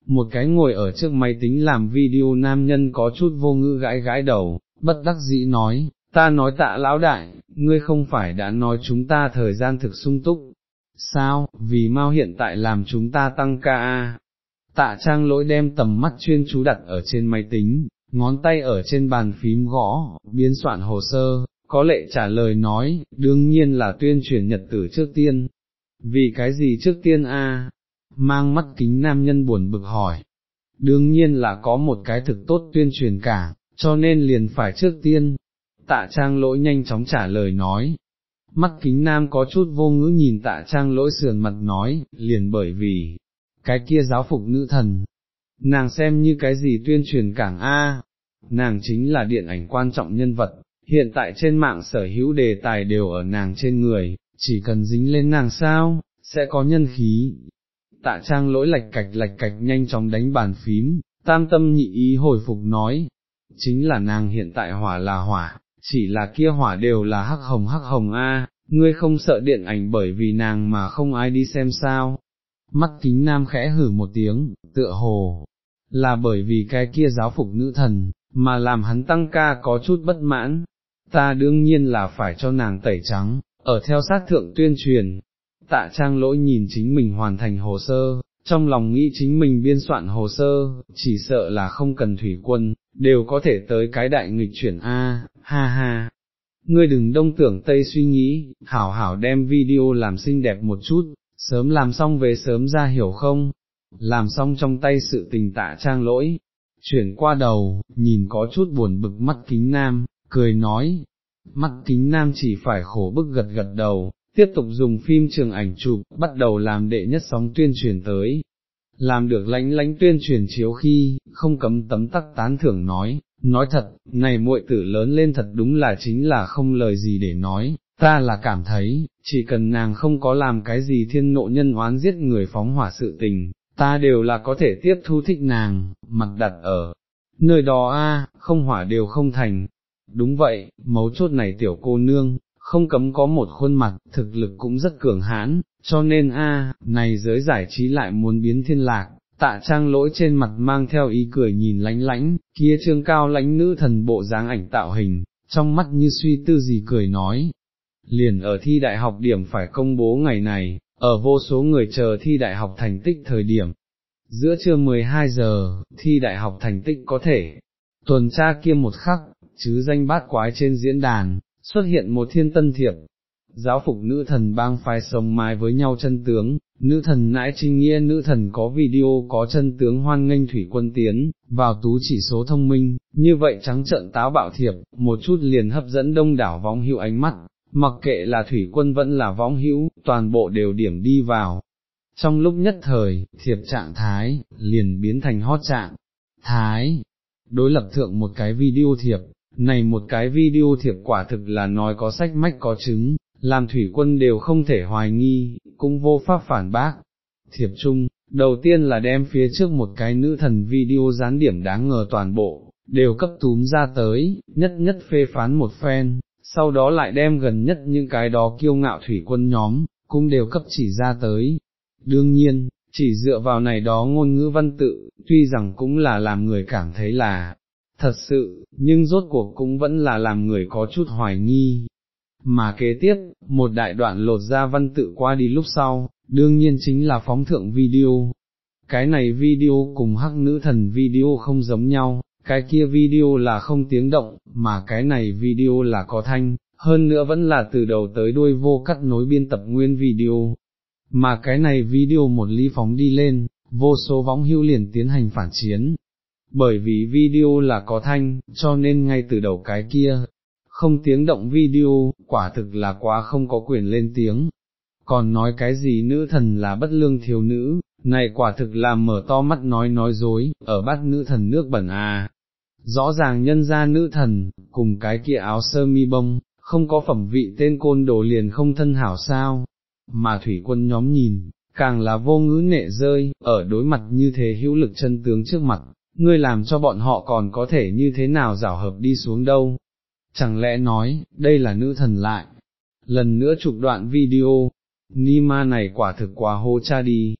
Một cái ngồi ở trước máy tính làm video nam nhân có chút vô ngữ gãi gãi đầu, bất đắc dĩ nói, ta nói tạ lão đại, ngươi không phải đã nói chúng ta thời gian thực sung túc, sao, vì mau hiện tại làm chúng ta tăng ca a. Tạ trang lỗi đem tầm mắt chuyên chú đặt ở trên máy tính, ngón tay ở trên bàn phím gõ, biên soạn hồ sơ, có lệ trả lời nói, đương nhiên là tuyên truyền nhật tử trước tiên. Vì cái gì trước tiên a? Mang mắt kính nam nhân buồn bực hỏi. Đương nhiên là có một cái thực tốt tuyên truyền cả, cho nên liền phải trước tiên. Tạ trang lỗi nhanh chóng trả lời nói. Mắt kính nam có chút vô ngữ nhìn tạ trang lỗi sườn mặt nói, liền bởi vì, cái kia giáo phục nữ thần, nàng xem như cái gì tuyên truyền cảng A, nàng chính là điện ảnh quan trọng nhân vật, hiện tại trên mạng sở hữu đề tài đều ở nàng trên người, chỉ cần dính lên nàng sao, sẽ có nhân khí. Tạ trang lỗi lạch cạch lạch cạch nhanh chóng đánh bàn phím, tam tâm nhị ý hồi phục nói, chính là nàng hiện tại hỏa là hỏa, chỉ là kia hỏa đều là hắc hồng hắc hồng a, ngươi không sợ điện ảnh bởi vì nàng mà không ai đi xem sao, mắt kính nam khẽ hử một tiếng, tựa hồ, là bởi vì cái kia giáo phục nữ thần, mà làm hắn tăng ca có chút bất mãn, ta đương nhiên là phải cho nàng tẩy trắng, ở theo sát thượng tuyên truyền, tạ trang lỗi nhìn chính mình hoàn thành hồ sơ, trong lòng nghĩ chính mình biên soạn hồ sơ, chỉ sợ là không cần thủy quân, đều có thể tới cái đại nghịch chuyển A, ha ha. Ngươi đừng đông tưởng tây suy nghĩ, hảo hảo đem video làm xinh đẹp một chút, sớm làm xong về sớm ra hiểu không, làm xong trong tay sự tình tạ trang lỗi, chuyển qua đầu, nhìn có chút buồn bực mắt kính nam, cười nói, mắt kính nam chỉ phải khổ bức gật gật đầu, tiếp tục dùng phim trường ảnh chụp, bắt đầu làm đệ nhất sóng tuyên truyền tới. Làm được lánh lánh tuyên truyền chiếu khi, không cấm tấm tắc tán thưởng nói, nói thật, này muội tử lớn lên thật đúng là chính là không lời gì để nói, ta là cảm thấy, chỉ cần nàng không có làm cái gì thiên nộ nhân oán giết người phóng hỏa sự tình, ta đều là có thể tiếp thu thích nàng, mặt đặt ở nơi đó a, không hỏa đều không thành. Đúng vậy, mấu chốt này tiểu cô nương, không cấm có một khuôn mặt, thực lực cũng rất cường hãn, cho nên a, này giới giải trí lại muốn biến thiên lạc, tạ trang lỗi trên mặt mang theo ý cười nhìn lánh lánh, kia trương cao lánh nữ thần bộ dáng ảnh tạo hình, trong mắt như suy tư gì cười nói. Liền ở thi đại học điểm phải công bố ngày này, ở vô số người chờ thi đại học thành tích thời điểm. Giữa trưa 12 giờ, thi đại học thành tích có thể, tuần tra kia một khắc, chứ danh bát quái trên diễn đàn, xuất hiện một thiên tân thiệp, giáo phục nữ thần bang phái sống mái với nhau chân tướng, nữ thần nãi trinh nghĩa nữ thần có video có chân tướng hoan nghênh thủy quân tiến, vào tú chỉ số thông minh, như vậy trắng trợn táo bạo thiệp, một chút liền hấp dẫn đông đảo vong hữu ánh mắt, mặc kệ là thủy quân vẫn là võng hữu, toàn bộ đều điểm đi vào. Trong lúc nhất thời, thiệp trạng thái, liền biến thành hot trạng, thái, đối lập thượng một cái video thiệp, này một cái video thiệp quả thực là nói có sách mách có chứng, làm thủy quân đều không thể hoài nghi, cũng vô pháp phản bác. Thiệp chung, đầu tiên là đem phía trước một cái nữ thần video gián điểm đáng ngờ toàn bộ, đều cấp túm ra tới, nhất nhất phê phán một phen, sau đó lại đem gần nhất những cái đó kiêu ngạo thủy quân nhóm, cũng đều cấp chỉ ra tới. Đương nhiên, chỉ dựa vào này đó ngôn ngữ văn tự, tuy rằng cũng là làm người cảm thấy là thật sự, nhưng rốt cuộc cũng vẫn là làm người có chút hoài nghi. Mà kế tiếp, một đại đoạn lột ra văn tự qua đi lúc sau, đương nhiên chính là phóng thượng video. Cái này video cùng hắc nữ thần video không giống nhau, cái kia video là không tiếng động, mà cái này video là có thanh, hơn nữa vẫn là từ đầu tới đuôi vô cắt nối biên tập nguyên video. Mà cái này video một ly phóng đi lên, vô số võng hưu liền tiến hành phản chiến, bởi vì video là có thanh, cho nên ngay từ đầu cái kia, không tiếng động video, quả thực là quá không có quyền lên tiếng. Còn nói cái gì nữ thần là bất lương thiếu nữ, này quả thực là mở to mắt nói nói dối, ở bắt nữ thần nước bẩn à. Rõ ràng nhân ra nữ thần, cùng cái kia áo sơ mi bông, không có phẩm vị tên côn đồ liền không thân hảo sao, mà thủy quân nhóm nhìn, càng là vô ngữ nệ rơi, ở đối mặt như thế hữu lực chân tướng trước mặt, ngươi làm cho bọn họ còn có thể như thế nào rảo hợp đi xuống đâu. Chẳng lẽ nói, đây là nữ thần lại. Lần nữa chụp đoạn video, Nima này quả thực quá hô cha đi.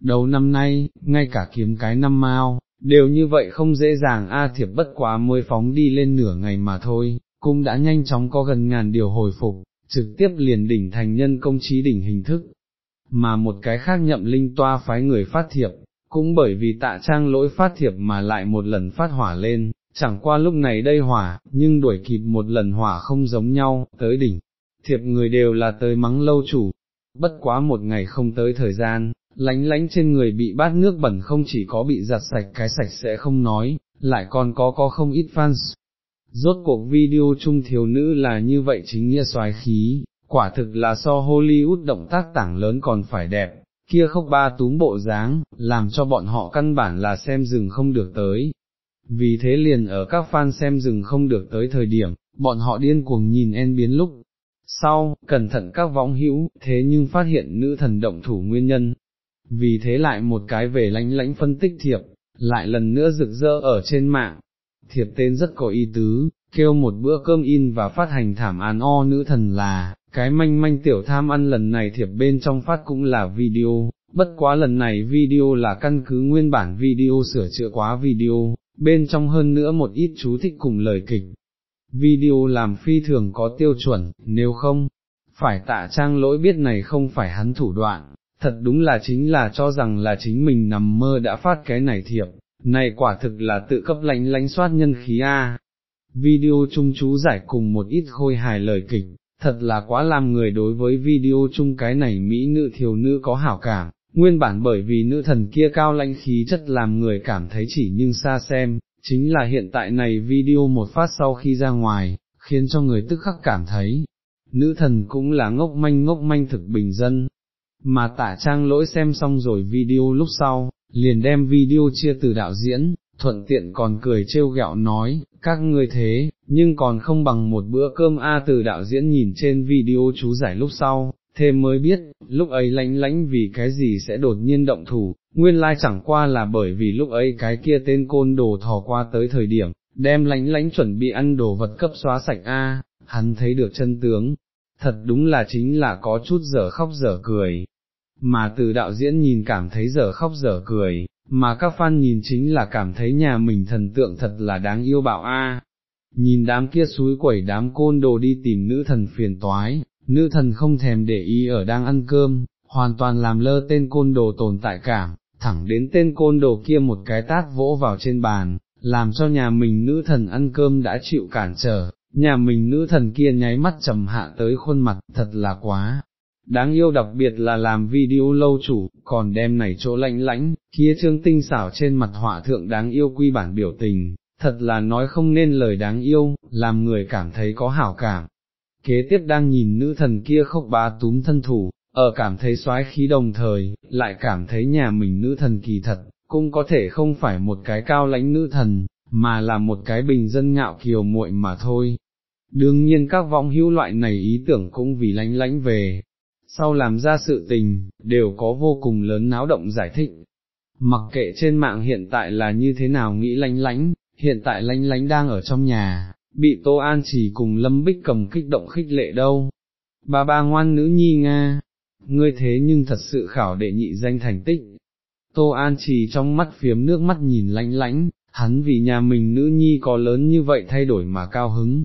Đầu năm nay, ngay cả kiếm cái năm mao, đều như vậy không dễ dàng A thiệp bất quá mới phóng đi lên nửa ngày mà thôi, cũng đã nhanh chóng có gần ngàn điều hồi phục, trực tiếp liền đỉnh thành nhân công trí đỉnh hình thức. Mà một cái khác nhậm linh toa phái người phát thiệp, cũng bởi vì tạ trang lỗi phát thiệp mà lại một lần phát hỏa lên, chẳng qua lúc này đây hỏa, nhưng đuổi kịp một lần hỏa không giống nhau, tới đỉnh, thiệp người đều là tới mắng lâu chủ, bất quá một ngày không tới thời gian, lánh lánh trên người bị bát nước bẩn không chỉ có bị giặt sạch cái sạch sẽ không nói, lại còn có có không ít fans. Rốt cuộc video chung thiếu nữ là như vậy chính nghĩa xoái khí, quả thực là so Hollywood động tác tảng lớn còn phải đẹp, kia khóc ba túm bộ dáng, làm cho bọn họ căn bản là xem rừng không được tới. Vì thế liền ở các fan xem rừng không được tới thời điểm, bọn họ điên cuồng nhìn en biến lúc. Sau, cẩn thận các võng hữu, thế nhưng phát hiện nữ thần động thủ nguyên nhân. Vì thế lại một cái về lánh lãnh phân tích thiệp, lại lần nữa rực rỡ ở trên mạng. Thiệp tên rất có ý tứ, kêu một bữa cơm in và phát hành thảm án o nữ thần là, cái manh manh tiểu tham ăn lần này thiệp bên trong phát cũng là video, bất quá lần này video là căn cứ nguyên bản video sửa chữa quá video, bên trong hơn nữa một ít chú thích cùng lời kịch. Video làm phi thường có tiêu chuẩn, nếu không, phải tạ trang lỗi biết này không phải hắn thủ đoạn, thật đúng là chính là cho rằng là chính mình nằm mơ đã phát cái này thiệp, này quả thực là tự cấp lãnh lãnh soát nhân khí A. Video chung chú giải cùng một ít khôi hài lời kịch, thật là quá làm người đối với video chung cái này mỹ nữ thiếu nữ có hảo cảm, nguyên bản bởi vì nữ thần kia cao lãnh khí chất làm người cảm thấy chỉ nhưng xa xem, chính là hiện tại này video một phát sau khi ra ngoài, khiến cho người tức khắc cảm thấy, nữ thần cũng là ngốc manh ngốc manh thực bình dân, mà tả trang lỗi xem xong rồi video lúc sau, liền đem video chia từ đạo diễn, thuận tiện còn cười trêu ghẹo nói, các ngươi thế, nhưng còn không bằng một bữa cơm A từ đạo diễn nhìn trên video chú giải lúc sau, thêm mới biết, lúc ấy lánh lánh vì cái gì sẽ đột nhiên động thủ, nguyên lai chẳng qua là bởi vì lúc ấy cái kia tên côn đồ thò qua tới thời điểm, đem lánh lánh chuẩn bị ăn đồ vật cấp xóa sạch A, hắn thấy được chân tướng, thật đúng là chính là có chút dở khóc dở cười, mà từ đạo diễn nhìn cảm thấy dở khóc dở cười, mà các fan nhìn chính là cảm thấy nhà mình thần tượng thật là đáng yêu bạo a. Nhìn đám kia suối quẩy đám côn đồ đi tìm nữ thần phiền toái, nữ thần không thèm để ý ở đang ăn cơm, hoàn toàn làm lơ tên côn đồ tồn tại cảm, thẳng đến tên côn đồ kia một cái tát vỗ vào trên bàn, làm cho nhà mình nữ thần ăn cơm đã chịu cản trở, nhà mình nữ thần kia nháy mắt trầm hạ tới khuôn mặt, thật là quá. Đáng yêu đặc biệt là làm video lâu chủ, còn đem này chỗ lãnh lãnh, kia trương tinh xảo trên mặt họa thượng đáng yêu quy bản biểu tình, thật là nói không nên lời đáng yêu, làm người cảm thấy có hảo cảm. Kế tiếp đang nhìn nữ thần kia khóc bá túm thân thủ, ở cảm thấy xoái khí đồng thời, lại cảm thấy nhà mình nữ thần kỳ thật, cũng có thể không phải một cái cao lãnh nữ thần, mà là một cái bình dân ngạo kiều muội mà thôi. Đương nhiên các vong hữu loại này ý tưởng cũng vì lánh lánh về, sau làm ra sự tình, đều có vô cùng lớn náo động giải thích. Mặc kệ trên mạng hiện tại là như thế nào nghĩ lánh lánh, hiện tại lánh lánh đang ở trong nhà, bị Tô An chỉ cùng Lâm Bích cầm kích động khích lệ đâu. Ba ba ngoan nữ nhi Nga, ngươi thế nhưng thật sự khảo đệ nhị danh thành tích. Tô An chỉ trong mắt phiếm nước mắt nhìn lánh lánh, hắn vì nhà mình nữ nhi có lớn như vậy thay đổi mà cao hứng.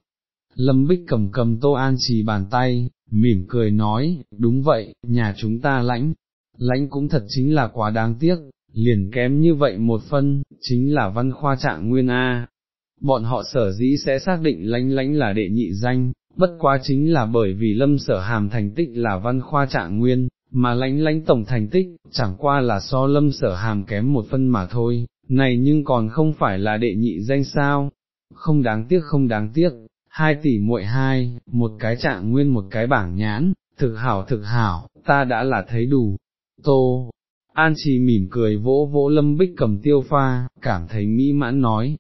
Lâm Bích cầm cầm Tô An trì bàn tay, mỉm cười nói, đúng vậy, nhà chúng ta lãnh, lãnh cũng thật chính là quá đáng tiếc, liền kém như vậy một phân, chính là văn khoa trạng nguyên A. Bọn họ sở dĩ sẽ xác định lãnh lãnh là đệ nhị danh, bất quá chính là bởi vì lâm sở hàm thành tích là văn khoa trạng nguyên, mà lãnh lãnh tổng thành tích, chẳng qua là so lâm sở hàm kém một phân mà thôi, này nhưng còn không phải là đệ nhị danh sao, không đáng tiếc không đáng tiếc, hai tỷ muội hai, một cái trạng nguyên một cái bảng nhãn, thực hảo thực hảo, ta đã là thấy đủ. Tô, An Trì mỉm cười vỗ vỗ Lâm Bích cầm tiêu pha, cảm thấy mỹ mãn nói.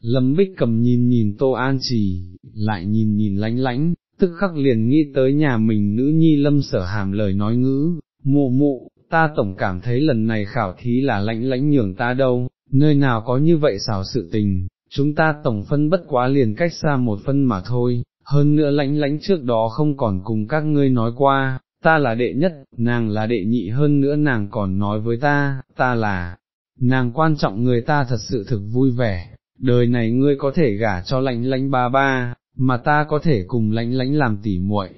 Lâm Bích cầm nhìn nhìn Tô An Trì, lại nhìn nhìn lánh lánh, tức khắc liền nghĩ tới nhà mình nữ nhi Lâm sở hàm lời nói ngữ, mụ mụ, ta tổng cảm thấy lần này khảo thí là lãnh lãnh nhường ta đâu, nơi nào có như vậy xảo sự tình, chúng ta tổng phân bất quá liền cách xa một phân mà thôi, hơn nữa lãnh lãnh trước đó không còn cùng các ngươi nói qua, ta là đệ nhất, nàng là đệ nhị hơn nữa nàng còn nói với ta, ta là, nàng quan trọng người ta thật sự thực vui vẻ, đời này ngươi có thể gả cho lãnh lãnh ba ba, mà ta có thể cùng lãnh lãnh làm tỉ muội.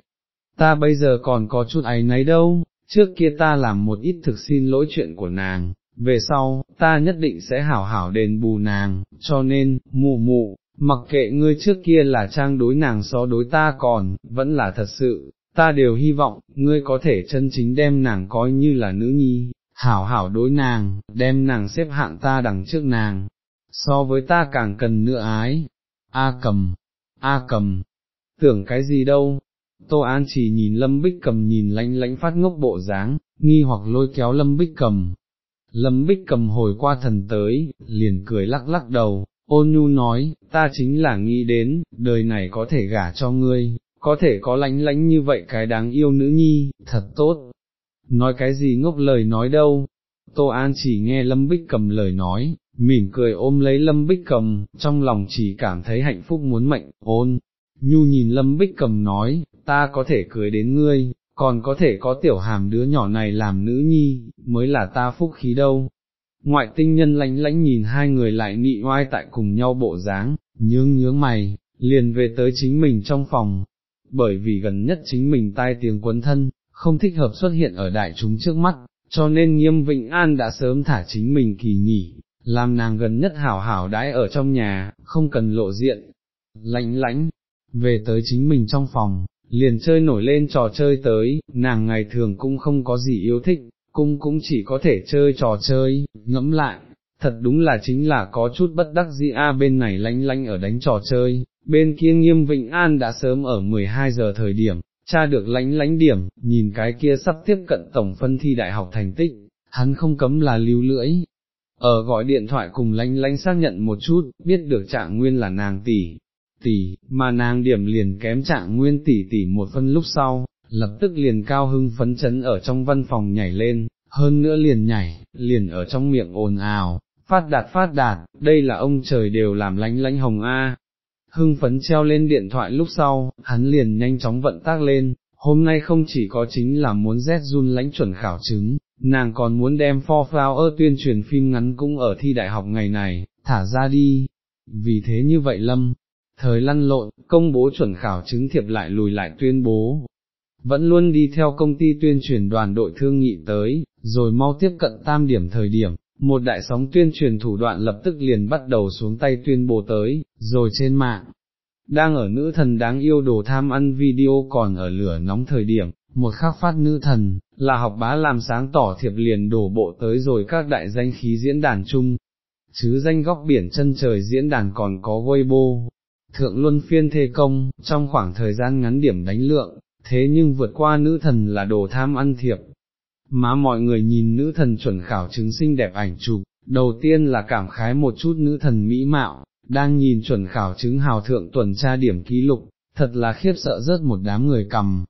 Ta bây giờ còn có chút ấy nấy đâu, trước kia ta làm một ít thực xin lỗi chuyện của nàng, về sau, ta nhất định sẽ hảo hảo đền bù nàng, cho nên, mụ mụ, mặc kệ ngươi trước kia là trang đối nàng so đối ta còn, vẫn là thật sự, ta đều hy vọng, ngươi có thể chân chính đem nàng coi như là nữ nhi, hảo hảo đối nàng, đem nàng xếp hạng ta đằng trước nàng, so với ta càng cần nữa ái, A cầm, A cầm, tưởng cái gì đâu, Tô An chỉ nhìn Lâm Bích cầm nhìn lánh lánh phát ngốc bộ dáng, nghi hoặc lôi kéo Lâm Bích cầm, Lâm Bích cầm hồi qua thần tới, liền cười lắc lắc đầu, ôn nhu nói, ta chính là nghĩ đến, đời này có thể gả cho ngươi, có thể có lánh lánh như vậy cái đáng yêu nữ nhi, thật tốt. Nói cái gì ngốc lời nói đâu, Tô An chỉ nghe Lâm Bích cầm lời nói, mỉm cười ôm lấy Lâm Bích cầm, trong lòng chỉ cảm thấy hạnh phúc muốn mệnh, ôn. Nhu nhìn Lâm Bích cầm nói, ta có thể cười đến ngươi, còn có thể có tiểu hàm đứa nhỏ này làm nữ nhi, mới là ta phúc khí đâu. Ngoại tinh nhân lánh lánh nhìn hai người lại nị oai tại cùng nhau bộ dáng, nhướng nhướng mày, liền về tới chính mình trong phòng, bởi vì gần nhất chính mình tai tiếng quấn thân, không thích hợp xuất hiện ở đại chúng trước mắt, cho nên nghiêm Vịnh An đã sớm thả chính mình kỳ nghỉ, làm nàng gần nhất hảo hảo đãi ở trong nhà, không cần lộ diện, lãnh lãnh, về tới chính mình trong phòng, liền chơi nổi lên trò chơi tới, nàng ngày thường cũng không có gì yêu thích, cung cũng chỉ có thể chơi trò chơi, ngẫm lại, thật đúng là chính là có chút bất đắc dĩ a bên này lanh lanh ở đánh trò chơi, bên kia nghiêm Vịnh An đã sớm ở 12 giờ thời điểm, tra được lánh lánh điểm, nhìn cái kia sắp tiếp cận tổng phân thi đại học thành tích, hắn không cấm là lưu lưỡi. Ở gọi điện thoại cùng lánh lánh xác nhận một chút, biết được trạng nguyên là nàng tỷ, tỷ, mà nàng điểm liền kém trạng nguyên tỷ tỷ một phân lúc sau, lập tức liền cao hưng phấn chấn ở trong văn phòng nhảy lên, hơn nữa liền nhảy, liền ở trong miệng ồn ào, phát đạt phát đạt, đây là ông trời đều làm lánh lánh hồng A. Hưng phấn treo lên điện thoại lúc sau, hắn liền nhanh chóng vận tác lên, hôm nay không chỉ có chính là muốn rét run lãnh chuẩn khảo chứng, nàng còn muốn đem For Flower tuyên truyền phim ngắn cũng ở thi đại học ngày này, thả ra đi. Vì thế như vậy Lâm, thời lăn lộn, công bố chuẩn khảo chứng thiệp lại lùi lại tuyên bố, vẫn luôn đi theo công ty tuyên truyền đoàn đội thương nghị tới, rồi mau tiếp cận tam điểm thời điểm, một đại sóng tuyên truyền thủ đoạn lập tức liền bắt đầu xuống tay tuyên bố tới, rồi trên mạng. Đang ở nữ thần đáng yêu đồ tham ăn video còn ở lửa nóng thời điểm, một khắc phát nữ thần, là học bá làm sáng tỏ thiệp liền đổ bộ tới rồi các đại danh khí diễn đàn chung, chứ danh góc biển chân trời diễn đàn còn có Weibo, thượng luân phiên thê công, trong khoảng thời gian ngắn điểm đánh lượng, thế nhưng vượt qua nữ thần là đồ tham ăn thiệp. Má mọi người nhìn nữ thần chuẩn khảo chứng sinh đẹp ảnh chụp, đầu tiên là cảm khái một chút nữ thần mỹ mạo, đang nhìn chuẩn khảo chứng hào thượng tuần tra điểm ký lục, thật là khiếp sợ rất một đám người cầm.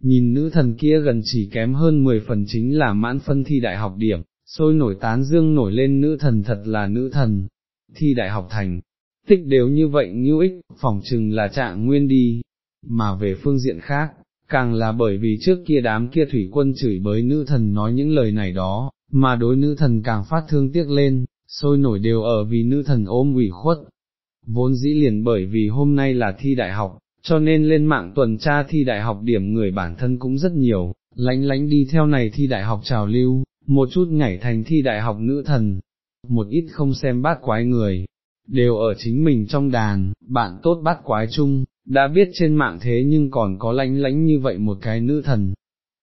Nhìn nữ thần kia gần chỉ kém hơn 10 phần chính là mãn phân thi đại học điểm, sôi nổi tán dương nổi lên nữ thần thật là nữ thần, thi đại học thành, tích đều như vậy như ích, phỏng chừng là trạng nguyên đi, mà về phương diện khác, càng là bởi vì trước kia đám kia thủy quân chửi bới nữ thần nói những lời này đó, mà đối nữ thần càng phát thương tiếc lên, sôi nổi đều ở vì nữ thần ôm ủy khuất. Vốn dĩ liền bởi vì hôm nay là thi đại học, cho nên lên mạng tuần tra thi đại học điểm người bản thân cũng rất nhiều, lánh lánh đi theo này thi đại học trào lưu, một chút nhảy thành thi đại học nữ thần, một ít không xem bát quái người, đều ở chính mình trong đàn, bạn tốt bắt quái chung, đã biết trên mạng thế nhưng còn có lánh lánh như vậy một cái nữ thần.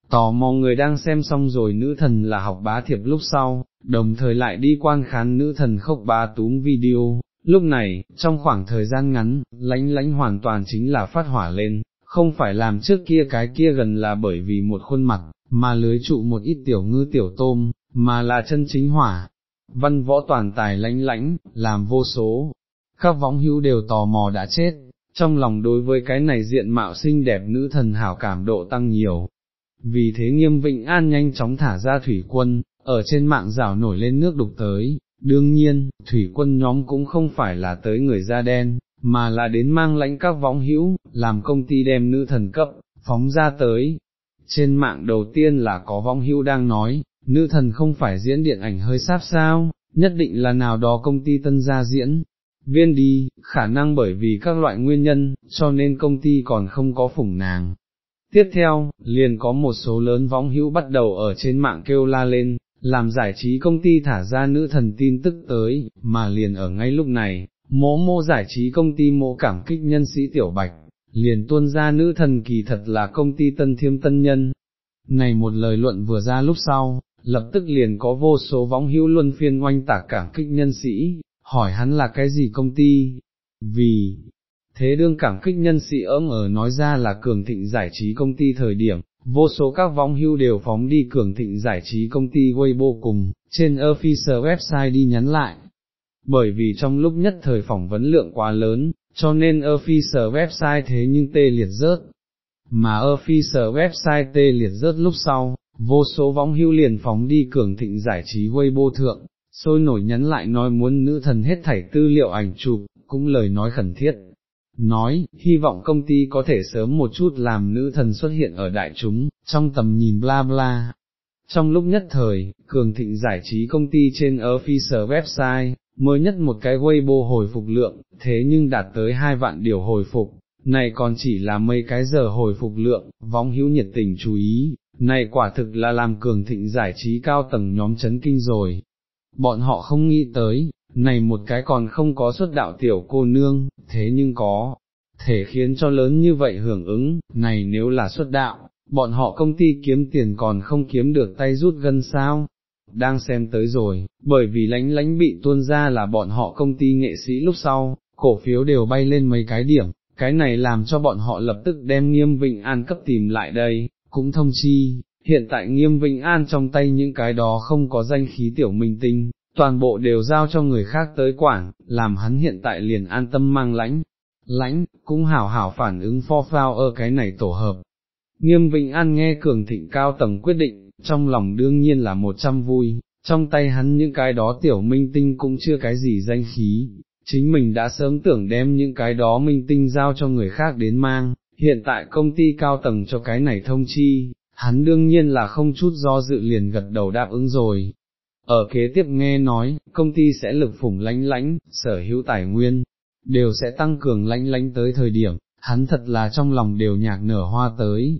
Tò mò người đang xem xong rồi nữ thần là học bá thiệp lúc sau, đồng thời lại đi quan khán nữ thần khốc bá túm video, lúc này, trong khoảng thời gian ngắn, lánh lánh hoàn toàn chính là phát hỏa lên, không phải làm trước kia cái kia gần là bởi vì một khuôn mặt, mà lưới trụ một ít tiểu ngư tiểu tôm, mà là chân chính hỏa. Văn võ toàn tài lãnh lãnh làm vô số, các võng hữu đều tò mò đã chết, trong lòng đối với cái này diện mạo xinh đẹp nữ thần hảo cảm độ tăng nhiều. Vì thế nghiêm vịnh an nhanh chóng thả ra thủy quân, ở trên mạng rào nổi lên nước đục tới, đương nhiên, thủy quân nhóm cũng không phải là tới người da đen, mà là đến mang lãnh các võng hữu, làm công ty đem nữ thần cấp, phóng ra tới. Trên mạng đầu tiên là có võng hữu đang nói, nữ thần không phải diễn điện ảnh hơi sáp sao, nhất định là nào đó công ty tân gia diễn, viên đi, khả năng bởi vì các loại nguyên nhân, cho nên công ty còn không có phủng nàng. Tiếp theo, liền có một số lớn võng hữu bắt đầu ở trên mạng kêu la lên, làm giải trí công ty thả ra nữ thần tin tức tới, mà liền ở ngay lúc này, mố mô giải trí công ty mô cảm kích nhân sĩ Tiểu Bạch, liền tuôn ra nữ thần kỳ thật là công ty tân thiêm tân nhân. Này một lời luận vừa ra lúc sau, lập tức liền có vô số võng hữu luân phiên oanh tả cảm kích nhân sĩ, hỏi hắn là cái gì công ty, vì, thế đương cảm kích nhân sĩ ớm ở nói ra là cường thịnh giải trí công ty thời điểm, vô số các vong hưu đều phóng đi cường thịnh giải trí công ty Weibo cùng, trên official website đi nhắn lại. Bởi vì trong lúc nhất thời phỏng vấn lượng quá lớn, cho nên official website thế nhưng tê liệt rớt. Mà official website tê liệt rớt lúc sau, vô số võng hưu liền phóng đi cường thịnh giải trí Weibo thượng, sôi nổi nhắn lại nói muốn nữ thần hết thảy tư liệu ảnh chụp, cũng lời nói khẩn thiết. Nói, hy vọng công ty có thể sớm một chút làm nữ thần xuất hiện ở đại chúng, trong tầm nhìn bla bla. Trong lúc nhất thời, Cường Thịnh giải trí công ty trên official website, mới nhất một cái Weibo hồi phục lượng, thế nhưng đạt tới hai vạn điều hồi phục, này còn chỉ là mấy cái giờ hồi phục lượng, vong hữu nhiệt tình chú ý, này quả thực là làm cường thịnh giải trí cao tầng nhóm chấn kinh rồi. Bọn họ không nghĩ tới, này một cái còn không có xuất đạo tiểu cô nương, thế nhưng có, thể khiến cho lớn như vậy hưởng ứng, này nếu là xuất đạo, bọn họ công ty kiếm tiền còn không kiếm được tay rút gân sao, đang xem tới rồi, bởi vì lánh lánh bị tuôn ra là bọn họ công ty nghệ sĩ lúc sau, cổ phiếu đều bay lên mấy cái điểm, cái này làm cho bọn họ lập tức đem nghiêm Vịnh An cấp tìm lại đây, cũng thông chi, hiện tại nghiêm Vịnh An trong tay những cái đó không có danh khí tiểu minh tinh, toàn bộ đều giao cho người khác tới quản, làm hắn hiện tại liền an tâm mang lãnh, lãnh, cũng hảo hảo phản ứng for phao ở cái này tổ hợp. Nghiêm Vịnh An nghe cường thịnh cao tầng quyết định, trong lòng đương nhiên là một trăm vui, trong tay hắn những cái đó tiểu minh tinh cũng chưa cái gì danh khí, chính mình đã sớm tưởng đem những cái đó minh tinh giao cho người khác đến mang, hiện tại công ty cao tầng cho cái này thông chi, hắn đương nhiên là không chút do dự liền gật đầu đáp ứng rồi. Ở kế tiếp nghe nói, công ty sẽ lực phủng lánh lánh, sở hữu tài nguyên, đều sẽ tăng cường lánh lánh tới thời điểm, hắn thật là trong lòng đều nhạc nở hoa tới.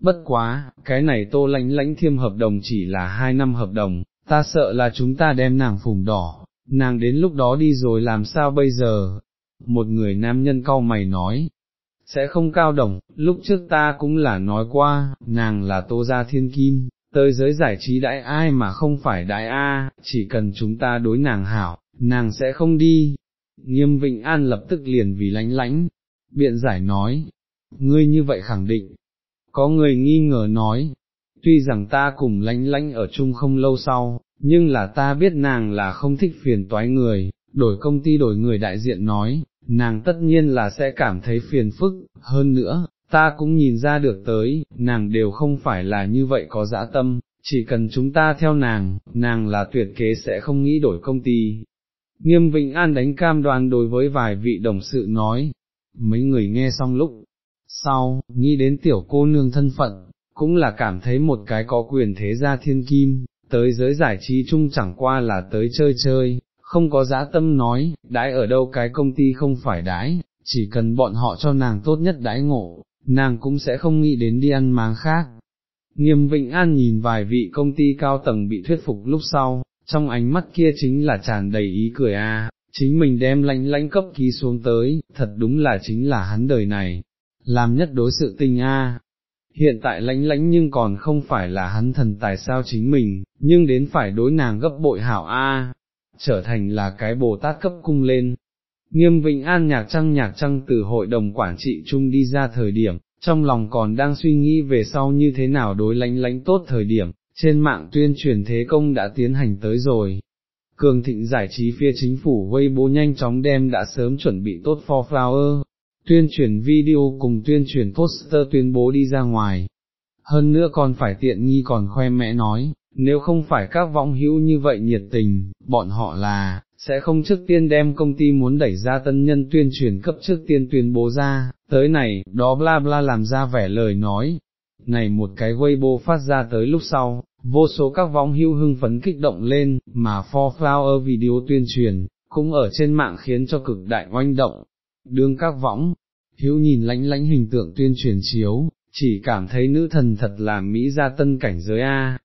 Bất quá, cái này tô lánh lánh thiêm hợp đồng chỉ là hai năm hợp đồng, ta sợ là chúng ta đem nàng phủng đỏ, nàng đến lúc đó đi rồi làm sao bây giờ? Một người nam nhân cau mày nói, sẽ không cao đồng, lúc trước ta cũng là nói qua, nàng là tô gia thiên kim, tới giới giải trí đại ai mà không phải đại A, chỉ cần chúng ta đối nàng hảo, nàng sẽ không đi. Nghiêm Vịnh An lập tức liền vì lánh lánh, biện giải nói, ngươi như vậy khẳng định, có người nghi ngờ nói, tuy rằng ta cùng lánh lánh ở chung không lâu sau, nhưng là ta biết nàng là không thích phiền toái người, đổi công ty đổi người đại diện nói, nàng tất nhiên là sẽ cảm thấy phiền phức, hơn nữa, ta cũng nhìn ra được tới, nàng đều không phải là như vậy có dã tâm, chỉ cần chúng ta theo nàng, nàng là tuyệt kế sẽ không nghĩ đổi công ty. Nghiêm Vịnh An đánh cam đoan đối với vài vị đồng sự nói, mấy người nghe xong lúc, sau, nghĩ đến tiểu cô nương thân phận, cũng là cảm thấy một cái có quyền thế gia thiên kim, tới giới giải trí chung chẳng qua là tới chơi chơi, không có giá tâm nói, đãi ở đâu cái công ty không phải đãi, chỉ cần bọn họ cho nàng tốt nhất đãi ngộ, nàng cũng sẽ không nghĩ đến đi ăn máng khác. Nghiêm Vịnh An nhìn vài vị công ty cao tầng bị thuyết phục lúc sau, trong ánh mắt kia chính là tràn đầy ý cười a, chính mình đem lãnh lãnh cấp ký xuống tới, thật đúng là chính là hắn đời này, làm nhất đối sự tình a. Hiện tại lãnh lãnh nhưng còn không phải là hắn thần tài sao chính mình, nhưng đến phải đối nàng gấp bội hảo a, trở thành là cái Bồ Tát cấp cung lên. Nghiêm Vịnh An nhạc trăng nhạc trăng từ hội đồng quản trị chung đi ra thời điểm, trong lòng còn đang suy nghĩ về sau như thế nào đối lánh lánh tốt thời điểm, trên mạng tuyên truyền thế công đã tiến hành tới rồi. Cường thịnh giải trí phía chính phủ Weibo nhanh chóng đem đã sớm chuẩn bị tốt for flower, tuyên truyền video cùng tuyên truyền poster tuyên bố đi ra ngoài. Hơn nữa còn phải tiện nghi còn khoe mẽ nói, nếu không phải các vong hữu như vậy nhiệt tình, bọn họ là, sẽ không trước tiên đem công ty muốn đẩy ra tân nhân tuyên truyền cấp trước tiên tuyên bố ra, tới này, đó bla bla làm ra vẻ lời nói. Này một cái Weibo phát ra tới lúc sau, vô số các vong hữu hưng phấn kích động lên, mà For Flower video tuyên truyền, cũng ở trên mạng khiến cho cực đại oanh động. Đương các võng, hữu nhìn lánh lánh hình tượng tuyên truyền chiếu, chỉ cảm thấy nữ thần thật là Mỹ ra tân cảnh giới A,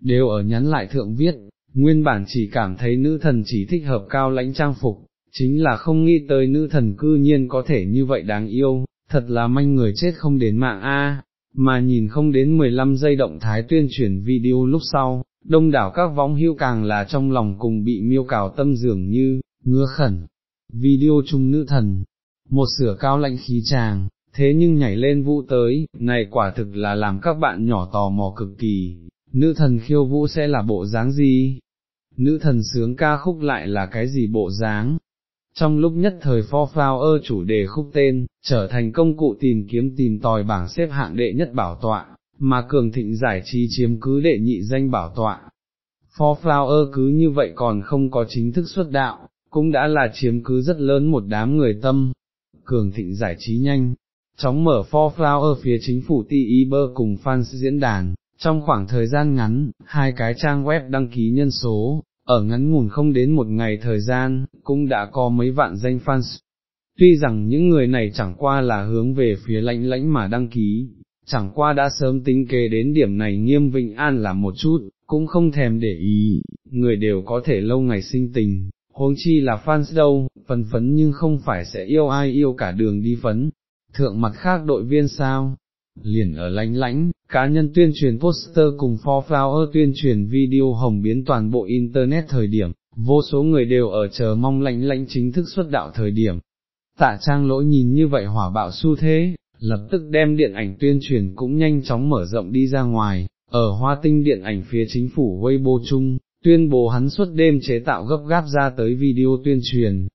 đều ở nhắn lại thượng viết, nguyên bản chỉ cảm thấy nữ thần chỉ thích hợp cao lãnh trang phục, chính là không nghĩ tới nữ thần cư nhiên có thể như vậy đáng yêu, thật là manh người chết không đến mạng A, mà nhìn không đến 15 giây động thái tuyên truyền video lúc sau, đông đảo các võng hưu càng là trong lòng cùng bị miêu cào tâm dường như, ngứa khẩn, video chung nữ thần, một sửa cao lãnh khí tràng, thế nhưng nhảy lên vũ tới, này quả thực là làm các bạn nhỏ tò mò cực kỳ, nữ thần khiêu vũ sẽ là bộ dáng gì? Nữ thần sướng ca khúc lại là cái gì bộ dáng? Trong lúc nhất thời For Flower chủ đề khúc tên, trở thành công cụ tìm kiếm tìm tòi bảng xếp hạng đệ nhất bảo tọa, mà cường thịnh giải trí chiếm cứ đệ nhị danh bảo tọa. For Flower cứ như vậy còn không có chính thức xuất đạo, cũng đã là chiếm cứ rất lớn một đám người tâm. Cường thịnh giải trí nhanh, chóng mở For Flower phía chính phủ TIBER cùng fans diễn đàn, trong khoảng thời gian ngắn, hai cái trang web đăng ký nhân số, ở ngắn ngủn không đến một ngày thời gian, cũng đã có mấy vạn danh fans. Tuy rằng những người này chẳng qua là hướng về phía lãnh lãnh mà đăng ký, chẳng qua đã sớm tính kế đến điểm này nghiêm vịnh an là một chút, cũng không thèm để ý, người đều có thể lâu ngày sinh tình, huống chi là fans đâu, phần phấn nhưng không phải sẽ yêu ai yêu cả đường đi phấn, thượng mặt khác đội viên sao, liền ở lánh lãnh, cá nhân tuyên truyền poster cùng for flower tuyên truyền video hồng biến toàn bộ internet thời điểm, vô số người đều ở chờ mong lánh lãnh chính thức xuất đạo thời điểm. Tạ trang lỗi nhìn như vậy hỏa bạo xu thế, lập tức đem điện ảnh tuyên truyền cũng nhanh chóng mở rộng đi ra ngoài, ở hoa tinh điện ảnh phía chính phủ Weibo chung, tuyên bố hắn suốt đêm chế tạo gấp gáp ra tới video tuyên truyền,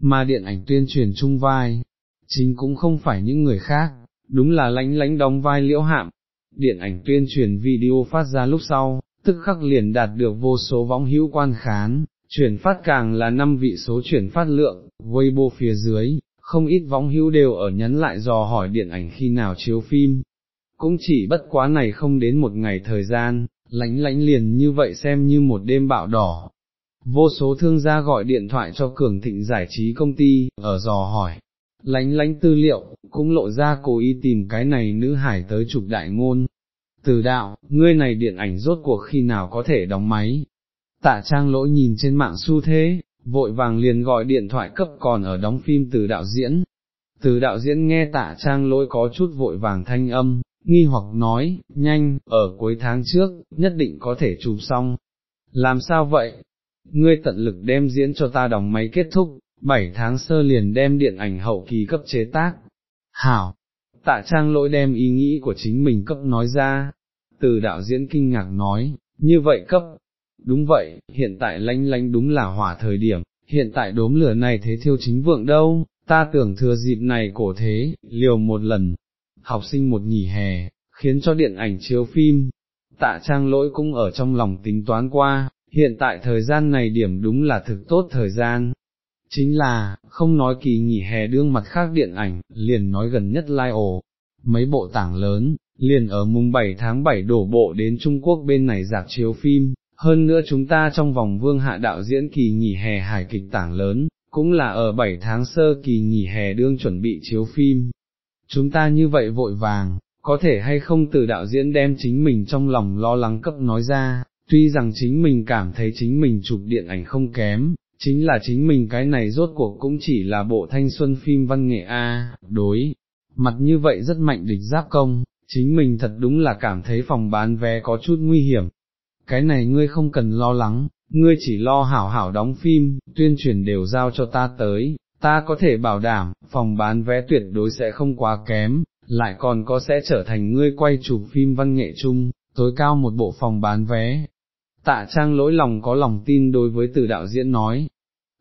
mà điện ảnh tuyên truyền chung vai, chính cũng không phải những người khác, đúng là lánh lánh đóng vai liễu hạm. Điện ảnh tuyên truyền video phát ra lúc sau, tức khắc liền đạt được vô số võng hữu quan khán, chuyển phát càng là năm vị số chuyển phát lượng, Weibo phía dưới, không ít võng hữu đều ở nhắn lại dò hỏi điện ảnh khi nào chiếu phim. Cũng chỉ bất quá này không đến một ngày thời gian, lánh lánh liền như vậy xem như một đêm bạo đỏ. Vô số thương gia gọi điện thoại cho Cường Thịnh giải trí công ty, ở dò hỏi, lánh lánh tư liệu, cũng lộ ra cố ý tìm cái này nữ hải tới chụp đại ngôn. Từ đạo, ngươi này điện ảnh rốt cuộc khi nào có thể đóng máy. Tạ trang lỗi nhìn trên mạng xu thế, vội vàng liền gọi điện thoại cấp còn ở đóng phim từ đạo diễn. Từ đạo diễn nghe tạ trang lỗi có chút vội vàng thanh âm, nghi hoặc nói, nhanh, ở cuối tháng trước, nhất định có thể chụp xong. Làm sao vậy? Ngươi tận lực đem diễn cho ta đóng máy kết thúc, 7 tháng sơ liền đem điện ảnh hậu kỳ cấp chế tác. Hảo, tạ trang lỗi đem ý nghĩ của chính mình cấp nói ra, từ đạo diễn kinh ngạc nói, như vậy cấp, đúng vậy, hiện tại lanh lanh đúng là hỏa thời điểm, hiện tại đốm lửa này thế thiêu chính vượng đâu, ta tưởng thừa dịp này cổ thế, liều một lần, học sinh một nghỉ hè, khiến cho điện ảnh chiếu phim, tạ trang lỗi cũng ở trong lòng tính toán qua, hiện tại thời gian này điểm đúng là thực tốt thời gian, chính là, không nói kỳ nghỉ hè đương mặt khác điện ảnh, liền nói gần nhất lai ổ, mấy bộ tảng lớn, liền ở mùng 7 tháng 7 đổ bộ đến Trung Quốc bên này dạp chiếu phim, hơn nữa chúng ta trong vòng vương hạ đạo diễn kỳ nghỉ hè hài kịch tảng lớn, cũng là ở 7 tháng sơ kỳ nghỉ hè đương chuẩn bị chiếu phim. Chúng ta như vậy vội vàng, có thể hay không từ đạo diễn đem chính mình trong lòng lo lắng cấp nói ra, tuy rằng chính mình cảm thấy chính mình chụp điện ảnh không kém, chính là chính mình cái này rốt cuộc cũng chỉ là bộ thanh xuân phim văn nghệ A, đối, mặt như vậy rất mạnh địch giáp công, chính mình thật đúng là cảm thấy phòng bán vé có chút nguy hiểm. Cái này ngươi không cần lo lắng, ngươi chỉ lo hảo hảo đóng phim, tuyên truyền đều giao cho ta tới, ta có thể bảo đảm, phòng bán vé tuyệt đối sẽ không quá kém, lại còn có sẽ trở thành ngươi quay chụp phim văn nghệ chung, tối cao một bộ phòng bán vé, Tạ trang lỗi lòng có lòng tin đối với từ đạo diễn nói.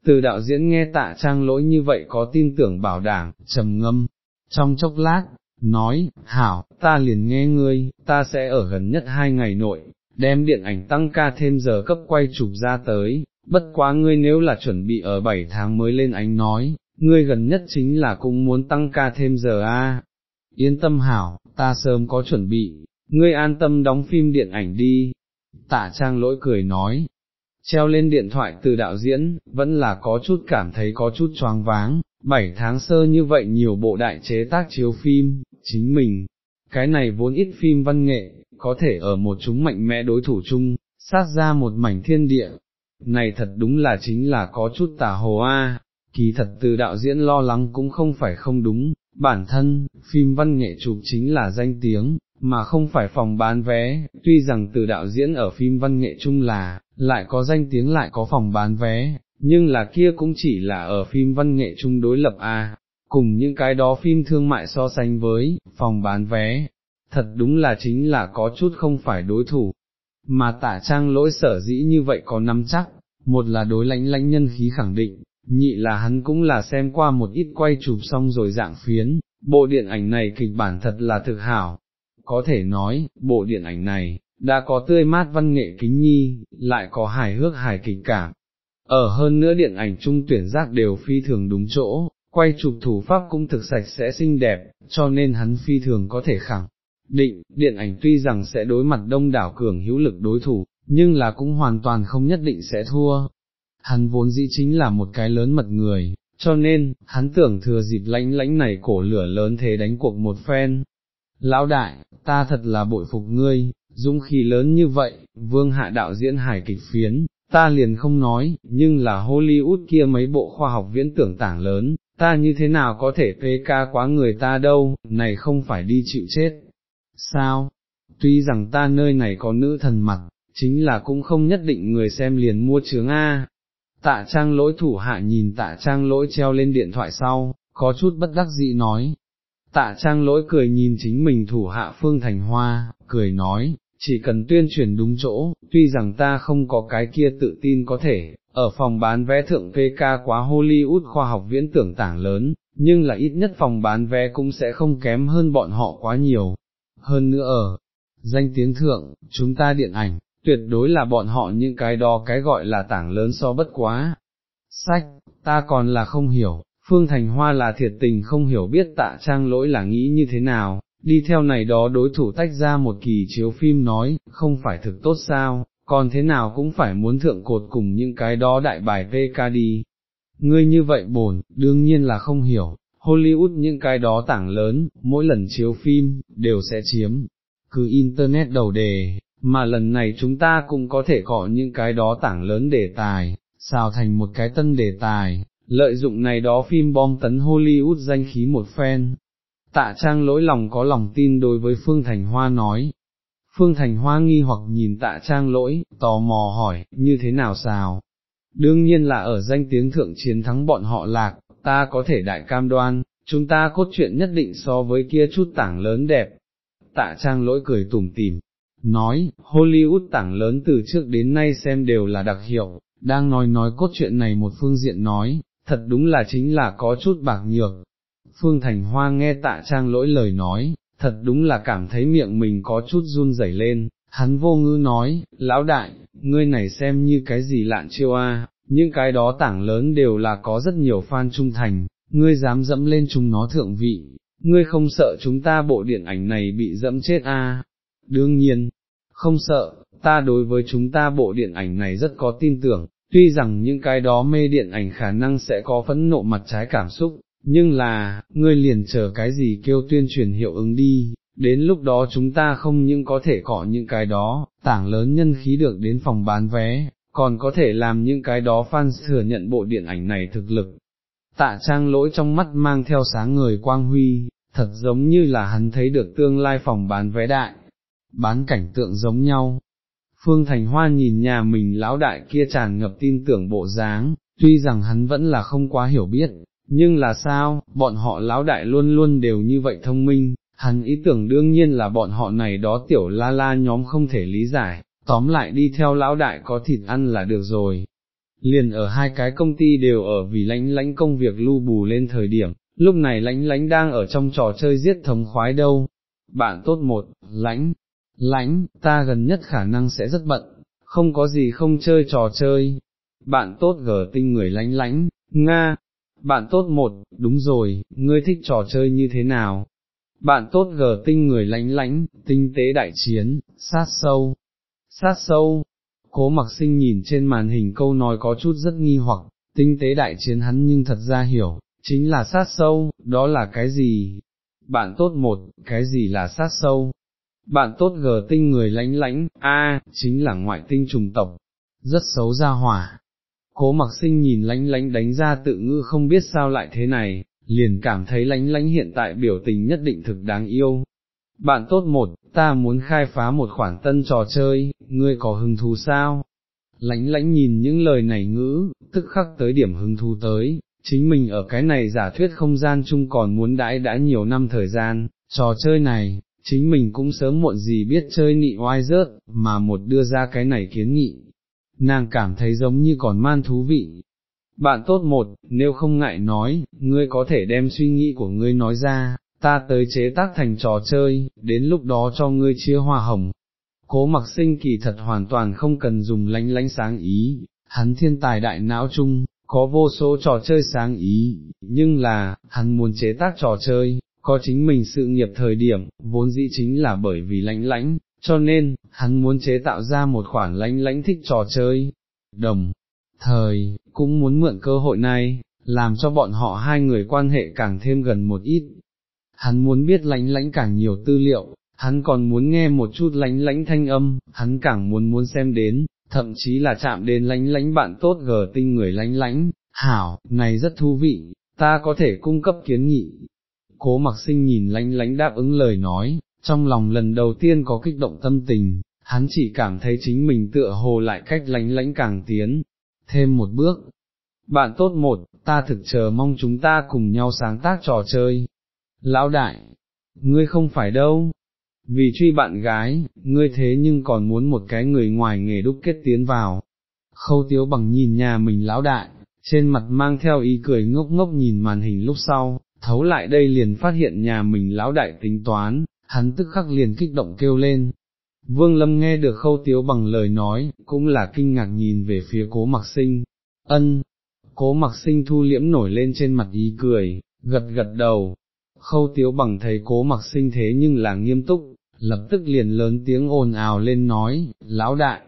Từ đạo diễn nghe tạ trang lỗi như vậy có tin tưởng bảo đảm, trầm ngâm, trong chốc lát, nói, hảo, ta liền nghe ngươi, ta sẽ ở gần nhất hai ngày nội, đem điện ảnh tăng ca thêm giờ cấp quay chụp ra tới, bất quá ngươi nếu là chuẩn bị ở 7 tháng mới lên ánh nói, ngươi gần nhất chính là cũng muốn tăng ca thêm giờ a. Yên tâm hảo, ta sớm có chuẩn bị, ngươi an tâm đóng phim điện ảnh đi, tạ trang lỗi cười nói, treo lên điện thoại từ đạo diễn, vẫn là có chút cảm thấy có chút choáng váng, 7 tháng sơ như vậy nhiều bộ đại chế tác chiếu phim, chính mình, cái này vốn ít phim văn nghệ, có thể ở một chúng mạnh mẽ đối thủ chung, sát ra một mảnh thiên địa, này thật đúng là chính là có chút tà hồ a. kỳ thật từ đạo diễn lo lắng cũng không phải không đúng, bản thân, phim văn nghệ chụp chính là danh tiếng, mà không phải phòng bán vé, tuy rằng từ đạo diễn ở phim văn nghệ chung là, lại có danh tiếng lại có phòng bán vé, nhưng là kia cũng chỉ là ở phim văn nghệ chung đối lập A, cùng những cái đó phim thương mại so sánh với, phòng bán vé, thật đúng là chính là có chút không phải đối thủ, mà tả trang lỗi sở dĩ như vậy có nắm chắc, một là đối lãnh lãnh nhân khí khẳng định, nhị là hắn cũng là xem qua một ít quay chụp xong rồi dạng phiến, bộ điện ảnh này kịch bản thật là thực hảo, có thể nói, bộ điện ảnh này, đã có tươi mát văn nghệ kính nhi, lại có hài hước hài kịch cảm. Ở hơn nữa điện ảnh trung tuyển giác đều phi thường đúng chỗ, quay chụp thủ pháp cũng thực sạch sẽ xinh đẹp, cho nên hắn phi thường có thể khẳng định, điện ảnh tuy rằng sẽ đối mặt đông đảo cường hữu lực đối thủ, nhưng là cũng hoàn toàn không nhất định sẽ thua. Hắn vốn dĩ chính là một cái lớn mật người, cho nên, hắn tưởng thừa dịp lãnh lãnh này cổ lửa lớn thế đánh cuộc một phen. Lão đại, ta thật là bội phục ngươi, dũng khí lớn như vậy, vương hạ đạo diễn hài kịch phiến, ta liền không nói, nhưng là Hollywood kia mấy bộ khoa học viễn tưởng tảng lớn, ta như thế nào có thể phê ca quá người ta đâu, này không phải đi chịu chết. Sao? Tuy rằng ta nơi này có nữ thần mặt, chính là cũng không nhất định người xem liền mua chướng A. Tạ trang lỗi thủ hạ nhìn tạ trang lỗi treo lên điện thoại sau, có chút bất đắc dĩ nói. Tạ trang lỗi cười nhìn chính mình thủ hạ Phương Thành Hoa, cười nói, chỉ cần tuyên truyền đúng chỗ, tuy rằng ta không có cái kia tự tin có thể, ở phòng bán vé thượng PK quá Hollywood khoa học viễn tưởng tảng lớn, nhưng là ít nhất phòng bán vé cũng sẽ không kém hơn bọn họ quá nhiều. Hơn nữa ở, danh tiếng thượng, chúng ta điện ảnh, tuyệt đối là bọn họ những cái đó cái gọi là tảng lớn so bất quá. Sách, ta còn là không hiểu, Phương Thành Hoa là thiệt tình không hiểu biết tạ trang lỗi là nghĩ như thế nào, đi theo này đó đối thủ tách ra một kỳ chiếu phim nói, không phải thực tốt sao, còn thế nào cũng phải muốn thượng cột cùng những cái đó đại bài VK đi. Ngươi như vậy bổn, đương nhiên là không hiểu, Hollywood những cái đó tảng lớn, mỗi lần chiếu phim, đều sẽ chiếm, cứ Internet đầu đề, mà lần này chúng ta cũng có thể có những cái đó tảng lớn đề tài, xào thành một cái tân đề tài, lợi dụng này đó phim bom tấn Hollywood danh khí một phen. Tạ trang lỗi lòng có lòng tin đối với Phương Thành Hoa nói. Phương Thành Hoa nghi hoặc nhìn tạ trang lỗi, tò mò hỏi, như thế nào sao? Đương nhiên là ở danh tiếng thượng chiến thắng bọn họ lạc, ta có thể đại cam đoan, chúng ta cốt truyện nhất định so với kia chút tảng lớn đẹp. Tạ trang lỗi cười tủm tỉm, nói, Hollywood tảng lớn từ trước đến nay xem đều là đặc hiệu, đang nói nói cốt truyện này một phương diện nói, thật đúng là chính là có chút bạc nhược. Phương Thành Hoa nghe tạ trang lỗi lời nói, thật đúng là cảm thấy miệng mình có chút run rẩy lên, hắn vô ngư nói, lão đại, ngươi này xem như cái gì lạn chiêu a, những cái đó tảng lớn đều là có rất nhiều fan trung thành, ngươi dám dẫm lên chúng nó thượng vị, ngươi không sợ chúng ta bộ điện ảnh này bị dẫm chết a? Đương nhiên, không sợ, ta đối với chúng ta bộ điện ảnh này rất có tin tưởng, tuy rằng những cái đó mê điện ảnh khả năng sẽ có phẫn nộ mặt trái cảm xúc, nhưng là, ngươi liền chờ cái gì kêu tuyên truyền hiệu ứng đi, đến lúc đó chúng ta không những có thể cọ những cái đó, tảng lớn nhân khí được đến phòng bán vé, còn có thể làm những cái đó fans thừa nhận bộ điện ảnh này thực lực. Tạ trang lỗi trong mắt mang theo sáng người quang huy, thật giống như là hắn thấy được tương lai phòng bán vé đại, bán cảnh tượng giống nhau. Phương Thành Hoa nhìn nhà mình lão đại kia tràn ngập tin tưởng bộ dáng, tuy rằng hắn vẫn là không quá hiểu biết, nhưng là sao, bọn họ lão đại luôn luôn đều như vậy thông minh, hắn ý tưởng đương nhiên là bọn họ này đó tiểu la la nhóm không thể lý giải, tóm lại đi theo lão đại có thịt ăn là được rồi. Liền ở hai cái công ty đều ở vì lãnh lãnh công việc lưu bù lên thời điểm, lúc này lãnh lãnh đang ở trong trò chơi giết thống khoái đâu. Bạn tốt một, lãnh, lãnh, ta gần nhất khả năng sẽ rất bận, không có gì không chơi trò chơi. Bạn tốt gở tinh người lãnh lãnh, Nga, bạn tốt một, đúng rồi, ngươi thích trò chơi như thế nào? Bạn tốt gở tinh người lãnh lãnh, tinh tế đại chiến, sát sâu, sát sâu. Cố mặc sinh nhìn trên màn hình câu nói có chút rất nghi hoặc, tinh tế đại chiến hắn nhưng thật ra hiểu, chính là sát sâu, đó là cái gì? Bạn tốt một, cái gì là sát sâu? Bạn tốt gờ tinh người lãnh lãnh, a, chính là ngoại tinh trùng tộc, rất xấu ra hỏa. Cố mặc sinh nhìn lãnh lãnh đánh ra tự ngữ không biết sao lại thế này, liền cảm thấy lãnh lãnh hiện tại biểu tình nhất định thực đáng yêu. Bạn tốt một, ta muốn khai phá một khoản tân trò chơi, ngươi có hứng thú sao? Lãnh lãnh nhìn những lời này ngữ, tức khắc tới điểm hứng thú tới, chính mình ở cái này giả thuyết không gian chung còn muốn đãi đã nhiều năm thời gian, trò chơi này, chính mình cũng sớm muộn gì biết chơi nị oai rớt, mà một đưa ra cái này kiến nghị, nàng cảm thấy giống như còn man thú vị. Bạn tốt một, nếu không ngại nói, ngươi có thể đem suy nghĩ của ngươi nói ra, ta tới chế tác thành trò chơi, đến lúc đó cho ngươi chia hoa hồng. Cố mặc sinh kỳ thật hoàn toàn không cần dùng lánh lánh sáng ý, hắn thiên tài đại não chung, có vô số trò chơi sáng ý, nhưng là, hắn muốn chế tác trò chơi, có chính mình sự nghiệp thời điểm, vốn dĩ chính là bởi vì lãnh lãnh, cho nên, hắn muốn chế tạo ra một khoản lãnh lãnh thích trò chơi, đồng, thời, cũng muốn mượn cơ hội này, làm cho bọn họ hai người quan hệ càng thêm gần một ít. Hắn muốn biết lãnh lãnh càng nhiều tư liệu, hắn còn muốn nghe một chút lãnh lãnh thanh âm, hắn càng muốn muốn xem đến, thậm chí là chạm đến lãnh lãnh bạn tốt gờ tinh người lãnh lãnh, hảo, này rất thú vị, ta có thể cung cấp kiến nghị. Cố mặc sinh nhìn lánh lánh đáp ứng lời nói, trong lòng lần đầu tiên có kích động tâm tình, hắn chỉ cảm thấy chính mình tựa hồ lại cách lánh lánh càng tiến, thêm một bước. Bạn tốt một, ta thực chờ mong chúng ta cùng nhau sáng tác trò chơi. Lão đại, ngươi không phải đâu, vì truy bạn gái, ngươi thế nhưng còn muốn một cái người ngoài nghề đúc kết tiến vào. Khâu tiếu bằng nhìn nhà mình lão đại, trên mặt mang theo ý cười ngốc ngốc nhìn màn hình lúc sau, thấu lại đây liền phát hiện nhà mình lão đại tính toán, hắn tức khắc liền kích động kêu lên. Vương Lâm nghe được khâu tiếu bằng lời nói, cũng là kinh ngạc nhìn về phía cố mặc sinh, ân, cố mặc sinh thu liễm nổi lên trên mặt ý cười, gật gật đầu, khâu tiếu bằng thấy cố mặc sinh thế nhưng là nghiêm túc, lập tức liền lớn tiếng ồn ào lên nói, lão đại,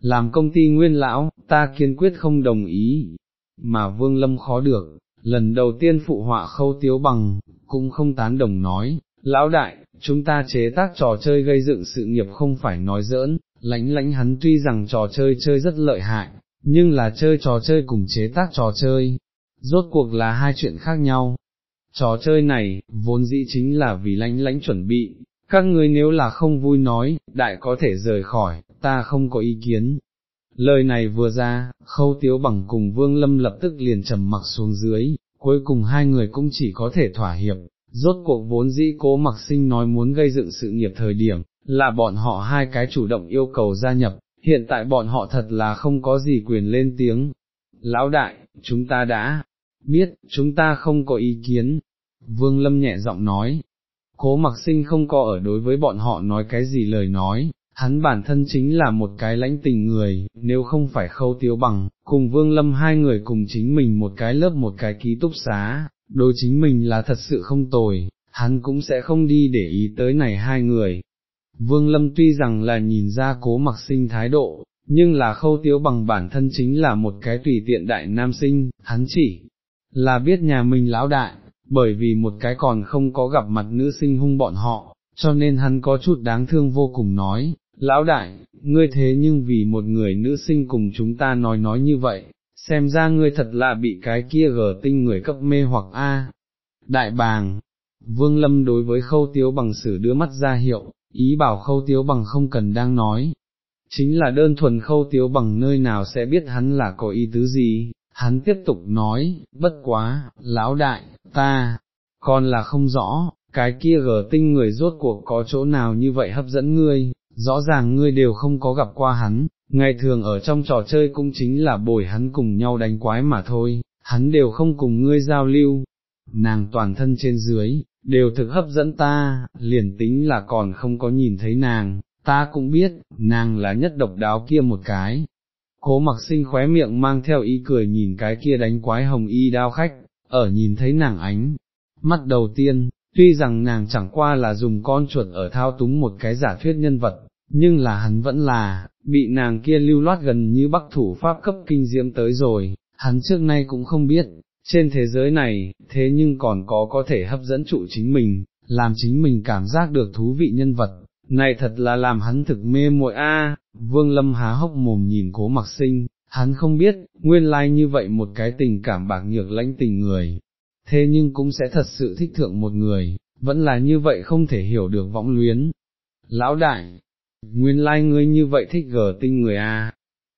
làm công ty nguyên lão, ta kiên quyết không đồng ý, mà vương lâm khó được, lần đầu tiên phụ họa khâu tiếu bằng, cũng không tán đồng nói, lão đại, chúng ta chế tác trò chơi gây dựng sự nghiệp không phải nói giỡn, lãnh lãnh hắn tuy rằng trò chơi chơi rất lợi hại, nhưng là chơi trò chơi cùng chế tác trò chơi, rốt cuộc là hai chuyện khác nhau. Trò chơi này, vốn dĩ chính là vì lãnh lãnh chuẩn bị, các ngươi nếu là không vui nói, đại có thể rời khỏi, ta không có ý kiến. Lời này vừa ra, khâu tiếu bằng cùng vương lâm lập tức liền trầm mặc xuống dưới, cuối cùng hai người cũng chỉ có thể thỏa hiệp, rốt cuộc vốn dĩ cố mặc sinh nói muốn gây dựng sự nghiệp thời điểm, là bọn họ hai cái chủ động yêu cầu gia nhập, hiện tại bọn họ thật là không có gì quyền lên tiếng. Lão đại, chúng ta đã biết, chúng ta không có ý kiến. Vương Lâm nhẹ giọng nói, cố mặc sinh không có ở đối với bọn họ nói cái gì lời nói, hắn bản thân chính là một cái lãnh tình người, nếu không phải khâu tiếu bằng, cùng Vương Lâm hai người cùng chính mình một cái lớp một cái ký túc xá, đối chính mình là thật sự không tồi, hắn cũng sẽ không đi để ý tới này hai người. Vương Lâm tuy rằng là nhìn ra cố mặc sinh thái độ, nhưng là khâu tiếu bằng bản thân chính là một cái tùy tiện đại nam sinh, hắn chỉ là biết nhà mình lão đại, bởi vì một cái còn không có gặp mặt nữ sinh hung bọn họ, cho nên hắn có chút đáng thương vô cùng nói, lão đại, ngươi thế nhưng vì một người nữ sinh cùng chúng ta nói nói như vậy, xem ra ngươi thật là bị cái kia gờ tinh người cấp mê hoặc A. Đại bàng, Vương Lâm đối với khâu tiếu bằng sử đưa mắt ra hiệu, ý bảo khâu tiếu bằng không cần đang nói. Chính là đơn thuần khâu tiếu bằng nơi nào sẽ biết hắn là có ý tứ gì, hắn tiếp tục nói, bất quá, lão đại, ta, còn là không rõ, cái kia gờ tinh người rốt cuộc có chỗ nào như vậy hấp dẫn ngươi, rõ ràng ngươi đều không có gặp qua hắn, ngày thường ở trong trò chơi cũng chính là bồi hắn cùng nhau đánh quái mà thôi, hắn đều không cùng ngươi giao lưu, nàng toàn thân trên dưới, đều thực hấp dẫn ta, liền tính là còn không có nhìn thấy nàng, ta cũng biết, nàng là nhất độc đáo kia một cái. Cố mặc sinh khóe miệng mang theo ý cười nhìn cái kia đánh quái hồng y đao khách, ở nhìn thấy nàng ánh, mắt đầu tiên, tuy rằng nàng chẳng qua là dùng con chuột ở thao túng một cái giả thuyết nhân vật, nhưng là hắn vẫn là, bị nàng kia lưu loát gần như bắc thủ pháp cấp kinh diễm tới rồi, hắn trước nay cũng không biết, trên thế giới này, thế nhưng còn có có thể hấp dẫn trụ chính mình, làm chính mình cảm giác được thú vị nhân vật, này thật là làm hắn thực mê muội a. vương lâm há hốc mồm nhìn cố mặc sinh, hắn không biết, nguyên lai like như vậy một cái tình cảm bạc nhược lãnh tình người, thế nhưng cũng sẽ thật sự thích thượng một người, vẫn là như vậy không thể hiểu được võng luyến. Lão đại, nguyên lai like ngươi như vậy thích gờ tinh người à?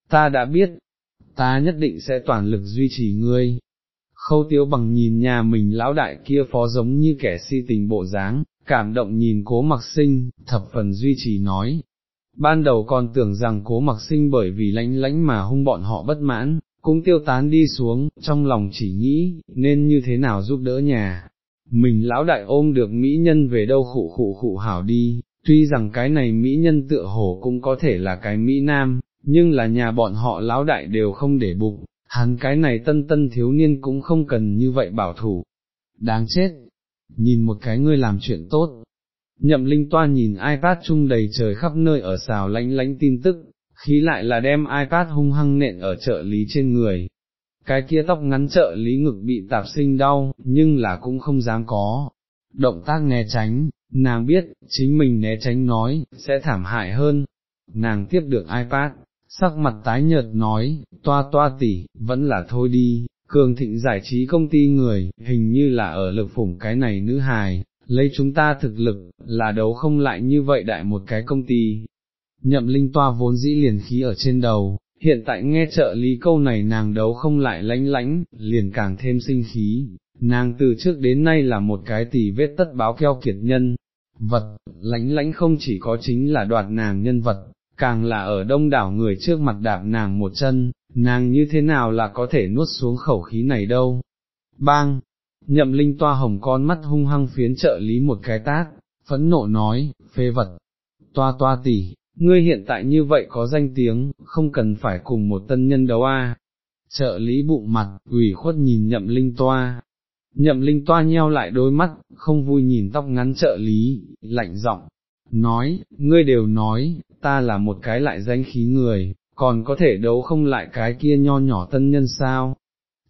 ta đã biết, ta nhất định sẽ toàn lực duy trì ngươi. Khâu tiếu bằng nhìn nhà mình lão đại kia phó giống như kẻ si tình bộ dáng, cảm động nhìn cố mặc sinh, thập phần duy trì nói. Ban đầu còn tưởng rằng cố mặc sinh bởi vì lánh lánh mà hung bọn họ bất mãn, cũng tiêu tán đi xuống, trong lòng chỉ nghĩ, nên như thế nào giúp đỡ nhà. Mình lão đại ôm được mỹ nhân về đâu khụ khụ khụ hảo đi, tuy rằng cái này mỹ nhân tựa hồ cũng có thể là cái mỹ nam, nhưng là nhà bọn họ lão đại đều không để bụng, hắn cái này tân tân thiếu niên cũng không cần như vậy bảo thủ. Đáng chết, nhìn một cái ngươi làm chuyện tốt. Nhậm linh toa nhìn iPad chung đầy trời khắp nơi ở xào lánh lánh tin tức, khí lại là đem iPad hung hăng nện ở trợ lý trên người. Cái kia tóc ngắn trợ lý ngực bị tạp sinh đau, nhưng là cũng không dám có. Động tác né tránh, nàng biết, chính mình né tránh nói, sẽ thảm hại hơn. Nàng tiếp được iPad, sắc mặt tái nhợt nói, toa toa tỉ, vẫn là thôi đi, cường thịnh giải trí công ty người, hình như là ở lực phủng cái này nữ hài, lấy chúng ta thực lực, là đấu không lại như vậy đại một cái công ty. Nhậm linh toa vốn dĩ liền khí ở trên đầu, hiện tại nghe trợ lý câu này nàng đấu không lại lánh lánh, liền càng thêm sinh khí, nàng từ trước đến nay là một cái tỷ vết tất báo keo kiệt nhân, vật, lánh lánh không chỉ có chính là đoạt nàng nhân vật, càng là ở đông đảo người trước mặt đạp nàng một chân, nàng như thế nào là có thể nuốt xuống khẩu khí này đâu. Bang! Nhậm linh toa hồng con mắt hung hăng phiến trợ lý một cái tát, phẫn nộ nói, phê vật, toa toa tỷ, ngươi hiện tại như vậy có danh tiếng, không cần phải cùng một tân nhân đấu a. Trợ lý bụng mặt, ủy khuất nhìn nhậm linh toa, nhậm linh toa nheo lại đôi mắt, không vui nhìn tóc ngắn trợ lý, lạnh giọng, nói, ngươi đều nói, ta là một cái lại danh khí người, còn có thể đấu không lại cái kia nho nhỏ tân nhân sao.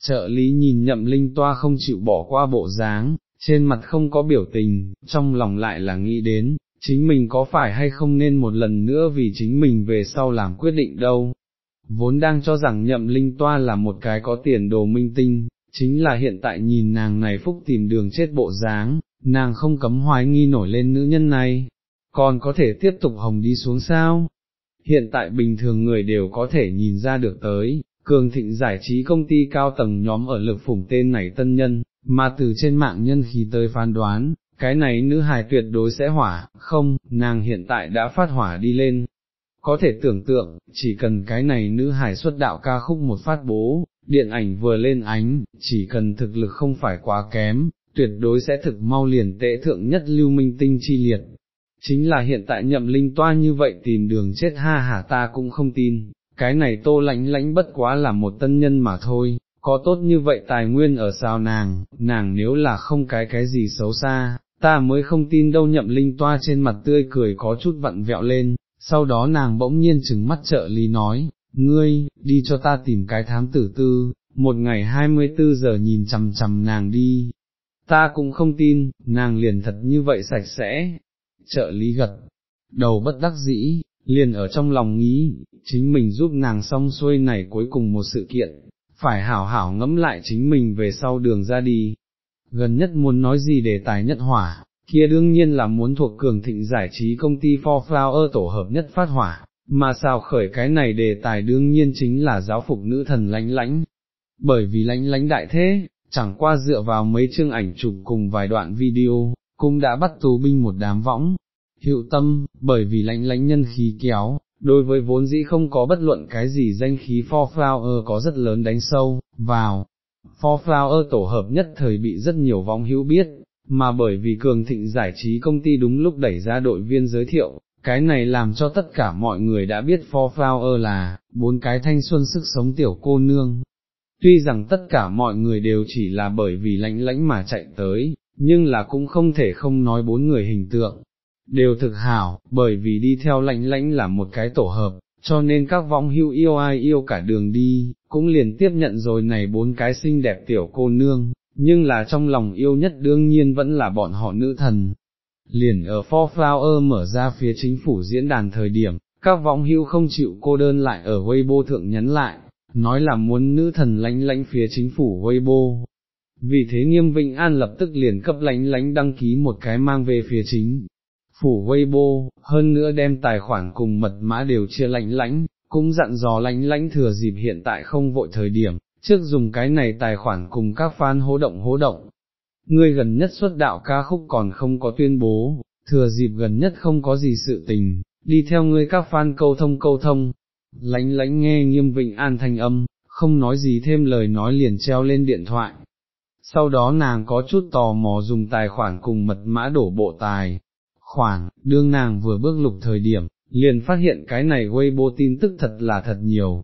Trợ lý nhìn nhậm linh toa không chịu bỏ qua bộ dáng, trên mặt không có biểu tình, trong lòng lại là nghĩ đến, chính mình có phải hay không nên một lần nữa vì chính mình về sau làm quyết định đâu. Vốn đang cho rằng nhậm linh toa là một cái có tiền đồ minh tinh, chính là hiện tại nhìn nàng này phúc tìm đường chết bộ dáng, nàng không cấm hoài nghi nổi lên nữ nhân này, còn có thể tiếp tục hồng đi xuống sao? Hiện tại bình thường người đều có thể nhìn ra được tới, cường thịnh giải trí công ty cao tầng nhóm ở lực phủng tên này tân nhân, mà từ trên mạng nhân khí tới phán đoán, cái này nữ hài tuyệt đối sẽ hỏa, không, nàng hiện tại đã phát hỏa đi lên. Có thể tưởng tượng, chỉ cần cái này nữ hài xuất đạo ca khúc một phát bố, điện ảnh vừa lên ánh, chỉ cần thực lực không phải quá kém, tuyệt đối sẽ thực mau liền tệ thượng nhất lưu minh tinh chi liệt. Chính là hiện tại nhậm linh toa như vậy tìm đường chết ha hả ta cũng không tin, cái này tô lãnh lãnh bất quá là một tân nhân mà thôi, có tốt như vậy tài nguyên ở sao nàng, nàng nếu là không cái cái gì xấu xa, ta mới không tin đâu nhậm linh toa trên mặt tươi cười có chút vặn vẹo lên, sau đó nàng bỗng nhiên chừng mắt trợ lý nói, ngươi, đi cho ta tìm cái thám tử tư, một ngày 24 giờ nhìn chằm chằm nàng đi, ta cũng không tin, nàng liền thật như vậy sạch sẽ, trợ lý gật, đầu bất đắc dĩ, liền ở trong lòng nghĩ, chính mình giúp nàng xong xuôi này cuối cùng một sự kiện, phải hảo hảo ngẫm lại chính mình về sau đường ra đi. Gần nhất muốn nói gì để tài nhất hỏa, kia đương nhiên là muốn thuộc cường thịnh giải trí công ty For Flower tổ hợp nhất phát hỏa, mà sao khởi cái này đề tài đương nhiên chính là giáo phục nữ thần lánh lánh, bởi vì lánh lánh đại thế, chẳng qua dựa vào mấy chương ảnh chụp cùng vài đoạn video, cũng đã bắt tù binh một đám võng, hiệu tâm, bởi vì lánh lánh nhân khí kéo, đối với vốn dĩ không có bất luận cái gì danh khí For Flower có rất lớn đánh sâu, vào, For Flower tổ hợp nhất thời bị rất nhiều vong hữu biết, mà bởi vì cường thịnh giải trí công ty đúng lúc đẩy ra đội viên giới thiệu, cái này làm cho tất cả mọi người đã biết For Flower là, bốn cái thanh xuân sức sống tiểu cô nương. Tuy rằng tất cả mọi người đều chỉ là bởi vì lãnh lãnh mà chạy tới, nhưng là cũng không thể không nói bốn người hình tượng, đều thực hảo, bởi vì đi theo lãnh lãnh là một cái tổ hợp, cho nên các vong hưu yêu ai yêu cả đường đi, cũng liền tiếp nhận rồi này bốn cái xinh đẹp tiểu cô nương, nhưng là trong lòng yêu nhất đương nhiên vẫn là bọn họ nữ thần. Liền ở For Flower mở ra phía chính phủ diễn đàn thời điểm, các vong hưu không chịu cô đơn lại ở Weibo thượng nhắn lại, nói là muốn nữ thần lánh lánh phía chính phủ Weibo. Vì thế nghiêm Vĩnh An lập tức liền cấp lánh lánh đăng ký một cái mang về phía chính phủ Weibo, hơn nữa đem tài khoản cùng mật mã đều chia lánh lánh, cũng dặn dò lánh lánh thừa dịp hiện tại không vội thời điểm, trước dùng cái này tài khoản cùng các fan hố động hố động. Ngươi gần nhất xuất đạo ca khúc còn không có tuyên bố, thừa dịp gần nhất không có gì sự tình, đi theo ngươi các fan câu thông câu thông, lánh lánh nghe nghiêm vịnh an thanh âm, không nói gì thêm lời nói liền treo lên điện thoại. Sau đó nàng có chút tò mò dùng tài khoản cùng mật mã đổ bộ tài, khoản, đương nàng vừa bước lục thời điểm, liền phát hiện cái này Weibo tin tức thật là thật nhiều.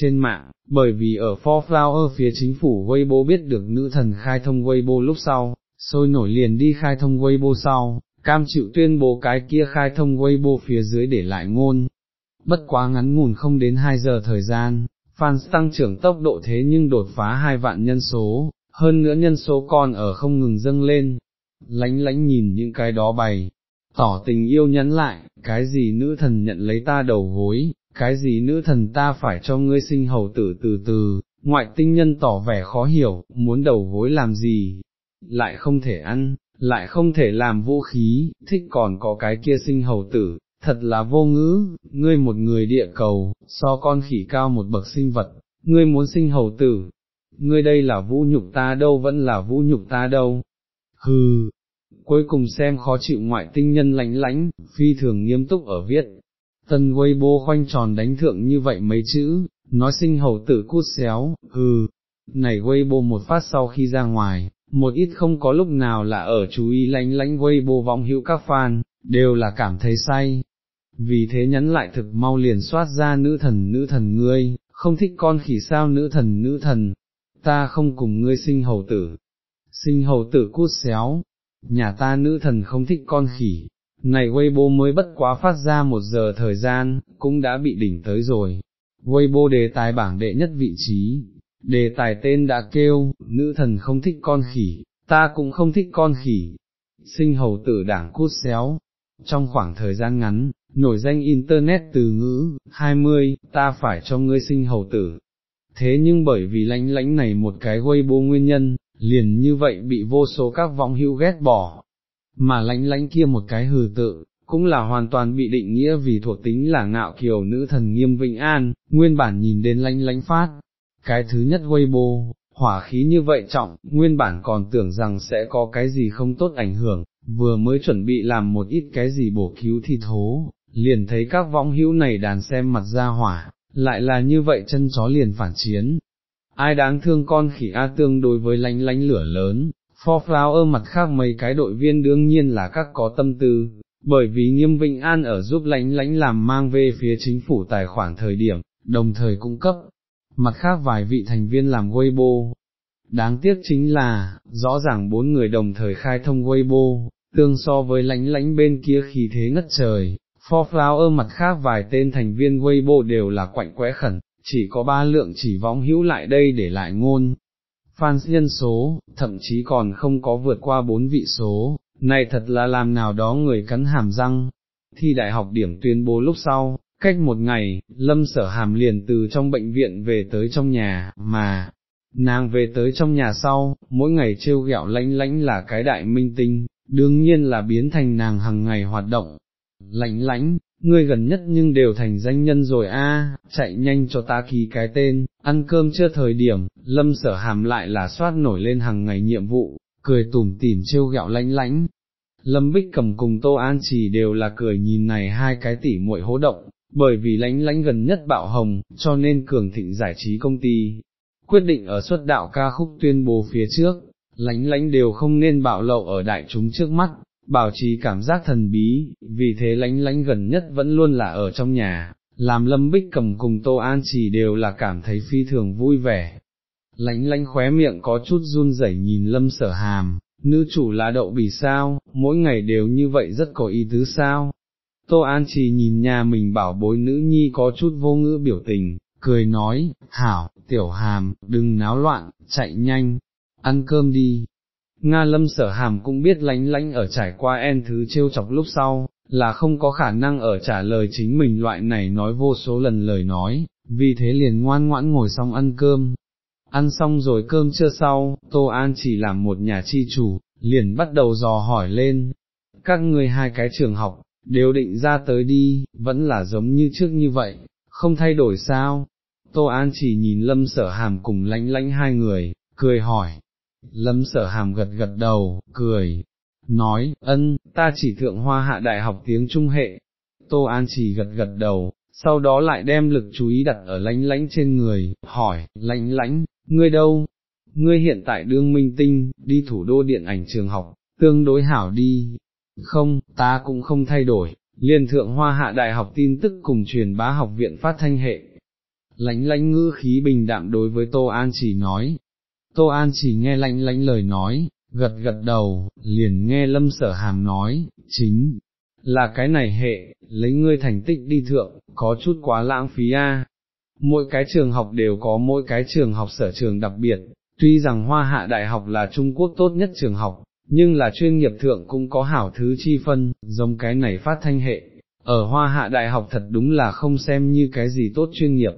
Trên mạng, bởi vì ở For Flower phía chính phủ Weibo biết được nữ thần khai thông Weibo lúc sau, sôi nổi liền đi khai thông Weibo sau, cam chịu tuyên bố cái kia khai thông Weibo phía dưới để lại ngôn. Bất quá ngắn ngủn không đến 2 giờ thời gian, fans tăng trưởng tốc độ thế nhưng đột phá hai vạn nhân số, hơn nữa nhân số còn ở không ngừng dâng lên. Lánh lánh nhìn những cái đó bày, tỏ tình yêu nhắn lại, cái gì nữ thần nhận lấy ta đầu gối, cái gì nữ thần ta phải cho ngươi sinh hầu tử từ từ, ngoại tinh nhân tỏ vẻ khó hiểu, muốn đầu gối làm gì, lại không thể ăn, lại không thể làm vũ khí, thích còn có cái kia sinh hầu tử, thật là vô ngữ, ngươi một người địa cầu, so con khỉ cao một bậc sinh vật, ngươi muốn sinh hầu tử, ngươi đây là vũ nhục ta đâu vẫn là vũ nhục ta đâu, hừ, cuối cùng xem khó chịu ngoại tinh nhân lánh lánh, phi thường nghiêm túc ở viết. Tân Weibo khoanh tròn đánh thượng như vậy mấy chữ, nói sinh hầu tử cút xéo, hừ, này Weibo một phát sau khi ra ngoài, một ít không có lúc nào là ở chú ý lánh lánh Weibo vong hữu các fan, đều là cảm thấy say. Vì thế nhắn lại thực mau liền soát ra nữ thần nữ thần ngươi, không thích con khỉ sao nữ thần nữ thần, ta không cùng ngươi sinh hầu tử. Sinh hầu tử cút xéo, nhà ta nữ thần không thích con khỉ, này Weibo mới bất quá phát ra một giờ thời gian, cũng đã bị đỉnh tới rồi. Weibo đề tài bảng đệ nhất vị trí, đề tài tên đã kêu, nữ thần không thích con khỉ, ta cũng không thích con khỉ. Sinh hầu tử đảng cút xéo, trong khoảng thời gian ngắn, nổi danh Internet từ ngữ, 20, ta phải cho ngươi sinh hầu tử. Thế nhưng bởi vì lãnh lãnh này một cái Weibo nguyên nhân, liền như vậy bị vô số các vong hữu ghét bỏ, mà lánh lánh kia một cái hừ tự, cũng là hoàn toàn bị định nghĩa vì thuộc tính là ngạo kiều nữ thần nghiêm vĩnh an, nguyên bản nhìn đến lánh lánh phát. Cái thứ nhất Weibo, hỏa khí như vậy trọng, nguyên bản còn tưởng rằng sẽ có cái gì không tốt ảnh hưởng, vừa mới chuẩn bị làm một ít cái gì bổ cứu thi thố, liền thấy các vong hữu này đàn xem mặt ra hỏa, lại là như vậy chân chó liền phản chiến, ai đáng thương con khỉ A tương đối với lánh lánh lửa lớn, For Flower mặt khác mấy cái đội viên đương nhiên là các có tâm tư, bởi vì nghiêm Vịnh An ở giúp lãnh lãnh làm mang về phía chính phủ tài khoản thời điểm, đồng thời cung cấp, mặt khác vài vị thành viên làm Weibo. Đáng tiếc chính là, rõ ràng bốn người đồng thời khai thông Weibo, tương so với lãnh lãnh bên kia khí thế ngất trời, For Flower mặt khác vài tên thành viên Weibo đều là quạnh quẽ khẩn, chỉ có ba lượng chỉ võng hữu lại đây để lại ngôn. Fans nhân số, thậm chí còn không có vượt qua bốn vị số, này thật là làm nào đó người cắn hàm răng. Thi đại học điểm tuyên bố lúc sau, cách một ngày, lâm sở hàm liền từ trong bệnh viện về tới trong nhà, mà, nàng về tới trong nhà sau, mỗi ngày trêu ghẹo lãnh lãnh là cái đại minh tinh, đương nhiên là biến thành nàng hàng ngày hoạt động. Lãnh lãnh, ngươi gần nhất nhưng đều thành danh nhân rồi a, chạy nhanh cho ta ký cái tên, ăn cơm chưa thời điểm, lâm sở hàm lại là soát nổi lên hàng ngày nhiệm vụ, cười tủm tỉm trêu ghẹo lánh lánh. Lâm Bích cầm cùng Tô An chỉ đều là cười nhìn này hai cái tỉ muội hố động, bởi vì lánh lánh gần nhất bạo hồng, cho nên cường thịnh giải trí công ty, quyết định ở xuất đạo ca khúc tuyên bố phía trước, lánh lánh đều không nên bạo lậu ở đại chúng trước mắt, bảo trì cảm giác thần bí, vì thế lánh lánh gần nhất vẫn luôn là ở trong nhà, làm lâm bích cầm cùng tô an chỉ đều là cảm thấy phi thường vui vẻ. Lánh lánh khóe miệng có chút run rẩy nhìn lâm sở hàm, nữ chủ là đậu bỉ sao, mỗi ngày đều như vậy rất có ý tứ sao. Tô An chỉ nhìn nhà mình bảo bối nữ nhi có chút vô ngữ biểu tình, cười nói, hảo, tiểu hàm, đừng náo loạn, chạy nhanh, ăn cơm đi, Nga lâm sở hàm cũng biết lánh lánh ở trải qua en thứ trêu chọc lúc sau, là không có khả năng ở trả lời chính mình loại này nói vô số lần lời nói, vì thế liền ngoan ngoãn ngồi xong ăn cơm. Ăn xong rồi cơm chưa sau, Tô An chỉ làm một nhà chi chủ, liền bắt đầu dò hỏi lên. Các người hai cái trường học, đều định ra tới đi, vẫn là giống như trước như vậy, không thay đổi sao. Tô An chỉ nhìn lâm sở hàm cùng lánh lánh hai người, cười hỏi, Lâm sở hàm gật gật đầu, cười, nói, ân, ta chỉ thượng hoa hạ đại học tiếng Trung hệ. Tô An chỉ gật gật đầu, sau đó lại đem lực chú ý đặt ở lánh lánh trên người, hỏi, lánh lánh, ngươi đâu? Ngươi hiện tại đương minh tinh, đi thủ đô điện ảnh trường học, tương đối hảo đi. Không, ta cũng không thay đổi, liên thượng hoa hạ đại học tin tức cùng truyền bá học viện phát thanh hệ. Lánh lánh ngữ khí bình đạm đối với Tô An chỉ nói. Tô An chỉ nghe lánh lánh lời nói, gật gật đầu, liền nghe lâm sở hàm nói, chính là cái này hệ, lấy ngươi thành tích đi thượng, có chút quá lãng phí a. Mỗi cái trường học đều có mỗi cái trường học sở trường đặc biệt, tuy rằng Hoa Hạ Đại học là Trung Quốc tốt nhất trường học, nhưng là chuyên nghiệp thượng cũng có hảo thứ chi phân, giống cái này phát thanh hệ, ở Hoa Hạ Đại học thật đúng là không xem như cái gì tốt chuyên nghiệp.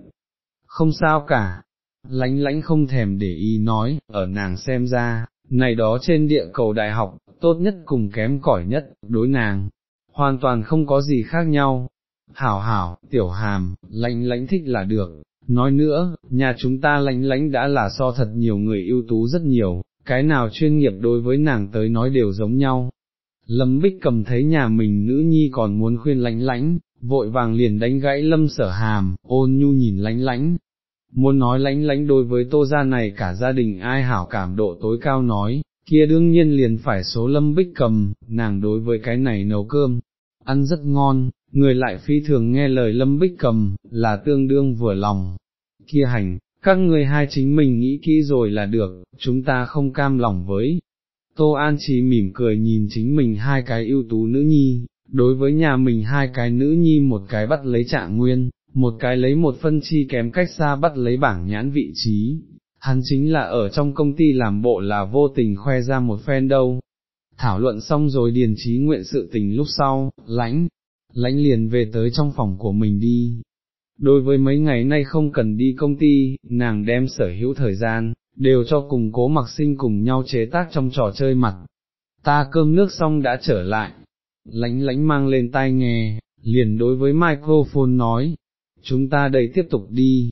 Không sao cả, lánh lánh không thèm để ý nói, ở nàng xem ra, này đó trên địa cầu đại học, tốt nhất cùng kém cỏi nhất, đối nàng, hoàn toàn không có gì khác nhau. Hảo hảo, tiểu hàm, lánh lánh thích là được, nói nữa, nhà chúng ta lánh lánh đã là so thật nhiều người ưu tú rất nhiều, cái nào chuyên nghiệp đối với nàng tới nói đều giống nhau. Lâm Bích cầm thấy nhà mình nữ nhi còn muốn khuyên lánh lánh, vội vàng liền đánh gãy lâm sở hàm, ôn nhu nhìn lánh lánh. Muốn nói lãnh lãnh đối với tô gia này cả gia đình ai hảo cảm độ tối cao nói, kia đương nhiên liền phải số lâm bích cầm, nàng đối với cái này nấu cơm, ăn rất ngon, người lại phi thường nghe lời lâm bích cầm, là tương đương vừa lòng. Kia hành, các người hai chính mình nghĩ kỹ rồi là được, chúng ta không cam lòng với. Tô An chỉ mỉm cười nhìn chính mình hai cái ưu tú nữ nhi, đối với nhà mình hai cái nữ nhi một cái bắt lấy trạng nguyên, một cái lấy một phân chi kém cách xa bắt lấy bảng nhãn vị trí, hắn chính là ở trong công ty làm bộ là vô tình khoe ra một phen đâu. Thảo luận xong rồi điền trí nguyện sự tình lúc sau, lãnh, lãnh liền về tới trong phòng của mình đi, đối với mấy ngày nay không cần đi công ty, nàng đem sở hữu thời gian, đều cho cùng cố mặc sinh cùng nhau chế tác trong trò chơi mặt. Ta cơm nước xong đã trở lại, lãnh lãnh mang lên tai nghe, liền đối với microphone nói, chúng ta đây tiếp tục đi.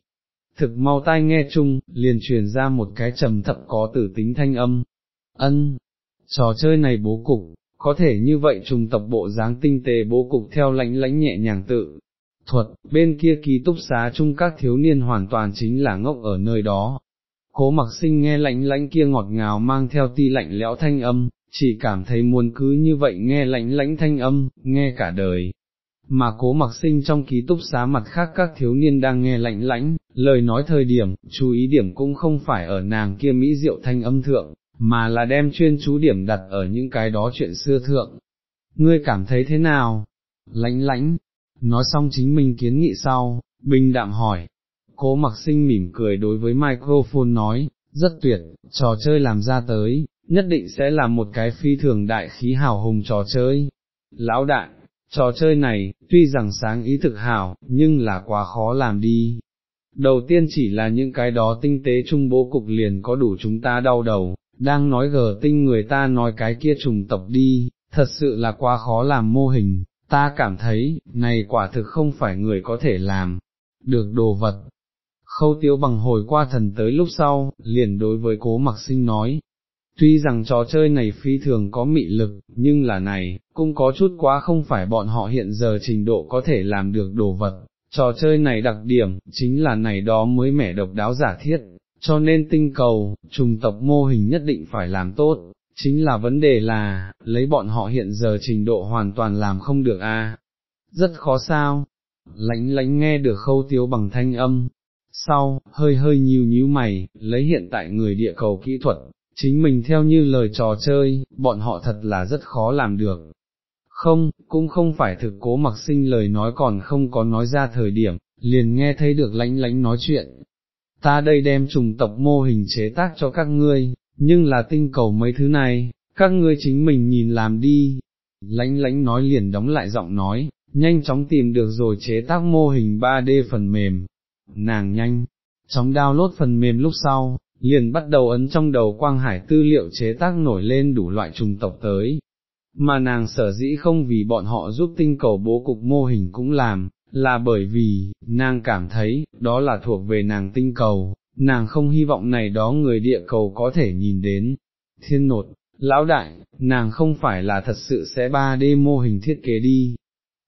Thực mau tai nghe chung, liền truyền ra một cái trầm thập có tử tính thanh âm. Ân, trò chơi này bố cục, có thể như vậy trùng tập bộ dáng tinh tế bố cục theo lãnh lãnh nhẹ nhàng tự, thuật, bên kia ký túc xá chung các thiếu niên hoàn toàn chính là ngốc ở nơi đó. Cố mặc sinh nghe lãnh lãnh kia ngọt ngào mang theo ti lạnh lẽo thanh âm, chỉ cảm thấy muốn cứ như vậy nghe lãnh lãnh thanh âm, nghe cả đời. Mà cố mặc sinh trong ký túc xá mặt khác các thiếu niên đang nghe lạnh lãnh, lời nói thời điểm, chú ý điểm cũng không phải ở nàng kia mỹ diệu thanh âm thượng, mà là đem chuyên chú điểm đặt ở những cái đó chuyện xưa thượng. Ngươi cảm thấy thế nào? Lãnh lãnh, Nói xong chính mình kiến nghị sau, bình đạm hỏi, cố mặc sinh mỉm cười đối với microphone nói, rất tuyệt, trò chơi làm ra tới, nhất định sẽ là một cái phi thường đại khí hào hùng trò chơi. Lão đại, trò chơi này, tuy rằng sáng ý thực hảo, nhưng là quá khó làm đi. Đầu tiên chỉ là những cái đó tinh tế trung bố cục liền có đủ chúng ta đau đầu, đang nói gờ tinh người ta nói cái kia trùng tộc đi, thật sự là quá khó làm mô hình, ta cảm thấy, này quả thực không phải người có thể làm, được đồ vật. Khâu tiêu bằng hồi qua thần tới lúc sau, liền đối với cố mặc sinh nói, tuy rằng trò chơi này phi thường có mị lực, nhưng là này, cũng có chút quá không phải bọn họ hiện giờ trình độ có thể làm được đồ vật. Trò chơi này đặc điểm, chính là này đó mới mẻ độc đáo giả thiết, cho nên tinh cầu, trùng tộc mô hình nhất định phải làm tốt, chính là vấn đề là, lấy bọn họ hiện giờ trình độ hoàn toàn làm không được a, rất khó sao, lãnh lãnh nghe được khâu tiếu bằng thanh âm, sau, hơi hơi nhíu nhíu mày, lấy hiện tại người địa cầu kỹ thuật, chính mình theo như lời trò chơi, bọn họ thật là rất khó làm được. Không, cũng không phải thực cố mặc sinh lời nói còn không có nói ra thời điểm, liền nghe thấy được lãnh lãnh nói chuyện. Ta đây đem trùng tộc mô hình chế tác cho các ngươi, nhưng là tinh cầu mấy thứ này, các ngươi chính mình nhìn làm đi. lãnh lãnh nói liền đóng lại giọng nói, nhanh chóng tìm được rồi chế tác mô hình 3D phần mềm. Nàng nhanh, chóng download phần mềm lúc sau, liền bắt đầu ấn trong đầu quang hải tư liệu chế tác nổi lên đủ loại trùng tộc tới. Mà nàng sở dĩ không vì bọn họ giúp tinh cầu bố cục mô hình cũng làm, là bởi vì, nàng cảm thấy, đó là thuộc về nàng tinh cầu, nàng không hy vọng này đó người địa cầu có thể nhìn đến. Thiên nột, lão đại, nàng không phải là thật sự sẽ 3D mô hình thiết kế đi.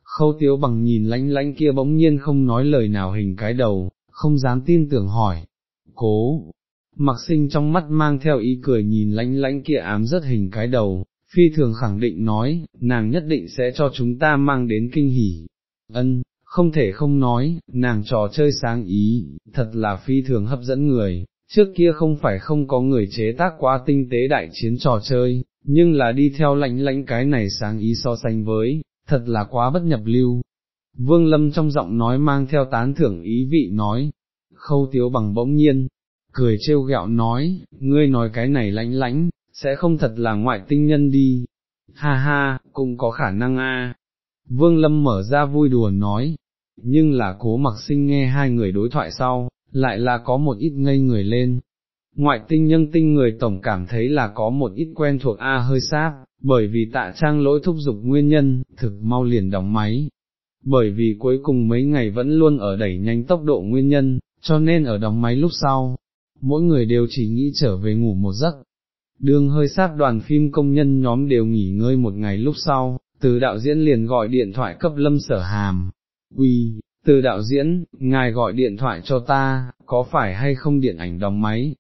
Khâu tiếu bằng nhìn lánh lánh kia bỗng nhiên không nói lời nào hình cái đầu, không dám tin tưởng hỏi. Cố, mặc sinh trong mắt mang theo ý cười nhìn lánh lánh kia ám rất hình cái đầu, phi thường khẳng định nói, nàng nhất định sẽ cho chúng ta mang đến kinh hỉ. Ân, không thể không nói, nàng trò chơi sáng ý, thật là phi thường hấp dẫn người, trước kia không phải không có người chế tác quá tinh tế đại chiến trò chơi, nhưng là đi theo lãnh lãnh cái này sáng ý so sánh với, thật là quá bất nhập lưu. Vương Lâm trong giọng nói mang theo tán thưởng ý vị nói, khâu tiếu bằng bỗng nhiên, cười trêu ghẹo nói, ngươi nói cái này lãnh lãnh, sẽ không thật là ngoại tinh nhân đi, ha ha, cũng có khả năng a. Vương Lâm mở ra vui đùa nói, nhưng là cố mặc sinh nghe hai người đối thoại sau, lại là có một ít ngây người lên. Ngoại tinh nhân tinh người tổng cảm thấy là có một ít quen thuộc A hơi sáp, bởi vì tạ trang lỗi thúc giục nguyên nhân, thực mau liền đóng máy. Bởi vì cuối cùng mấy ngày vẫn luôn ở đẩy nhanh tốc độ nguyên nhân, cho nên ở đóng máy lúc sau, mỗi người đều chỉ nghĩ trở về ngủ một giấc. Đường hơi sát đoàn phim công nhân nhóm đều nghỉ ngơi một ngày lúc sau, từ đạo diễn liền gọi điện thoại cấp lâm sở hàm. Uy, từ đạo diễn, ngài gọi điện thoại cho ta, có phải hay không điện ảnh đóng máy?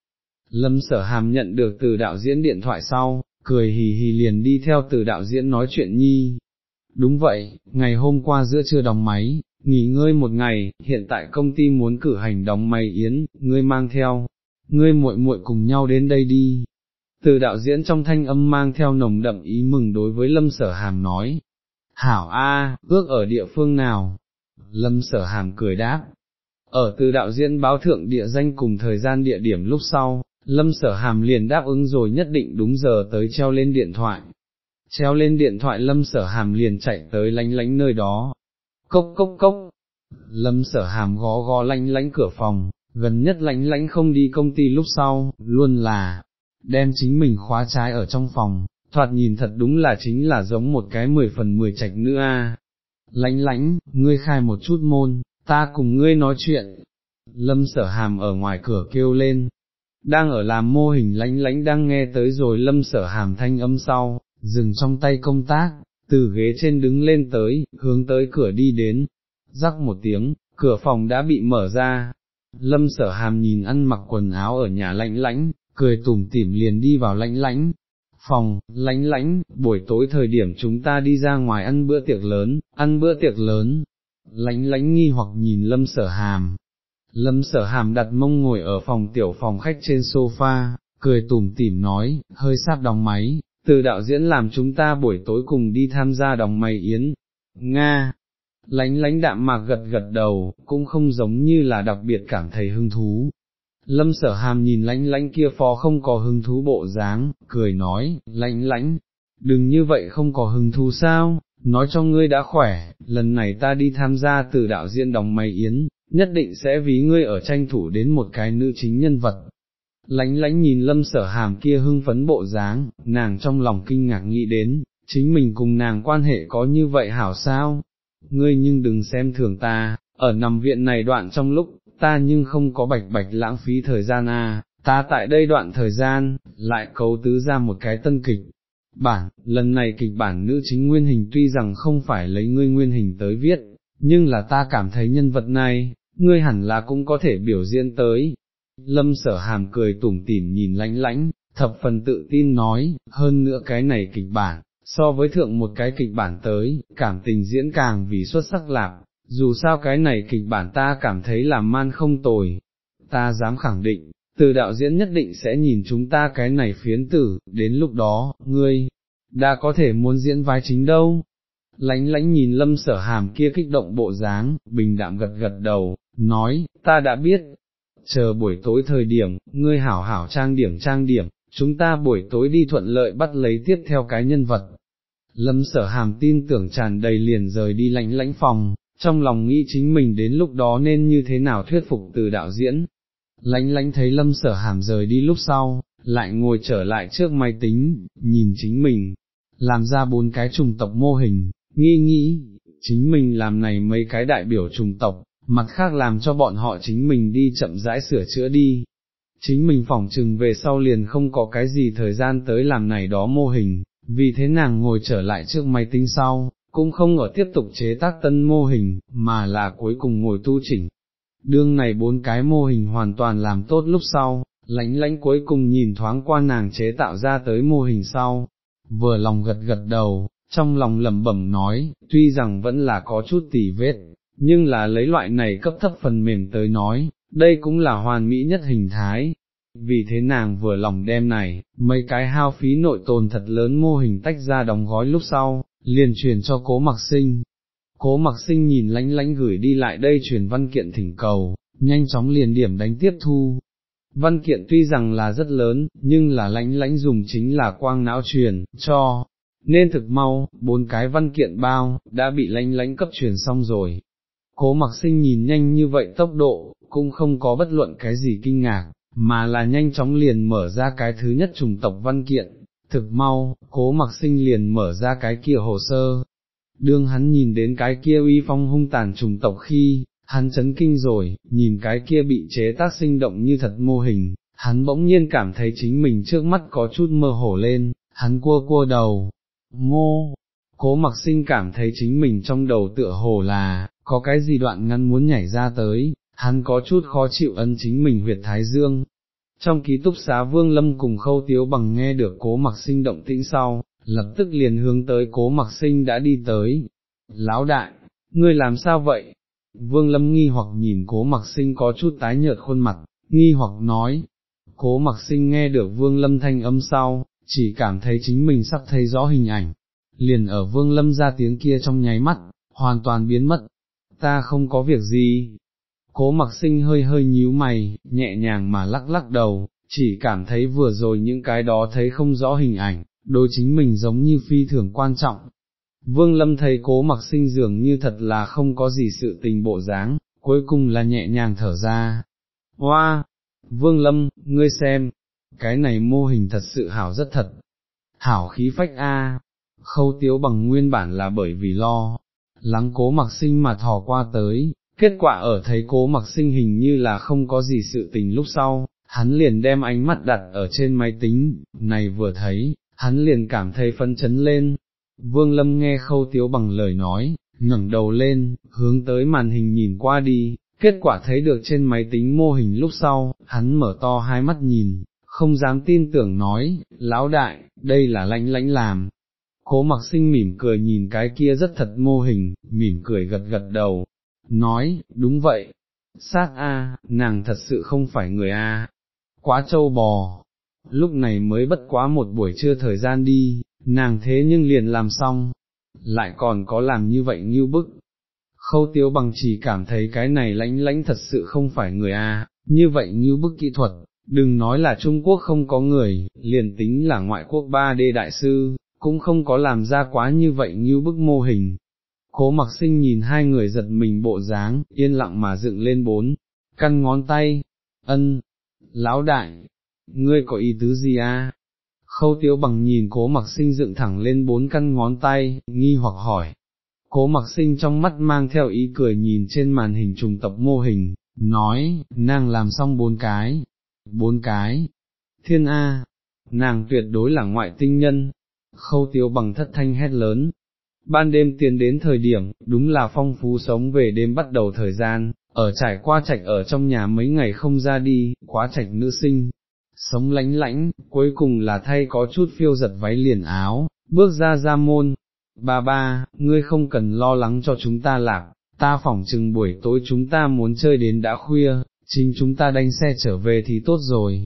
Lâm sở hàm nhận được từ đạo diễn điện thoại sau, cười hì hì liền đi theo từ đạo diễn nói chuyện nhi. Đúng vậy, ngày hôm qua giữa trưa đóng máy, nghỉ ngơi một ngày, hiện tại công ty muốn cử hành đóng máy yến, ngươi mang theo, ngươi muội muội cùng nhau đến đây đi. Từ đạo diễn trong thanh âm mang theo nồng đậm ý mừng đối với lâm sở hàm nói, hảo a, ước ở địa phương nào, lâm sở hàm cười đáp, ở từ đạo diễn báo thượng địa danh cùng thời gian địa điểm lúc sau, lâm sở hàm liền đáp ứng rồi nhất định đúng giờ tới treo lên điện thoại. Treo lên điện thoại lâm sở hàm liền chạy tới lánh lánh nơi đó. Cốc cốc cốc. Lâm sở hàm gó gó lánh lánh cửa phòng, gần nhất lãnh lãnh không đi công ty lúc sau, luôn là, đem chính mình khóa trái ở trong phòng, thoạt nhìn thật đúng là chính là giống một cái mười phần mười trạch nữa a. Lãnh lãnh, ngươi khai một chút môn, ta cùng ngươi nói chuyện. Lâm sở hàm ở ngoài cửa kêu lên, đang ở làm mô hình lãnh lãnh đang nghe tới rồi lâm sở hàm thanh âm sau, dừng trong tay công tác, từ ghế trên đứng lên tới, hướng tới cửa đi đến, rắc một tiếng, cửa phòng đã bị mở ra, lâm sở hàm nhìn ăn mặc quần áo ở nhà lãnh lãnh, cười tủm tỉm liền đi vào lãnh lãnh. phòng, lãnh lãnh, buổi tối thời điểm chúng ta đi ra ngoài ăn bữa tiệc lớn, ăn bữa tiệc lớn, Lãnh lãnh nghi hoặc nhìn lâm sở hàm, lâm sở hàm đặt mông ngồi ở phòng tiểu phòng khách trên sofa, cười tủm tỉm nói, hơi sát đóng máy, từ đạo diễn làm chúng ta buổi tối cùng đi tham gia đóng máy yến, Nga. Lánh lánh đạm mạc gật gật đầu, cũng không giống như là đặc biệt cảm thấy hứng thú, Lâm sở hàm nhìn lánh lánh kia phó không có hứng thú bộ dáng, cười nói, lánh lánh, đừng như vậy không có hứng thú sao, nói cho ngươi đã khỏe, lần này ta đi tham gia từ đạo diễn đóng máy yến, nhất định sẽ ví ngươi ở tranh thủ đến một cái nữ chính nhân vật. Lánh lánh nhìn lâm sở hàm kia hưng phấn bộ dáng, nàng trong lòng kinh ngạc nghĩ đến, chính mình cùng nàng quan hệ có như vậy hảo sao? Ngươi nhưng đừng xem thường ta, ở nằm viện này đoạn trong lúc, ta nhưng không có bạch bạch lãng phí thời gian à, ta tại đây đoạn thời gian, lại cấu tứ ra một cái tân kịch. Bản, lần này kịch bản nữ chính nguyên hình tuy rằng không phải lấy ngươi nguyên hình tới viết, nhưng là ta cảm thấy nhân vật này, ngươi hẳn là cũng có thể biểu diễn tới. Lâm sở hàm cười tủm tỉm nhìn lãnh lãnh, thập phần tự tin nói, hơn nữa cái này kịch bản, so với thượng một cái kịch bản tới, cảm tình diễn càng vì xuất sắc lạc, dù sao cái này kịch bản ta cảm thấy làm man không tồi, ta dám khẳng định, từ đạo diễn nhất định sẽ nhìn chúng ta cái này phiến tử, đến lúc đó, ngươi, đã có thể muốn diễn vai chính đâu. Lánh lánh nhìn lâm sở hàm kia kích động bộ dáng, bình đạm gật gật đầu, nói, ta đã biết, chờ buổi tối thời điểm, ngươi hảo hảo trang điểm trang điểm, chúng ta buổi tối đi thuận lợi bắt lấy tiếp theo cái nhân vật. Lâm sở hàm tin tưởng tràn đầy liền rời đi lãnh lãnh phòng, trong lòng nghĩ chính mình đến lúc đó nên như thế nào thuyết phục từ đạo diễn. Lãnh lãnh thấy lâm sở hàm rời đi lúc sau, lại ngồi trở lại trước máy tính, nhìn chính mình, làm ra bốn cái trùng tộc mô hình, nghi nghĩ, chính mình làm này mấy cái đại biểu trùng tộc, mặt khác làm cho bọn họ chính mình đi chậm rãi sửa chữa đi. Chính mình phỏng trừng về sau liền không có cái gì thời gian tới làm này đó mô hình, vì thế nàng ngồi trở lại trước máy tính sau, cũng không ở tiếp tục chế tác tân mô hình, mà là cuối cùng ngồi tu chỉnh. Đương này bốn cái mô hình hoàn toàn làm tốt lúc sau, lãnh lãnh cuối cùng nhìn thoáng qua nàng chế tạo ra tới mô hình sau, vừa lòng gật gật đầu, trong lòng lẩm bẩm nói, tuy rằng vẫn là có chút tỉ vết, nhưng là lấy loại này cấp thấp phần mềm tới nói, đây cũng là hoàn mỹ nhất hình thái. Vì thế nàng vừa lòng đem này, mấy cái hao phí nội tồn thật lớn mô hình tách ra đóng gói lúc sau, liền truyền cho cố mặc sinh. Cố mặc sinh nhìn lánh lánh gửi đi lại đây truyền văn kiện thỉnh cầu, nhanh chóng liền điểm đánh tiếp thu. Văn kiện tuy rằng là rất lớn, nhưng là lánh lánh dùng chính là quang não truyền, cho, nên thực mau, bốn cái văn kiện bao, đã bị lánh lánh cấp truyền xong rồi. Cố mặc sinh nhìn nhanh như vậy tốc độ, cũng không có bất luận cái gì kinh ngạc, mà là nhanh chóng liền mở ra cái thứ nhất trùng tộc văn kiện, thực mau, cố mặc sinh liền mở ra cái kia hồ sơ. Đương hắn nhìn đến cái kia uy phong hung tàn trùng tộc khi, hắn chấn kinh rồi, nhìn cái kia bị chế tác sinh động như thật mô hình, hắn bỗng nhiên cảm thấy chính mình trước mắt có chút mơ hồ lên, hắn cua cua đầu, ngô, cố mặc sinh cảm thấy chính mình trong đầu tựa hồ là, có cái gì đoạn ngăn muốn nhảy ra tới, hắn có chút khó chịu ân chính mình huyệt thái dương. Trong ký túc xá vương lâm cùng khâu tiếu bằng nghe được cố mặc sinh động tĩnh sau, lập tức liền hướng tới cố mặc sinh đã đi tới. Lão đại, ngươi làm sao vậy? Vương lâm nghi hoặc nhìn cố mặc sinh có chút tái nhợt khuôn mặt, nghi hoặc nói. Cố mặc sinh nghe được vương lâm thanh âm sau, chỉ cảm thấy chính mình sắp thấy rõ hình ảnh, liền ở vương lâm ra tiếng kia trong nháy mắt, hoàn toàn biến mất, ta không có việc gì. Cố mặc sinh hơi hơi nhíu mày, nhẹ nhàng mà lắc lắc đầu, chỉ cảm thấy vừa rồi những cái đó thấy không rõ hình ảnh, đối chính mình giống như phi thường quan trọng. Vương Lâm thấy cố mặc sinh dường như thật là không có gì sự tình bộ dáng, cuối cùng là nhẹ nhàng thở ra. Hoa! Vương Lâm, ngươi xem, cái này mô hình thật sự hảo rất thật. Hảo khí phách A, khâu tiếu bằng nguyên bản là bởi vì lo, lắng cố mặc sinh mà thò qua tới, kết quả ở thấy cố mặc sinh hình như là không có gì sự tình lúc sau, hắn liền đem ánh mắt đặt ở trên máy tính, này vừa thấy, hắn liền cảm thấy phấn chấn lên. Vương Lâm nghe khâu tiếu bằng lời nói, ngẩng đầu lên, hướng tới màn hình nhìn qua đi, kết quả thấy được trên máy tính mô hình lúc sau, hắn mở to hai mắt nhìn, không dám tin tưởng nói, lão đại, đây là lãnh lãnh làm, Cố mặc sinh mỉm cười nhìn cái kia rất thật mô hình, mỉm cười gật gật đầu, nói, đúng vậy, sát a, nàng thật sự không phải người a, quá trâu bò, lúc này mới bất quá một buổi trưa thời gian đi, nàng thế nhưng liền làm xong, lại còn có làm như vậy như bức. Khâu tiếu bằng chỉ cảm thấy cái này lãnh lãnh thật sự không phải người a, như vậy như bức kỹ thuật, đừng nói là Trung Quốc không có người, liền tính là ngoại quốc 3D đại sư, cũng không có làm ra quá như vậy như bức mô hình. Cố mặc sinh nhìn hai người giật mình bộ dáng, yên lặng mà dựng lên bốn, căn ngón tay, ân, lão đại, ngươi có ý tứ gì à? Khâu tiếu bằng nhìn cố mặc sinh dựng thẳng lên bốn căn ngón tay, nghi hoặc hỏi. Cố mặc sinh trong mắt mang theo ý cười nhìn trên màn hình trùng tập mô hình, nói, nàng làm xong bốn cái, bốn cái, thiên A, nàng tuyệt đối là ngoại tinh nhân, khâu tiếu bằng thất thanh hét lớn. Ban đêm tiến đến thời điểm, đúng là phong phú sống về đêm bắt đầu thời gian, ở trải qua trạch ở trong nhà mấy ngày không ra đi, quá trạch nữ sinh, sống lánh lãnh, cuối cùng là thay có chút phiêu giật váy liền áo, bước ra ra môn. Ba ba, ngươi không cần lo lắng cho chúng ta lạc, ta phỏng chừng buổi tối chúng ta muốn chơi đến đã khuya, chính chúng ta đánh xe trở về thì tốt rồi,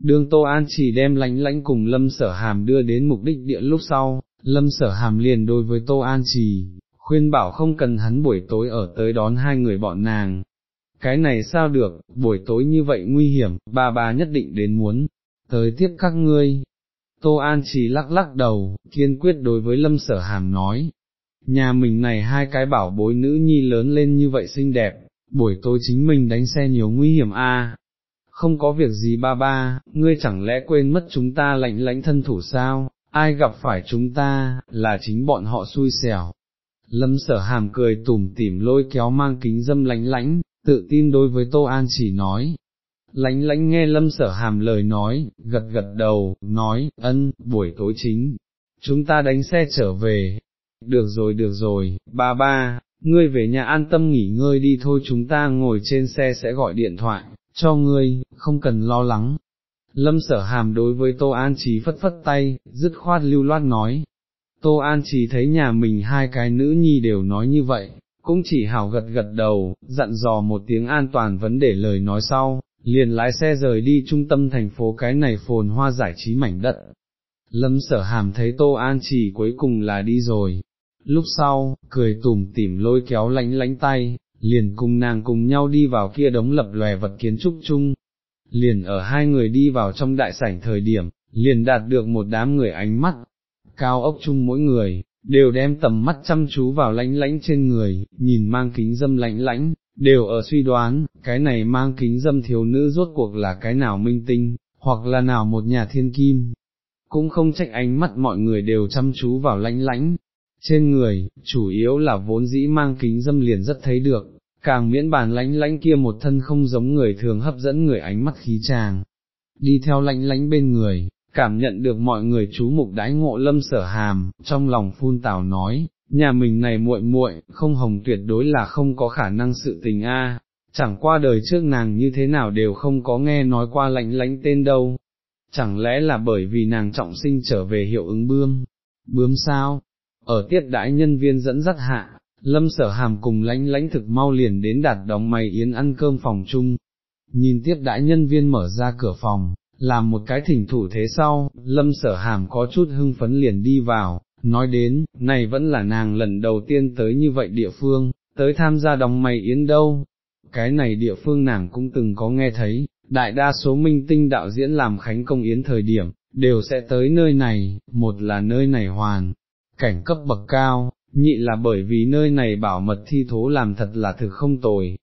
đường Tô An chỉ đem lánh lãnh cùng Lâm Sở Hàm đưa đến mục đích địa lúc sau, Lâm Sở Hàm liền đối với Tô An Trì khuyên bảo không cần hắn buổi tối ở tới đón hai người bọn nàng. Cái này sao được, buổi tối như vậy nguy hiểm, Ba ba nhất định đến muốn, tới tiếp các ngươi. Tô An Trì lắc lắc đầu, kiên quyết đối với Lâm Sở Hàm nói, nhà mình này hai cái bảo bối nữ nhi lớn lên như vậy xinh đẹp, buổi tối chính mình đánh xe nhiều nguy hiểm a không có việc gì ba ba, ngươi chẳng lẽ quên mất chúng ta lạnh lãnh thân thủ sao, ai gặp phải chúng ta, là chính bọn họ xui xẻo. Lâm sở hàm cười tủm tỉm lôi kéo mang kính dâm lánh lánh, tự tin đối với Tô An chỉ nói. Lánh lánh nghe lâm sở hàm lời nói, gật gật đầu, nói, ân, buổi tối chính, chúng ta đánh xe trở về. Được rồi được rồi, ba ba, ngươi về nhà an tâm nghỉ ngơi đi thôi chúng ta ngồi trên xe sẽ gọi điện thoại, cho ngươi, không cần lo lắng. Lâm sở hàm đối với Tô An Trí phất phất tay, dứt khoát lưu loát nói. Tô An Trí thấy nhà mình hai cái nữ nhi đều nói như vậy, cũng chỉ hảo gật gật đầu, dặn dò một tiếng an toàn vấn đề lời nói sau, liền lái xe rời đi trung tâm thành phố cái này phồn hoa giải trí mảnh đất. Lâm sở hàm thấy Tô An Chỉ cuối cùng là đi rồi, lúc sau, cười tủm tỉm lôi kéo lánh lánh tay, liền cùng nàng cùng nhau đi vào kia đống lập lòe vật kiến trúc chung. Liền ở hai người đi vào trong đại sảnh thời điểm, liền đạt được một đám người ánh mắt, cao ốc chung mỗi người, đều đem tầm mắt chăm chú vào lãnh lãnh trên người, nhìn mang kính dâm lãnh lãnh đều ở suy đoán, cái này mang kính dâm thiếu nữ rốt cuộc là cái nào minh tinh, hoặc là nào một nhà thiên kim. Cũng không trách ánh mắt mọi người đều chăm chú vào lãnh lãnh trên người, chủ yếu là vốn dĩ mang kính dâm liền rất thấy được, càng miễn bàn lánh lánh kia một thân không giống người thường hấp dẫn người ánh mắt khí tràng. Đi theo lánh lánh bên người, cảm nhận được mọi người chú mục đái ngộ lâm sở hàm, trong lòng phun tào nói, nhà mình này muội muội, không hồng tuyệt đối là không có khả năng sự tình a. chẳng qua đời trước nàng như thế nào đều không có nghe nói qua lạnh lánh tên đâu, chẳng lẽ là bởi vì nàng trọng sinh trở về hiệu ứng bươm, bướm sao, ở tiết đãi nhân viên dẫn dắt hạ, lâm sở hàm cùng lãnh lãnh thực mau liền đến đạt đóng máy yến ăn cơm phòng chung, nhìn tiếp đãi nhân viên mở ra cửa phòng, làm một cái thỉnh thủ thế sau, lâm sở hàm có chút hưng phấn liền đi vào, nói đến, này vẫn là nàng lần đầu tiên tới như vậy địa phương, tới tham gia đóng máy yến đâu, cái này địa phương nàng cũng từng có nghe thấy, đại đa số minh tinh đạo diễn làm khánh công yến thời điểm, đều sẽ tới nơi này, một là nơi này hoàn, cảnh cấp bậc cao, nhị là bởi vì nơi này bảo mật thi thố làm thật là thực không tồi.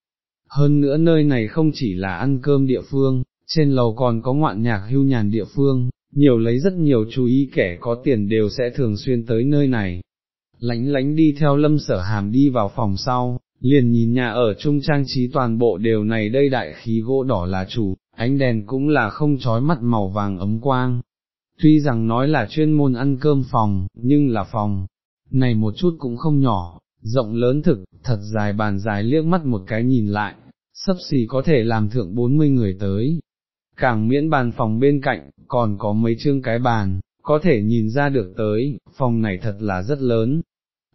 Hơn nữa nơi này không chỉ là ăn cơm địa phương, trên lầu còn có ngoạn nhạc hưu nhàn địa phương, nhiều lấy rất nhiều chú ý kẻ có tiền đều sẽ thường xuyên tới nơi này. Lánh lánh đi theo lâm sở hàm đi vào phòng sau, liền nhìn nhà ở trung trang trí toàn bộ đều này đây đại khí gỗ đỏ là chủ, ánh đèn cũng là không trói mắt màu vàng ấm quang. Tuy rằng nói là chuyên môn ăn cơm phòng, nhưng là phòng, này một chút cũng không nhỏ, rộng lớn thực, thật dài bàn dài liếc mắt một cái nhìn lại, sấp xỉ có thể làm thượng 40 người tới, càng miễn bàn phòng bên cạnh, còn có mấy chương cái bàn, có thể nhìn ra được tới, phòng này thật là rất lớn.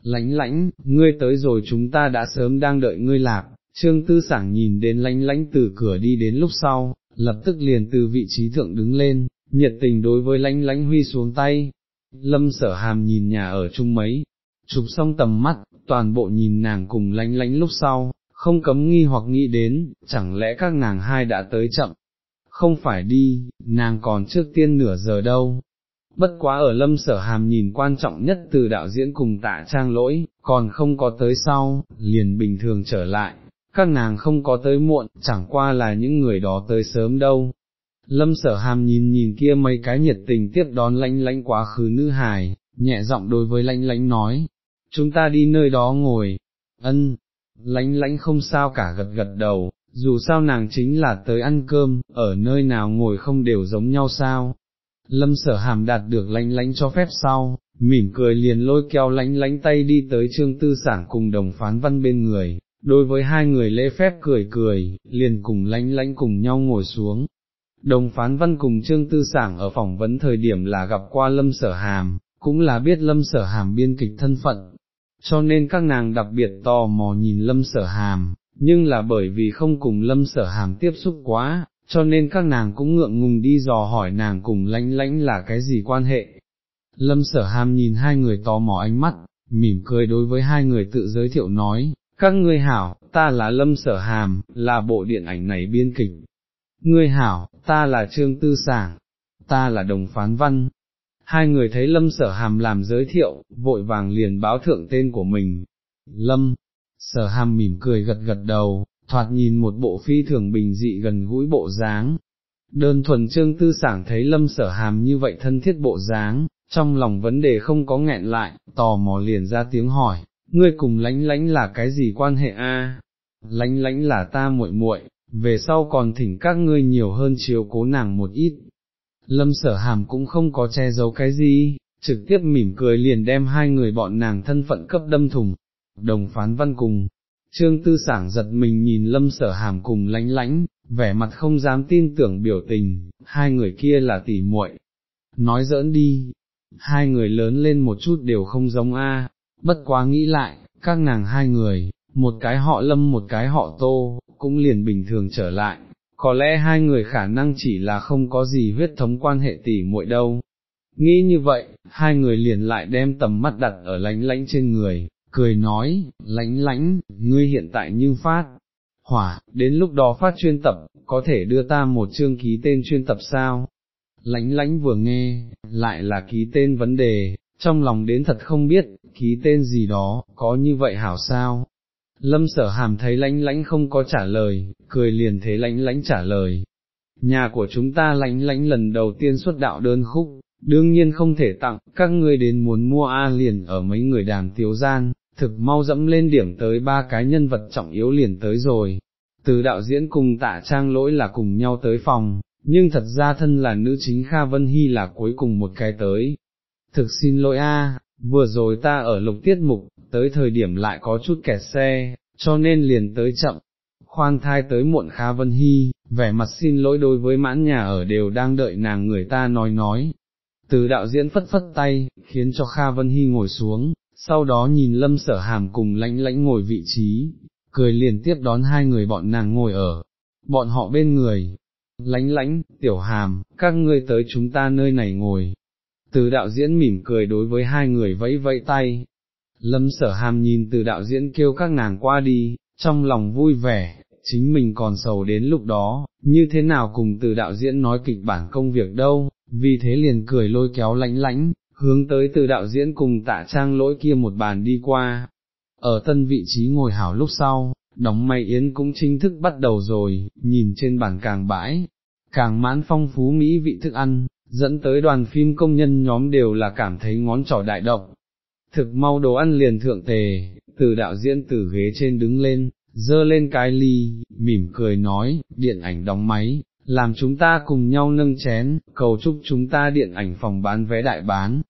Lánh lãnh, ngươi tới rồi chúng ta đã sớm đang đợi ngươi lạc, trương tư sảng nhìn đến lánh lãnh từ cửa đi đến lúc sau, lập tức liền từ vị trí thượng đứng lên, nhiệt tình đối với lánh lãnh huy xuống tay. Lâm sở hàm nhìn nhà ở chung mấy, chụp xong tầm mắt, toàn bộ nhìn nàng cùng lánh lánh lúc sau, không cấm nghi hoặc nghĩ đến, chẳng lẽ các nàng hai đã tới chậm, không phải đi, nàng còn trước tiên nửa giờ đâu. Bất quá ở lâm sở hàm nhìn quan trọng nhất từ đạo diễn cùng tạ trang lỗi, còn không có tới sau, liền bình thường trở lại, các nàng không có tới muộn, chẳng qua là những người đó tới sớm đâu. Lâm sở hàm nhìn nhìn kia mấy cái nhiệt tình tiếp đón lãnh lãnh quá khứ nữ hài, nhẹ giọng đối với lãnh lãnh nói, chúng ta đi nơi đó ngồi, ân, Lãnh lãnh không sao cả gật gật đầu, dù sao nàng chính là tới ăn cơm, ở nơi nào ngồi không đều giống nhau sao. Lâm sở hàm đạt được lãnh lãnh cho phép sau, mỉm cười liền lôi kéo lánh lánh tay đi tới trương tư sản cùng đồng phán văn bên người, đối với hai người lễ phép cười cười, liền cùng lánh lánh cùng nhau ngồi xuống. Đồng phán văn cùng trương tư Sảng ở phỏng vấn thời điểm là gặp qua lâm sở hàm, cũng là biết lâm sở hàm biên kịch thân phận, cho nên các nàng đặc biệt tò mò nhìn lâm sở hàm, nhưng là bởi vì không cùng lâm sở hàm tiếp xúc quá, cho nên các nàng cũng ngượng ngùng đi dò hỏi nàng cùng lãnh lãnh là cái gì quan hệ. Lâm sở hàm nhìn hai người tò mò ánh mắt, mỉm cười đối với hai người tự giới thiệu nói, các ngươi hảo, ta là Lâm sở hàm, là bộ điện ảnh này biên kịch. Ngươi hảo, ta là Trương Tư Sảng, ta là Đồng Phán Văn. Hai người thấy Lâm sở hàm làm giới thiệu, vội vàng liền báo thượng tên của mình. Lâm, sở hàm mỉm cười gật gật đầu, thoạt nhìn một bộ phi thường bình dị gần gũi bộ dáng. Đơn thuần trương tư sảng thấy lâm sở hàm như vậy thân thiết bộ dáng, trong lòng vấn đề không có nghẹn lại, tò mò liền ra tiếng hỏi, ngươi cùng lánh lánh là cái gì quan hệ a? Lánh lánh là ta muội muội, về sau còn thỉnh các ngươi nhiều hơn chiếu cố nàng một ít. Lâm sở hàm cũng không có che giấu cái gì, trực tiếp mỉm cười liền đem hai người bọn nàng thân phận cấp đâm thùng, đồng phán văn cùng. Trương tư sảng giật mình nhìn lâm sở hàm cùng lánh lánh, vẻ mặt không dám tin tưởng biểu tình, hai người kia là tỷ muội. Nói giỡn đi, hai người lớn lên một chút đều không giống a. bất quá nghĩ lại, các nàng hai người, một cái họ lâm một cái họ tô, cũng liền bình thường trở lại, có lẽ hai người khả năng chỉ là không có gì huyết thống quan hệ tỷ muội đâu. Nghĩ như vậy, hai người liền lại đem tầm mắt đặt ở lánh lánh trên người, cười nói, lánh lánh, ngươi hiện tại như phát, hỏa, đến lúc đó phát chuyên tập, có thể đưa ta một chương ký tên chuyên tập sao? Lánh lánh vừa nghe, lại là ký tên vấn đề, trong lòng đến thật không biết, ký tên gì đó, có như vậy hảo sao? Lâm sở hàm thấy lãnh lãnh không có trả lời, cười liền thế lãnh lãnh trả lời. Nhà của chúng ta lãnh lãnh lần đầu tiên xuất đạo đơn khúc, đương nhiên không thể tặng, các ngươi đến muốn mua A liền ở mấy người đàm tiếu gian, thực mau dẫm lên điểm tới ba cái nhân vật trọng yếu liền tới rồi. Từ đạo diễn cùng tạ trang lỗi là cùng nhau tới phòng, nhưng thật ra thân là nữ chính Kha Vân Hy là cuối cùng một cái tới. Thực xin lỗi a, vừa rồi ta ở lục tiết mục, tới thời điểm lại có chút kẹt xe, cho nên liền tới chậm. Khoan thai tới muộn Kha Vân Hy, vẻ mặt xin lỗi đối với mãn nhà ở đều đang đợi nàng người ta nói nói. Từ đạo diễn phất phất tay, khiến cho Kha Vân Hy ngồi xuống, sau đó nhìn lâm sở hàm cùng lãnh lãnh ngồi vị trí, cười liền tiếp đón hai người bọn nàng ngồi ở, bọn họ bên người, lãnh lãnh, tiểu hàm, các ngươi tới chúng ta nơi này ngồi. Từ đạo diễn mỉm cười đối với hai người vẫy vẫy tay, lâm sở hàm nhìn từ đạo diễn kêu các nàng qua đi, trong lòng vui vẻ, chính mình còn sầu đến lúc đó, như thế nào cùng từ đạo diễn nói kịch bản công việc đâu, vì thế liền cười lôi kéo lãnh lãnh, hướng tới từ đạo diễn cùng tạ trang lỗi kia một bàn đi qua. Ở tân vị trí ngồi hảo lúc sau, đóng may yến cũng chính thức bắt đầu rồi, nhìn trên bàn càng bãi, càng mãn phong phú mỹ vị thức ăn, dẫn tới đoàn phim công nhân nhóm đều là cảm thấy ngón trỏ đại động. Thực mau đồ ăn liền thượng tề, từ đạo diễn từ ghế trên đứng lên, dơ lên cái ly, mỉm cười nói, điện ảnh đóng máy, làm chúng ta cùng nhau nâng chén, cầu chúc chúng ta điện ảnh phòng bán vé đại bán,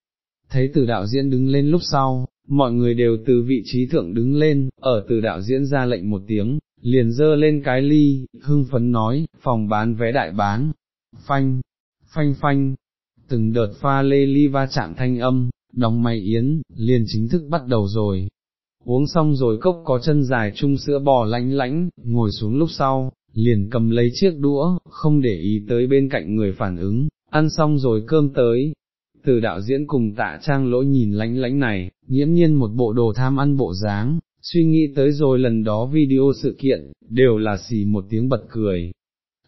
thấy từ đạo diễn đứng lên lúc sau, mọi người đều từ vị trí thượng đứng lên, ở từ đạo diễn ra lệnh một tiếng, liền dơ lên cái ly, hưng phấn nói, phòng bán vé đại bán, phanh, phanh phanh, từng đợt pha lê ly va chạm thanh âm, đóng máy yến, liền chính thức bắt đầu rồi. Uống xong rồi cốc có chân dài chung sữa bò lánh lánh, ngồi xuống lúc sau, liền cầm lấy chiếc đũa, không để ý tới bên cạnh người phản ứng, ăn xong rồi cơm tới, từ đạo diễn cùng tạ trang lỗi nhìn lánh lánh này, nghiễm nhiên một bộ đồ tham ăn bộ dáng, suy nghĩ tới rồi lần đó video sự kiện, đều là xì một tiếng bật cười.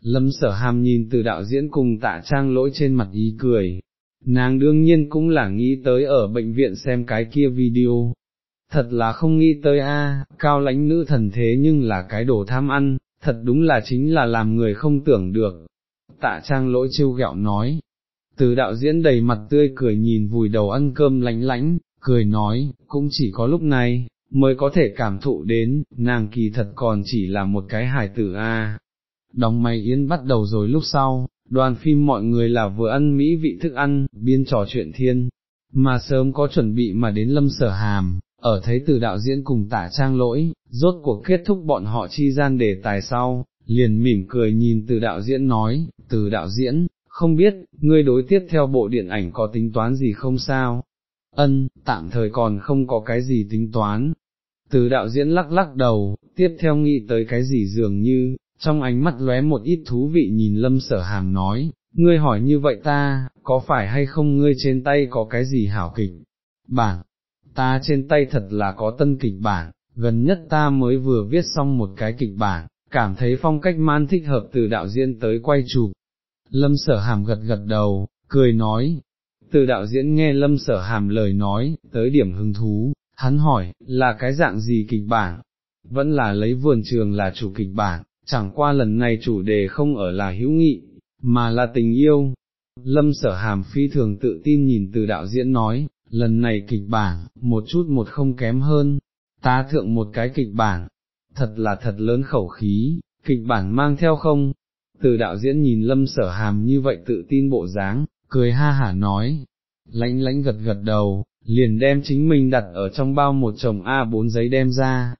Lâm sở hàm nhìn từ đạo diễn cùng tạ trang lỗi trên mặt ý cười, nàng đương nhiên cũng là nghĩ tới ở bệnh viện xem cái kia video. Thật là không nghĩ tới a, cao lãnh nữ thần thế nhưng là cái đồ tham ăn, thật đúng là chính là làm người không tưởng được. Tạ trang lỗi trêu ghẹo nói, từ đạo diễn đầy mặt tươi cười nhìn vùi đầu ăn cơm lánh lánh, cười nói, cũng chỉ có lúc này, mới có thể cảm thụ đến, nàng kỳ thật còn chỉ là một cái hài tử a. Đóng máy yến bắt đầu rồi lúc sau, đoàn phim mọi người là vừa ăn mỹ vị thức ăn, biên trò chuyện thiên, mà sớm có chuẩn bị mà đến lâm sở hàm, ở thấy từ đạo diễn cùng tả trang lỗi, rốt cuộc kết thúc bọn họ chi gian đề tài sau, liền mỉm cười nhìn từ đạo diễn nói, từ đạo diễn, không biết, ngươi đối tiếp theo bộ điện ảnh có tính toán gì không sao? Ân, tạm thời còn không có cái gì tính toán. Từ đạo diễn lắc lắc đầu, tiếp theo nghĩ tới cái gì dường như, trong ánh mắt lóe một ít thú vị nhìn lâm sở hàm nói, ngươi hỏi như vậy ta, có phải hay không ngươi trên tay có cái gì hảo kịch? Bản, ta trên tay thật là có tân kịch bản, gần nhất ta mới vừa viết xong một cái kịch bản, cảm thấy phong cách man thích hợp từ đạo diễn tới quay chụp, lâm sở hàm gật gật đầu, cười nói, từ đạo diễn nghe lâm sở hàm lời nói, tới điểm hứng thú, hắn hỏi, là cái dạng gì kịch bản, vẫn là lấy vườn trường là chủ kịch bản, chẳng qua lần này chủ đề không ở là hữu nghị, mà là tình yêu. Lâm sở hàm phi thường tự tin nhìn từ đạo diễn nói, lần này kịch bản, một chút một không kém hơn, ta thượng một cái kịch bản, thật là thật lớn khẩu khí, kịch bản mang theo không, từ đạo diễn nhìn lâm sở hàm như vậy tự tin bộ dáng, cười ha hả nói, lãnh lãnh gật gật đầu, liền đem chính mình đặt ở trong bao một chồng A4 giấy đem ra.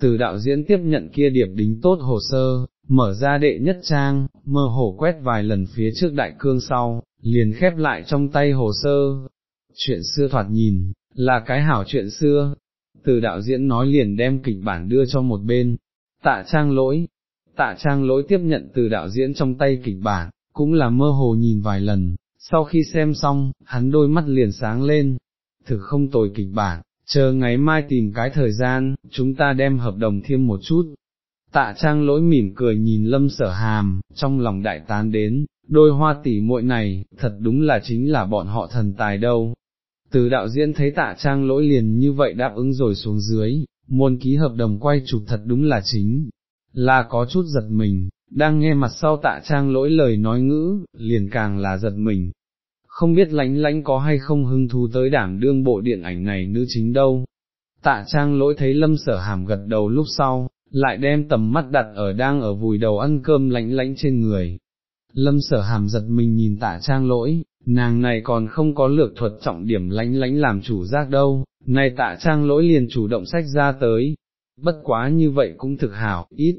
Từ đạo diễn tiếp nhận kia điệp đính tốt hồ sơ, mở ra đệ nhất trang, mơ hồ quét vài lần phía trước đại cương sau, liền khép lại trong tay hồ sơ. Chuyện xưa thoạt nhìn, là cái hảo chuyện xưa. Từ đạo diễn nói liền đem kịch bản đưa cho một bên, tạ trang lỗi. Tạ trang lỗi tiếp nhận từ đạo diễn trong tay kịch bản, cũng là mơ hồ nhìn vài lần, sau khi xem xong, hắn đôi mắt liền sáng lên, thực không tồi kịch bản, chờ ngày mai tìm cái thời gian, chúng ta đem hợp đồng thêm một chút. Tạ trang lỗi mỉm cười nhìn lâm sở hàm, trong lòng đại tán đến, đôi hoa tỷ muội này, thật đúng là chính là bọn họ thần tài đâu. Từ đạo diễn thấy tạ trang lỗi liền như vậy đáp ứng rồi xuống dưới, muốn ký hợp đồng quay chụp thật đúng là chính, là có chút giật mình, đang nghe mặt sau tạ trang lỗi lời nói ngữ, liền càng là giật mình. Không biết lánh lánh có hay không hưng thú tới đảm đương bộ điện ảnh này nữ chính đâu. Tạ trang lỗi thấy lâm sở hàm gật đầu lúc sau, lại đem tầm mắt đặt ở đang ở vùi đầu ăn cơm lánh lánh trên người. Lâm sở hàm giật mình nhìn tạ trang lỗi, nàng này còn không có lược thuật trọng điểm lánh lánh làm chủ giác đâu, này tạ trang lỗi liền chủ động sách ra tới, bất quá như vậy cũng thực hảo, ít,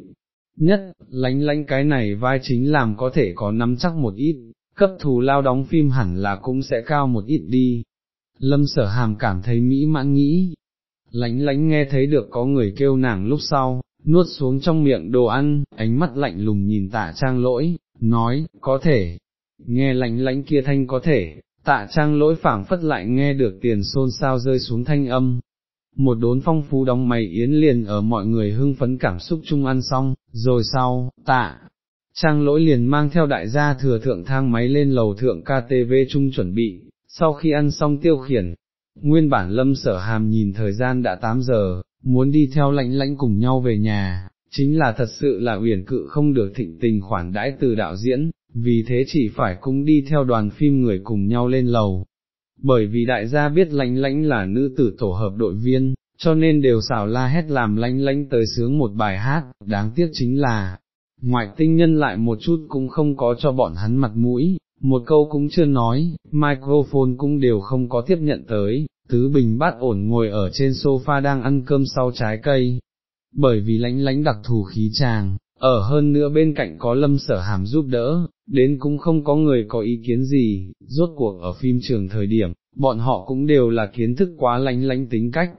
nhất, lánh lánh cái này vai chính làm có thể có nắm chắc một ít, cấp thù lao đóng phim hẳn là cũng sẽ cao một ít đi. Lâm sở hàm cảm thấy mỹ mãn nghĩ, lánh lánh nghe thấy được có người kêu nàng lúc sau, nuốt xuống trong miệng đồ ăn, ánh mắt lạnh lùng nhìn tạ trang lỗi, nói, có thể, nghe lánh lánh kia thanh có thể, tạ trang lỗi phảng phất lại nghe được tiền xôn sao rơi xuống thanh âm, một đốn phong phú đóng mày yến liền ở mọi người hưng phấn cảm xúc chung ăn xong, rồi sau, tạ, trang lỗi liền mang theo đại gia thừa thượng thang máy lên lầu thượng KTV chung chuẩn bị, sau khi ăn xong tiêu khiển, nguyên bản lâm sở hàm nhìn thời gian đã 8 giờ, muốn đi theo lãnh lãnh cùng nhau về nhà, chính là thật sự là uyển cự không được thịnh tình khoản đãi từ đạo diễn, vì thế chỉ phải cũng đi theo đoàn phim người cùng nhau lên lầu, bởi vì đại gia biết lãnh lãnh là nữ tử tổ hợp đội viên, cho nên đều xảo la hét làm lãnh lãnh tới sướng một bài hát, đáng tiếc chính là, ngoại tinh nhân lại một chút cũng không có cho bọn hắn mặt mũi, một câu cũng chưa nói, microphone cũng đều không có tiếp nhận tới, tứ bình bát ổn ngồi ở trên sofa đang ăn cơm sau trái cây, bởi vì lánh lánh đặc thù khí tràng, ở hơn nữa bên cạnh có lâm sở hàm giúp đỡ, đến cũng không có người có ý kiến gì, rốt cuộc ở phim trường thời điểm, bọn họ cũng đều là kiến thức quá lánh lánh tính cách.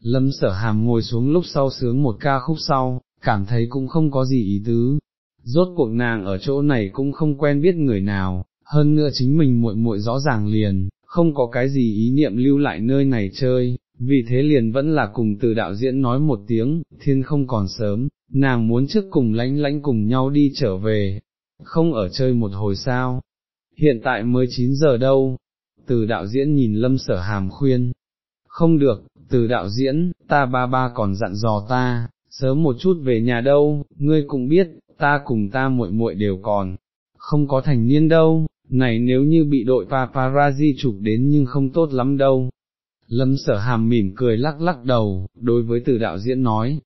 Lâm sở hàm ngồi xuống lúc sau sướng một ca khúc sau, cảm thấy cũng không có gì ý tứ, rốt cuộc nàng ở chỗ này cũng không quen biết người nào, hơn nữa chính mình muội muội rõ ràng liền, không có cái gì ý niệm lưu lại nơi này chơi, vì thế liền vẫn là cùng từ đạo diễn nói một tiếng, thiên không còn sớm, nàng muốn trước cùng lánh lánh cùng nhau đi trở về, không ở chơi một hồi sao, hiện tại mới 9 giờ đâu, từ đạo diễn nhìn lâm sở hàm khuyên, không được, từ đạo diễn, ta ba ba còn dặn dò ta, sớm một chút về nhà đâu, ngươi cũng biết, ta cùng ta muội muội đều còn, không có thành niên đâu, này nếu như bị đội paparazzi chụp đến nhưng không tốt lắm đâu. Lâm sở hàm mỉm cười lắc lắc đầu, đối với từ đạo diễn nói,